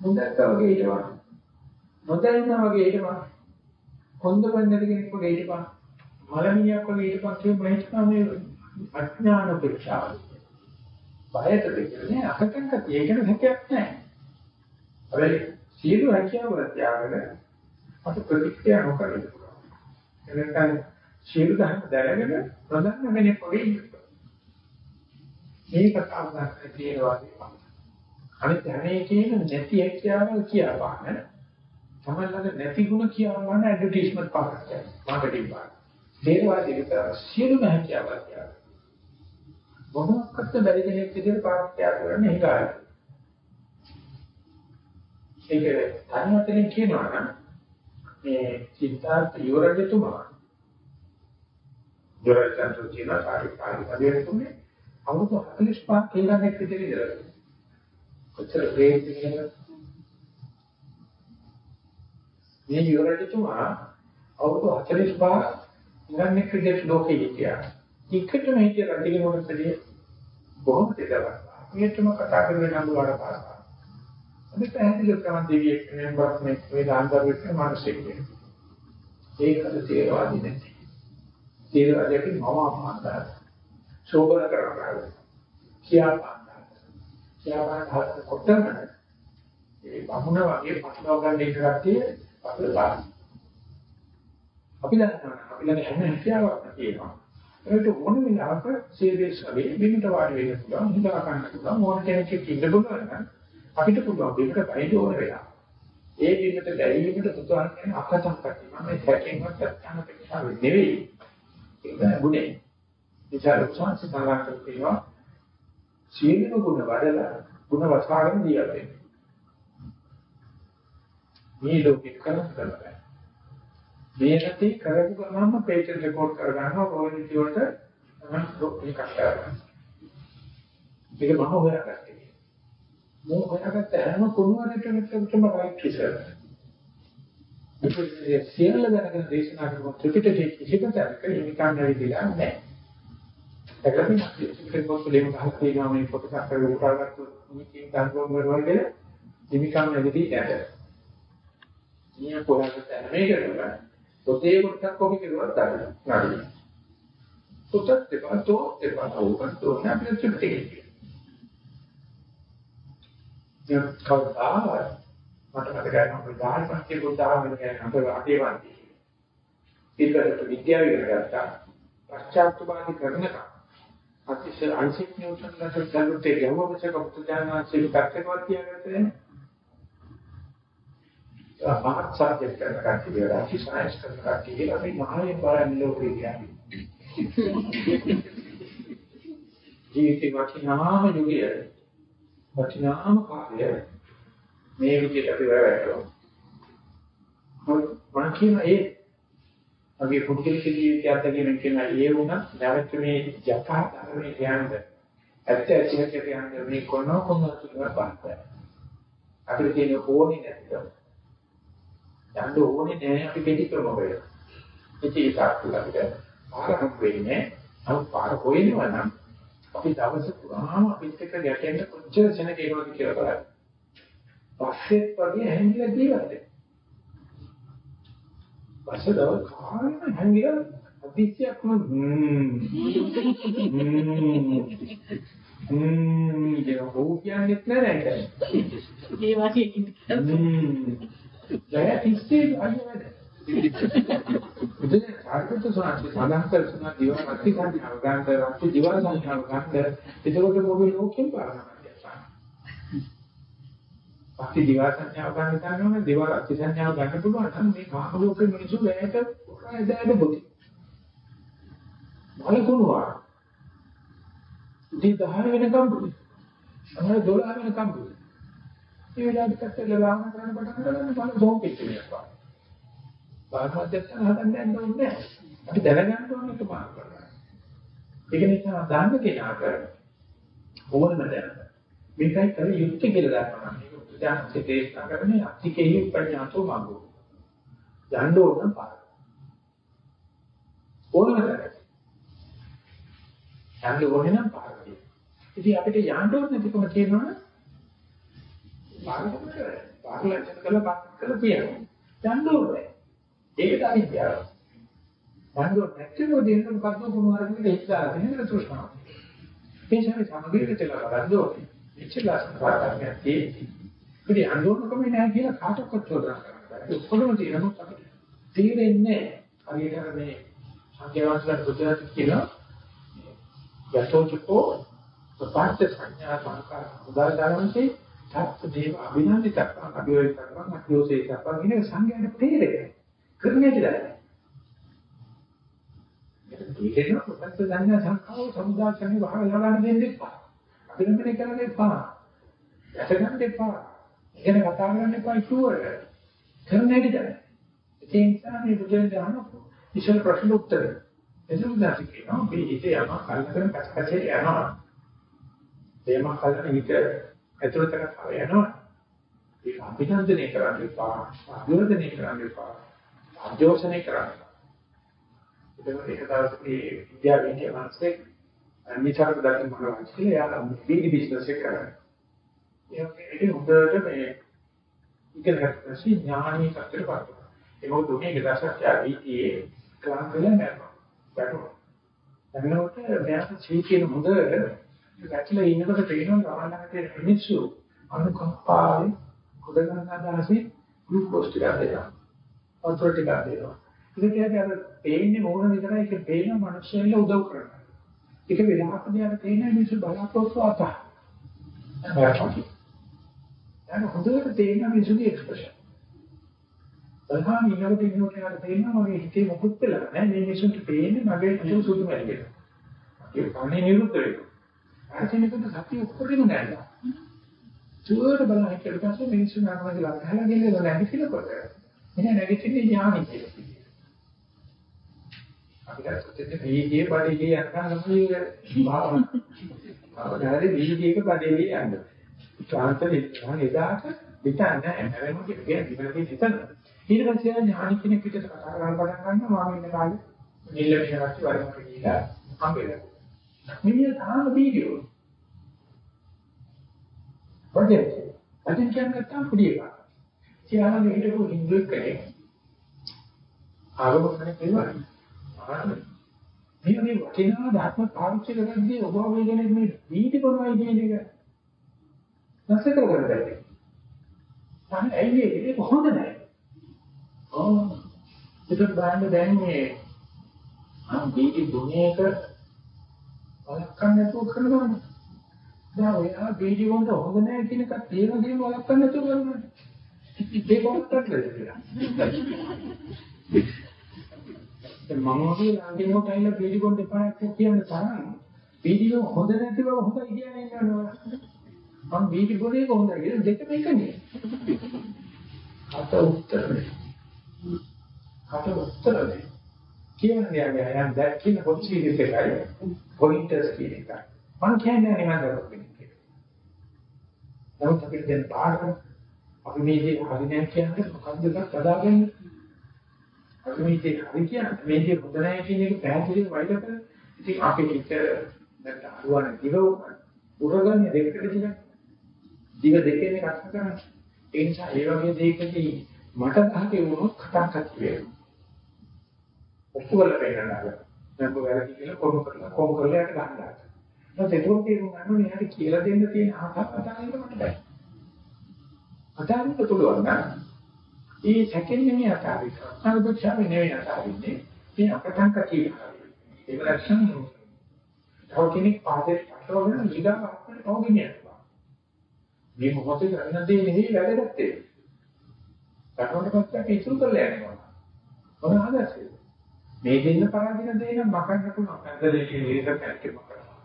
Speaker 1: මොඳක්ක වගේ හිටව. නොදැන්නා වගේ හිටව. හොඳ බන්නද කෙනෙක් වගේ හිටපන්. මලමිණියක් වගේ හිටපන් කියන මහිත්‍යා මේ අඥාන ප්‍රචාර. බයට දෙන්නේ අකටන් කතිය. ඒකන හැකියාවක් නෑ. හැබැයි සියලු හැකියාවල තියාගෙන අපට ප්‍රතික්‍රියා නොකර ඉන්න පුළුවන්. එනකන් ශීල ධර්ම දැනගෙන ප්‍රධාන වෙන්නේ පොඩි ඉන්නවා. මේක තමයි තේරවාදී. අනිත් හැමේ කියන නැති හැකියාවල් කියවන්න. සමහරවිට නැති ಗುಣ කියවන්න ඇඩ්වර්ටයිස්මන්ට් පාරක් යනවා. මාකටිං පාරක්. තේරවාදී විතර සියලුම හැකියාවල් කියනවා. මොනක්වත් බැරි කෙනෙක් විදිහට පාරක් කියවන්න හිතාගන්න. ඒක තනියම කියනවා නම් මේ සිද්ධාර්ථ යුවරජතුමා යුවරජතුමා කියන කාර්ය කාර්ය පරිවර්තනේ අවුරුදු 45 කේලන්නේ විතර ඉඳලා කොච්චර ප්‍රේම කියනද මේ යුවරජතුමා අවුරුදු 45 ඉංග්‍රීසි ක්‍රිකට් ලෝකයේ හිටියා. ටිකටම හිටිය රටිගේ මොකටද බොහොම දෙදවක්. මේකම කතා කරගෙන නම් වල පාසා. අපි පැහැදිලිව කරන දෙවියෙක් නෙවෙයි මේ වේදාන්තරික මානසික දෙයක්. ඒකද තේරවාදී නැති. තේරවාදයේ මම අමාන්තය. සෝබන කරනවා. කියාපාන්ත. කියාපාන්ත කොටම ඒ බමුණ වගේ පටලවා ගන්න එක කට්ටිය අපිට බාරයි. අපි දන්නවා අපි ළඟ හැම හැකියාවක් තියෙනවා. ඒකට ඕන වෙලාවක සීරියස් වෙයි බිමට වාඩි වෙන්න පුළුවන් හිතා ගන්න පුළුවන් ඕන කෙනෙක් ඉන්න පුළුවන් නම් අපිට පුළුවන් බිමට බයිද ඕන වෙලා. ඒ බිමට බැලීමට පුතුහන් කියන අකතක් කරනවා මේ සැකෙන්වත් අත්‍යන්ත පිටාවෙ නෙවෙයි. ඒක බුනේ. විචාර උසස් සාකච්ඡා කරනවා. සීලන ගුණ වඩලා ගුණ වසාගෙන ජීවත් වෙන්න. මේ ලෝකෙ කරන්නේ කරලා මේ රටේ කරපු ගමන්ම පේටන්ට් රෙකෝඩ් කරගන්නවා රොයල්ටි වලට තමයි මේක කරගන්න. මේක මම හොයාගත්තේ. මම හොයාගත්ත හැම කුණුවරටම රයිට් රිසර්ච්. ඒ සියල්ල දැනගෙන දේශනා කරන ත්‍රිපිටකයේ කිසිම තැනක නිකන් නැවිදලා නැහැ. ඒකම ත්‍රිපිටක පොතේම ගහක් තියෙනවා මේ පොත කරගෙන උටාගත්තු මේකෙන් තංගොම් වලවල නිකන් නැවිදී යනවා. මේ කොහොමද මේක කරන්නේ? පොතේ කොටක් කොහොමද කියලා ගන්න. නඩු. පොතත් දෙපා තෝ දෙපා ඕකන් තෝ නැපිට චුට්ටේ. දැන් කවදා මට මතකයි මම ගාන පස්සේ බුද්ධාගම ගැන අපේ අටේ වන්ති. ඊළඟට විද්‍යාව ඉගෙන ගත්තා. පශ්චාත්තුපාදි කරනකම් අතිශය අංශික නියුටන්ලට ගලුටේ යවවචක පුදුජානා සිල් කර්තකවත් කියනකදී මහත් සබ්ජෙක්ට් කරන කට්ටිය රාශි සයන්ස් කරන කට්ටිය අපි මහයෙන් බලන්නේ ලෝකේ කියන්නේ. ජීවිතේ වටිනාම යුගය වටිනාම කාලය මේ විදිහට අපි වැරැට්ටුවා. මම කියන ඒ වගේ පුදුලික ජීවිතයක් ගැන කියන ඒ වුණා නැවත මේ යථා ධර්මයේ කියන්නේ ඇත්ත ඇතිවට කියන්නේ මේ කොන කොන කියලා බලන්න. අපිට තියෙන ඕනේ නැතිව යන්න ඕනේ නෑ අපි කෙටි ක්‍රම වල. ඉතින් ඒකත් අපිට පාරක් වෙන්නේ නමුත් පාර හොයනවා නම් අපි දවස පුරාම අපිත් එක්ක ගැටෙන්න කොච්චර සෙනග එනවද කියලා බලන්න. පස්සෙත් වගේ හැංගිලා ජීවත් වෙන්න. පස්සේ දවල් කාලෙම හැංගිලා අතිශයක්ම <laughs> හ්ම්. හ්ම්. ඒක හොු කියන්නේත් නෑ නේද?
Speaker 2: ඒ වගේ
Speaker 1: ජය තිස්සේ අයියවද ඉතින් සාර්ථක සෝනාති සාධන කරන දිවා මැති සංඥාව ගන්නට රාත්‍රී දිවා සංඥාව ගන්නට එතකොට මොකද ලෝකෙන් පාරනවා පස්සේ දිවා සංඥාව ගන්න ගන්නවනේ දිවා රාත්‍රී සංඥාව ගන්න පුළුවන් නම් මේ කාම ලෝකෙ මිනිස්සු වැයට ඇදලා බොති මොලකුණුවා ඉතින් 10 වෙනකම් බුදි අනේ 12 වෙනකම් බුදි ඒ වෙලාවට කට්ටල ගාන කරන්න පටන් ගන්න බලන්න සෝපෙච්ච වෙනවා. බාහමද්දයන් හදන්න යන්න ඕනේ නැහැ. අපි දැනගන්න ඕනේ ඒක පාර කරලා. ඒක නිසා දාන්න කෙනාට ඕනම දැනගන්න. මේකයි කල යුක්ති කියලා ගන්නවා. මේක උදාහරණයක් දේශනා කරන්නේ අතිකේ උපඥාතෝ මග්ගෝ. යන්න ඕන පාර. ඕනම දැනගන්න. යන්න ඕනේ නම් පාර. ඉතින් අපිට යන්න ඕනේ නැතිකම තියෙනවනේ පාරකට පාරලෙන් කළා පාත් කළා කියනවා. යන්න ඕනේ. ඒකට අවිද්‍යාව. යන්න ඕනේ නැතිව දෙන්න මොකක්ද මොනවාරකට හිතා ගන්න තෘෂ්ණාව. මේ සමේ සමගිරට කියලා ගන්න ඕනේ. ඉච්ඡලා සංකාරණයක් තියෙන්නේ. ඉතින් යන්න ඕනකම නෑ කියලා කාටවත් චෝදනා කරන්න. ඔක්කොම තියෙනවා අපිට. තේරෙන්නේ හරියට මේ සංකේතවල බුද්ධාත් කියනවා යතෝචකෝ සපාච්ච සංඥා සංකාර උදාහරණයක් තත් දේව අභිනන්දිතක් අභිවේකයක් අභිෝසේකක් වගේ සංඥාට තේරෙන්නේ කරන්නේ කියලා. ඒකේන කොටස් සංඥා සංඛාව සමුදාචරණේ වහලා ගන්න දෙන්න එපා. අභිනන්දනය කරන්න එපා. දැක ගන්න එපා. ඉගෙන කතා කරන්න එපා ඉක්ුවර. කරන්නේ කියලා. ඒ නිසා මේ බුදුන් දාන ඉස්සර ප්‍රශ්න උත්තර. එතන දැසි කියනවා මේ ඉතේ යනවා කල්පන පැත්තට යනවා. එයම කල්පන විතර ඇතුළතට යනවා. ඒක අභිනන්දනය කරන්න එපා. අභිවර්ධනය කරන්න එපා. අධ්‍යෝෂණය කරන්න. ඒක ඒක තමයි විද්‍යාවෙන් කියනවාසේ අනිතරක දැක්ම කරනවා කියලා යාළුවා බීඩි බිස්නස් එක කරන්නේ. ඒක හොඳට මේ ඉගෙන ගන්න පස්සේ ඥානීය කතර පාඩම. ඒ මොකද මේක දැසක් යාවිතියේ ක්ලාන්තල නැරනවා. බැටුවා. එන්නකොට මෙයාට සීකියන හොඳ ගැටලා ඉන්නකොට තේරෙනවා ගමනකට මිනිස්සු අනුකම්පාවෙන් කොට ගන්න අදහසේ ග්ලූකෝස් ටික දෙනවා. වතුර ටික දෙනවා. ඒක කියන්නේ අර පේන්නේ මොන විතරයි ඒක පේන මිනිස්සුන්ට උදව් කරනවා. ඒක වෙලාවකදී අර පේන මිනිස්සු බලාපොරොත්තු අත. දැන් හොඳට තේරෙන මිනිස්සුගේ එක්ස්ප්‍රෙෂන්. බලහන් ඉන්නකොට ඉන්නකොට යාට තේරෙනවා මගේ හිතේ මොකුත් වෙලා නැහැ. මේ මිනිස්සුන්ට පේන්නේ මගේ හිතේ සුදු මැල්ලේ. ඒක කන්නේ නිරුද්ධ වෙනවා. අර කෙනෙකුට සතිය උඩින් නැහැ. චුවර බලන එකට පස්සේ මිනිස්සු නරමගේ ලක්හලා ගෙල්ලලා නැගිටිනකොට එනේ නැගිටින්නේ ඥානෙ කියලා. අපිට සුත්තේ වීදියේ පරිදි යනකම් තමයි භාවනා. භාවනාවේ වීදියේක පරිදි යන්නේ. ශාන්තලි මම එදාට හිතන්නේ හැමෝම කියන්නේ ඉවරදී හිතන. ඊට පස්සේ ඥාන කෙනෙක් පිටට කතා කරන්න පටන් ගන්නවා මම ඉන්න කාලේ නිල්ල මෙහෙරටි වරමක ගිහිලා හම්බෙලා. මිනිහ තාම වීඩියෝ. පොඩේ අදින් කියන්නත් පුඩිය එක. සියාලගේ හිටපු හින්දු කෙනෙක්. ආගම කෙනෙක් නෙවෙයි. මේ මේ වටිනා ධර්ම පාවිච්චි කරද්දී ඔබ වගේ කෙනෙක් මේ වීඩි කරනවා කියන එක නැස කරගන්න බැහැ. තමයි ඇයි ඒක කොහොමද නැහැ. ඔව්. ඒක බලන්න දැන් මේ මම වීඩි දුන්නේක වළක්වන්න නැතුව කරනවානේ. දැන් ඔයා වීඩි වලට හොඳ නැහැ කියන එක තේරෙන දේ වළක්වන්න නැතුව කරනවා. ඒක කොහොමද කියලා. දැන් මම වගේ ළඟින්ම ඇවිල්ලා වීඩි කොට එපා කියන තරම් වීඩියෝ හොඳ නැති බව හොඳයි කියන්නේ නේද? මම වීඩි ගොඩේ කොහොමද කියලා දෙකම එකනේ. අත උත්තරනේ. අත උත්තරනේ. කියන්නේ යන්නේ යන් දැක්කින පොඩි සීරීස් එකයි පොයින්ටර්ස් කියන එක. මම කියන්නේ නිවන් දරන්නේ. නමුත් අපිට දැන් පාඩම අපි මේ දේ හරිනේ කියන්නේ මොකක්ද කියලා කඩාගන්නේ. අපි මේ දේ හරි කියන්නේ මේ දේ හොඳ නැහැ කියන එක පැහැදිලිව වයිද කරලා ඉතින් අපි හිත නැත්නම් අරුවන දිව උරගන්නේ දෙකට දිගට දිව දෙකෙන් එකක් කරන්නේ. ඒ නිසා ඒ වගේ දෙයකදී මට තහකේ වුණොත් කතා කරති වෙනවා. ඔක්කොවල පෙන්නනවා. දැන් කොහොමද කියලා කොහොම කරලා කොහොම කරලා යට ගන්නවා. ඊට ඒක තේරුම් ගන්න මෙයාට කියලා දෙන්න තියෙන ආකාර කතාවෙන්න මට බෑ. අදාන්න පුළුවන් නම් ඒ සැකෙන් නෙමෙයි අතාරින්න. අනුබුද්ධාවේ නෙමෙයි අතාරින්නේ. මේ අපතංක කියලා. ඒක ලක්ෂණ තව කෙනෙක් පාදේ පටවගෙන ඊගා අපිට තවගෙනියනවා. මේ මොහොතේ කරන දේ නෙවෙයි වැදගත් ඒ. කටවලට පස්සේ ඉතුරු කරලා යනවා. මොන ආදර්ශයද? මේ දෙන්න පරාදින දේ නම් මකන්න පුළුවන්. අන්දලේ කියන එක පැත්තේ මකනවා.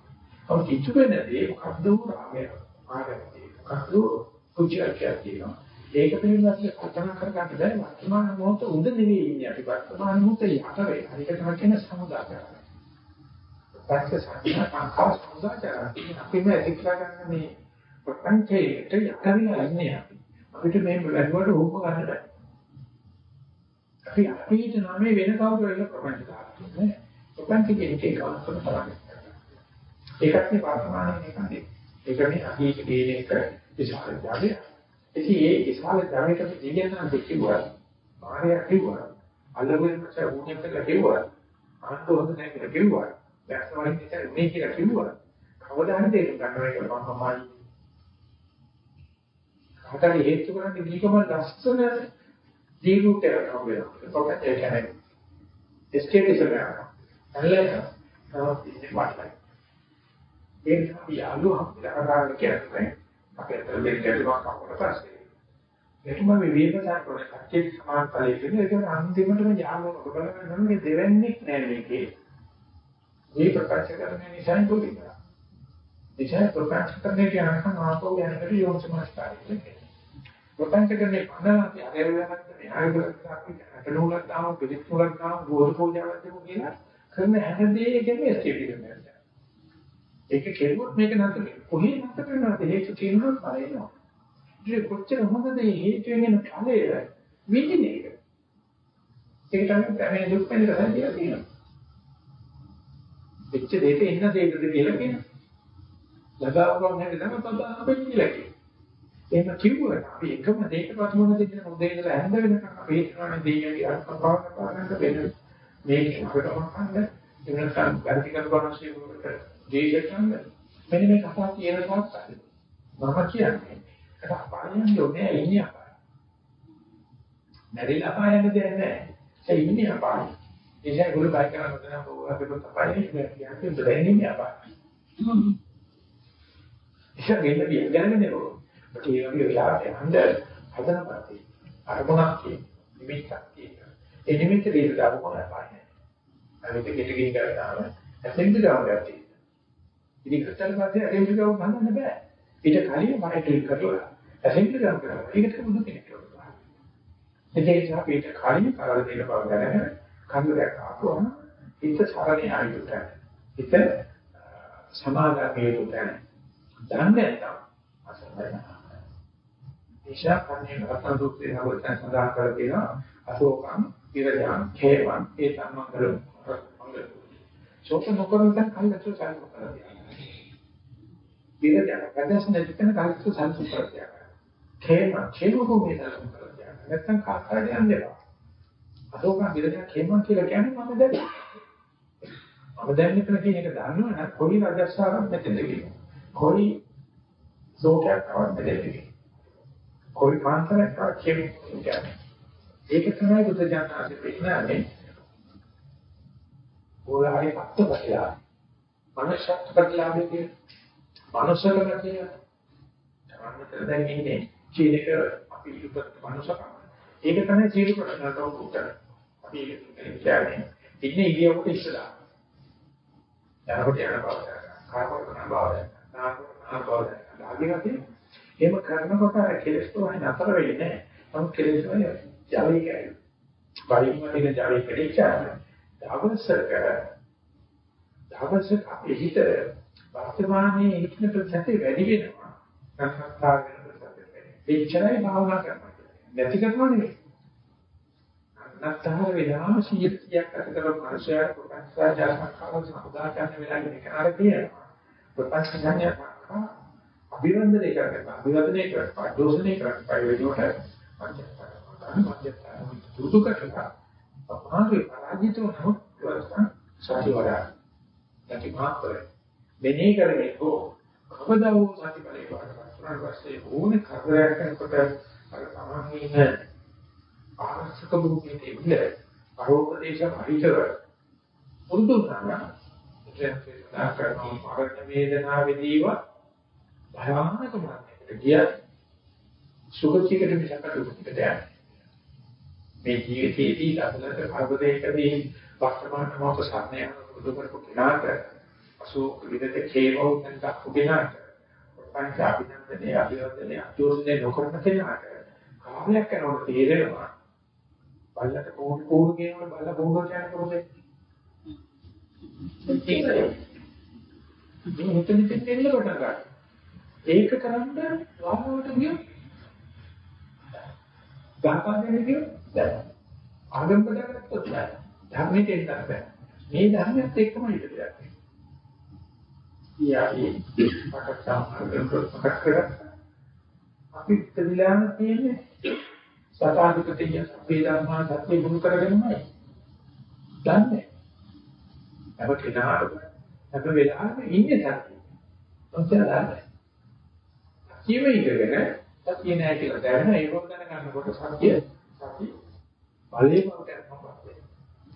Speaker 1: ඔව් ඉතුරු වෙන දේ මොකද්ද උරාමය. ආගමයි. මොකද්ද කුජියක් කියනවා. ඒක පිළිබඳව කල්පනා කරගන්න බැහැ. වර්තමාන මොහොත උද නෙවෙයි ඉන්නේ අපි වර්තමාන මොහොතේ යට වේ. හරියට තමයි කියන සමුදාචාරය. පස්සේ සංස්කාර සමුදාචාරය. අපි මේ එක්ලා ගන්න මේ ප්‍රපංචයට යටවිලා ඉන්නේ අපි. අපිට මේ වැඩවලට ඕක ගන්න බෑ. අපි අපිට නමේ වෙන කවුරු වෙන ප්‍රපංච දාන්නේ. ප්‍රපංච කියන්නේ ඒක අවස්ථන තරන්නේ. ඒකත් මේ වර්තමානයේ එකනේ. ඒක මේ අතීත කියන එක විශාල ජාලය. ඉතින් ඒ විශාල ජාලයකට දෙයයන් දෙකියුවා. මායя කිව්වා. අලගොල්ලට උන්නේ කියලා කිව්වා. අන්තොත් නැහැ කියලා කිව්වා. දැක්සවලින් ඉතින් මේ කියලා කිව්වා. කවදා හරි ඒක ගන්නවා කියලා මම සමාජ හතරේ හේතු කරන්නේ දීකම ලස්සන දීරුට යනවා වෙනවා. ඒකට ඒ කියන්නේ එස්කේපිසම් යනවා. අල්ලලා තමයි වටලයි. ඒ අපි යාළු හම්බුලා කියන්නේ අපේ දෙන්නේ ගැටුමක් අපකට පස්සේ. ගැටුම මේ වේදනා කරන කච්චේ සමාන ඵලයේ කියන එක අන්තිමටම යාළුව ඔබලගෙන මේ දෙවන්නේ නැහැ මේකේ. මේ ප්‍රකාශ කරන නිසා දුකිනවා. නිසා ප්‍රකාශ කරන්නේ කියනකම් ආපහු යනකොට යොමු සමාස්කාරය කියන්නේ. ප්‍රපංචකරනේ පන්නලා අපි අරගෙන යනකොට මෙහාට කරලා අපි අටනෝලක් දාම පිළිතුරක් දාම ගෝධ පූජාවක් දෙමු කියලා කරන හැමදේ එකම ස්ථිතියක්. ඒක කෙරුවොත් මේක නැතර කොහේ නැතර වෙනවද හේතු තියෙනවා බලනවා. ඒක කොච්චර හොඳද මේ හේතුවෙන් එන ඵලය විඳින එක. ඒක තමයි මේ දුක් වෙන එක කියලා තියෙනවා. වෙච්ච දෙයට එන්න දෙයකද කියලා කියනවා. ලබාවම නැහැ තමයි තදා අපේ කියලා කියනවා. එහෙම කිව්වොත් අපි එකම දෙයකටවත් මොන දෙයක් උදේ ඉඳලා හැන්ද වෙනකම් අපි හිතන්නේ දෙයියගේ අත්පාවන පාරකට වෙන මේක අපිටම ගන්න එන්නකම් වැඩි කරගන්න ශීලවලට ජීවිතයන් මෙන්න මේ කතා කියන සාක්ෂාත් මම කියන්නේ ඒක අපායන් යෝනේ ඉන්නේ අපාය. නැරිලා අපායන් දෙන්නේ නැහැ ඒ ඉන්නේ අපාය. ඒසයි ගුරු බයි කරන මොකද අපිට අපායනේ කියන්නේ දෙන්නේ අපාය. ඒක ගෙන්න බිය ගන්නේ නෝ ඒ වගේ වෙලාවට යන්න හදනපත්. අරමුණක් තියෙන නිමිත්තක් තියෙන ඒ නිමිත්ත දෙයට දාපු මොනවද පාන්නේ අනිත් ගෙට ගිහින් කරාම ඇසෙන්ද ගාවක් තියෙන ඉතින් කතල් පස්සේ ඇසෙන්ද ගාව ගන්න බෑ. ඊට කලින් මම ට්‍රික් කරලා ඇසෙන්ද ගාව කරා. ඒකට බුදු කෙනෙක් කරනවා ඒ නිසා අපිට කලින් කරලා දෙන බව දැනගෙන කන්දරයක් ආපුවම හිත සරණේ ආයුතයි හිත සමාධියේ උදැන දන්නේ නැත්නම් අසරණයි. නිසා කන්නේ රත්න සූත්‍රයේ අවස්ථාව සඳහන් කර තියෙනවා අශෝකම් ඉරජාන් khේවන් ඒ සම්මංගල මංගල ශෝක නොකරන දැන් කල්පතු සල්ප කරතියි ඉරජාන් ප්‍රදේශන දෙකන කල්පතු සල්ප කරතියි khේවන් khේවකෝ මේ සල්ප කරතියි නැත්නම් කාකාරට යන්නේ අශෝකම් ඉරජාන් khේවන් කියලා කියන්නේ මම දැක්කේ මම දැන් මෙතන කියන එක දන්නවනම් කොයි රජස්සාවක් මෙතනද කියන්නේ කොයි ශෝකයක් තවත් මෙතනද කොයි කාන්තරයක් කියන්නේ. ඒක තමයි බුද්ධ ඥානයේ පිටනන්නේ. ඕලාරි පත්ත බලා. මනසත් ප්‍රතිලාභයේ කියන මනසකම කියන තමන්ට දැන් ඉන්නේ චීනක අපි ඉපත් මනසකම. ඒක තමයි සීල ප්‍රශ්නකට උත්තර. අපි ඒක කියන්නේ ඉන්නේ ඉරියව්වට ඉස්සලා. යනකොට යන බව. කායකොට යන බව. නාමකොට යන බව. ආදිවාසී එහෙම කරනකොට අර කෙලස් තෝරන්නේ නතර වෙන්නේ නැහැ. නමුත් කෙලස් වල ජලය කැරේ. පරිමණික ජලය කෙරෙච්චා. දවසක දවසක අපේ හිත වර්තමානයේ හිතන ප්‍රතිශතය වැඩි වෙනවා. සංස්කාර වෙන ප්‍රතිශතය වැඩි. එච්චරයි භාවනා කරනවා. නැති කරනවා නෙවෙයි. නැත්තහර වෙලාම 100ක් අත කරන මානසයාට ප්‍රපංචා ජාතකවල සමුදාචාරන වෙලාවේ කරා තියෙනවා. ප්‍රපංච ඥානය අභිවන්දනය කරගන්න අභිවන්දනය කරගන්න පරිදෝෂණය කරගන්න පරිවේදීවට මධ්‍යස්ථාන දුරු කරලා අපහාගේ පරාජිත වුණොත් වස්තන් සතිවරා නැති මාත්‍රය මෙනේ කරන්නේ කො කවදා වූ සතිපලේ වඩපත් පස්සේ ඕනේ කරදරයක් කරනකොට අර තමන්ගේ ආරක්ෂක භූමියේ තිබිලා අරෝපදේශ අහිතව පුරුදු කරනවා ඒ කියන්නේ කරනවා මරණ වේදනාවේදීවා භයානක මාර්ගයකට ගියත් සුගතියකට මිසක දුකට යන්නේ. මේ ජීවිතයේදී ලබනක කර්මදේකදී වර්තමාන මොහොත සාධනය පුරුදු කරපු කෙනාට අසෝක විදක හේවෝන් දක්ව කෙනාට පංච අභිනන්දනේ අභිවදනේ අතුරුනේ නොකරන කෙනාට කාර්යයක් කරනකොට තේරෙනවා බල්ලට කෝටි කෝටි කියනකොට බල්ල බොහෝ කියන කරොත් මේ හිතෙන් දෙන්න කොට ගන්න. ඒක කරන්න වාහනවලට ගියොත් ගහපාදෙන් ගියොත් බෑ. ආගම් බඩගත්තොත් බෑ. ධර්මයට එන්නත් බෑ. මේ ධර්මයත් එක්කම ඉතිරියක්. ඊයයි පටක් කරා අපි ඉතිරිලාම තියෙන්නේ සතාධිපතිය වේදම්මා සත්‍ය ගුණ කරගෙනමයි. දන්නේ. අපේ කෙනාට අපේ වෙලාවෙ ඉන්නේ සත්‍ය. ඔච්චර දන්නේ. කිව ඉඳගෙන සතිය නැහැ කියලා දැනෙන ඒක දැනගන්නකොට සතිය සතිය බලයෙන් කරනවා.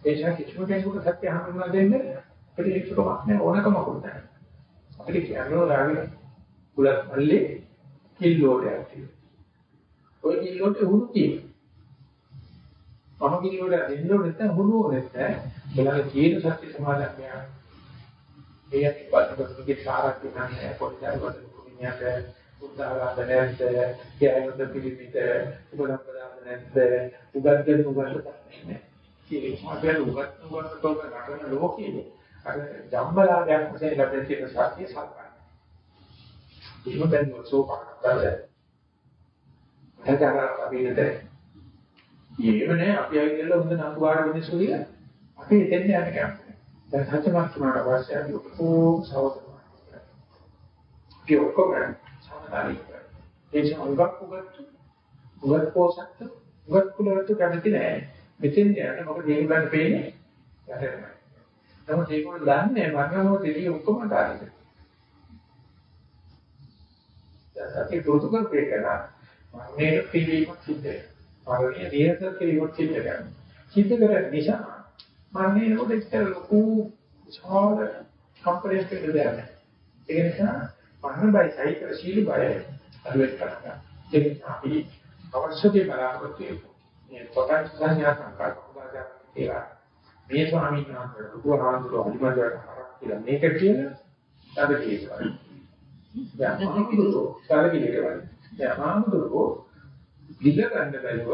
Speaker 1: ඒ නිසා කිසිම කෙනෙකුට සත්‍ය හඳුන්වා දෙන්න අපිට ඒකකමක් නැහැ ඕනකමකුත් නැහැ. අපිට කියනවා රාගය කුලත් මල්ලේ කිල්ලෝට ඇති. ඔය කිල්ලෝට උණු තියෙනවා. මම කිල්ලෝට දෙන්න ඕනේ නැත්නම් හුණු ඕනේ නැහැ. බලන්න කියන සත්‍ය සමාදන් මෙයා. ඒ යටි බලපෑමේ සාරක් නැහැ පොඩි දරුවෙකුට උදාහරණ නැද්ද? කියනොත් පිළිමිත උපදම්පදාන නැද්ද? උගත්ගෙන උගත් නැහැ. ඒක මාතර උගත් උගත් තෝක නටන ලෝකයේ අර ජම්බලාගයක් වශයෙන් ලැබෙන තියෙන සත්‍ය සල්පයි. එහෙම බැලුවොත් සෝපාන එතන අපිට ඒව නෑ අපි ආයෙත් හොඳ නතු වාර මිනිස්සු කියලා අපි එතෙන් යන්න කැමතියි. දැන් සත්‍යමත් වුණාට පස්සේ අපි ඔක්කොම සවතනවා. අපි ඔක්කොම සමතාලී කරා. ඒ නිසා උගක් උගත් උගත් පොසත් උගත් කුලවලට කැමති නෑ. මෙතෙන් යන්න මොකද මේ ගන්න පේන්නේ යටටමයි. නමුත් ඒකෝල දන්නේ මරණමෝ දෙවිය ඔක්කොම තාරිද. දැන් අපි පුරුදු කරපේකනා මරණයට පිළිවීමක් සිද්ධ වෙනවා. මරණය රියසල් කිරීමක් සිද්ධ වෙනවා. සිද්ධ කරන නිසා මරණය නෝද ඉතල ලොකු විශාල කම්පලයක් දෙයක්. ඒ නිසා මරණ බය සහිත සීල බය අඩුවෙන් කරනවා. ඒ නිසා අපි අවශ්‍ය දේ බලාපොරොත්තු වෙමු. මේ පොතක් සංඥා සංකල්ප ඒවා මේ ස්වාමීන් වහන්සේ බුදුහාමුදුරුවෝ අනිවාර්යයෙන් හරක් කියලා මේක කියන තද කියනවා. දැන් ආමුදුරෝ සාරකිලේ වගේ. දැන් ආමුදුරෝ දිග ගන්න බැලුව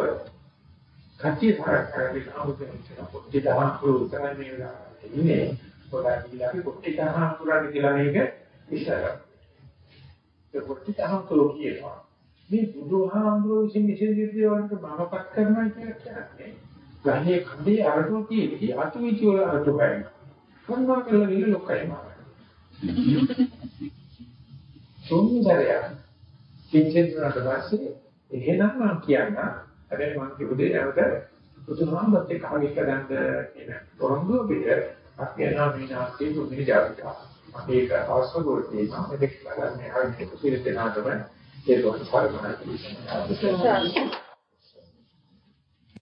Speaker 1: කච්චි සාරක් කරගෙන ආමුදුරෝ කියන පොට්ටි දහම් පුරු තමයි මේ වෙලාවට ඉන්නේ. පොඩක් ඉලාගේ පොට්ටි දහම් පුරාට කියලා මේක ඉස්සර. ඒ පොට්ටි දහම් පුරු කියනවා. මේ බුදුහාමුදුරෝ විසින් විශේෂ වලට බවපත් කරනවා කියලා කියන්නේ. ගහේ කඩේ අරටුව තියෙන්නේ අතු විචි වල අරටුව බෑන. කොන්නා කියලා නිල ලොක්කයි මාර. සුන්දරය. කිංචෙන්නාට පස්සේ එහෙනම් මම කියන්න හැබැයි මම කිව්ව දේ නැවත බුදුහාමත් එක්ක හරියට ගන්න කියන පොරොන්දුව පිට අත්‍යනා විනාශේ දුන්නේ ජාතිකා. මේක අවශ්‍ය කරේ මම දෙක බලන්නේ හරියට පිළිදෙනාටම ඒක වගේ පරිමාණයක්.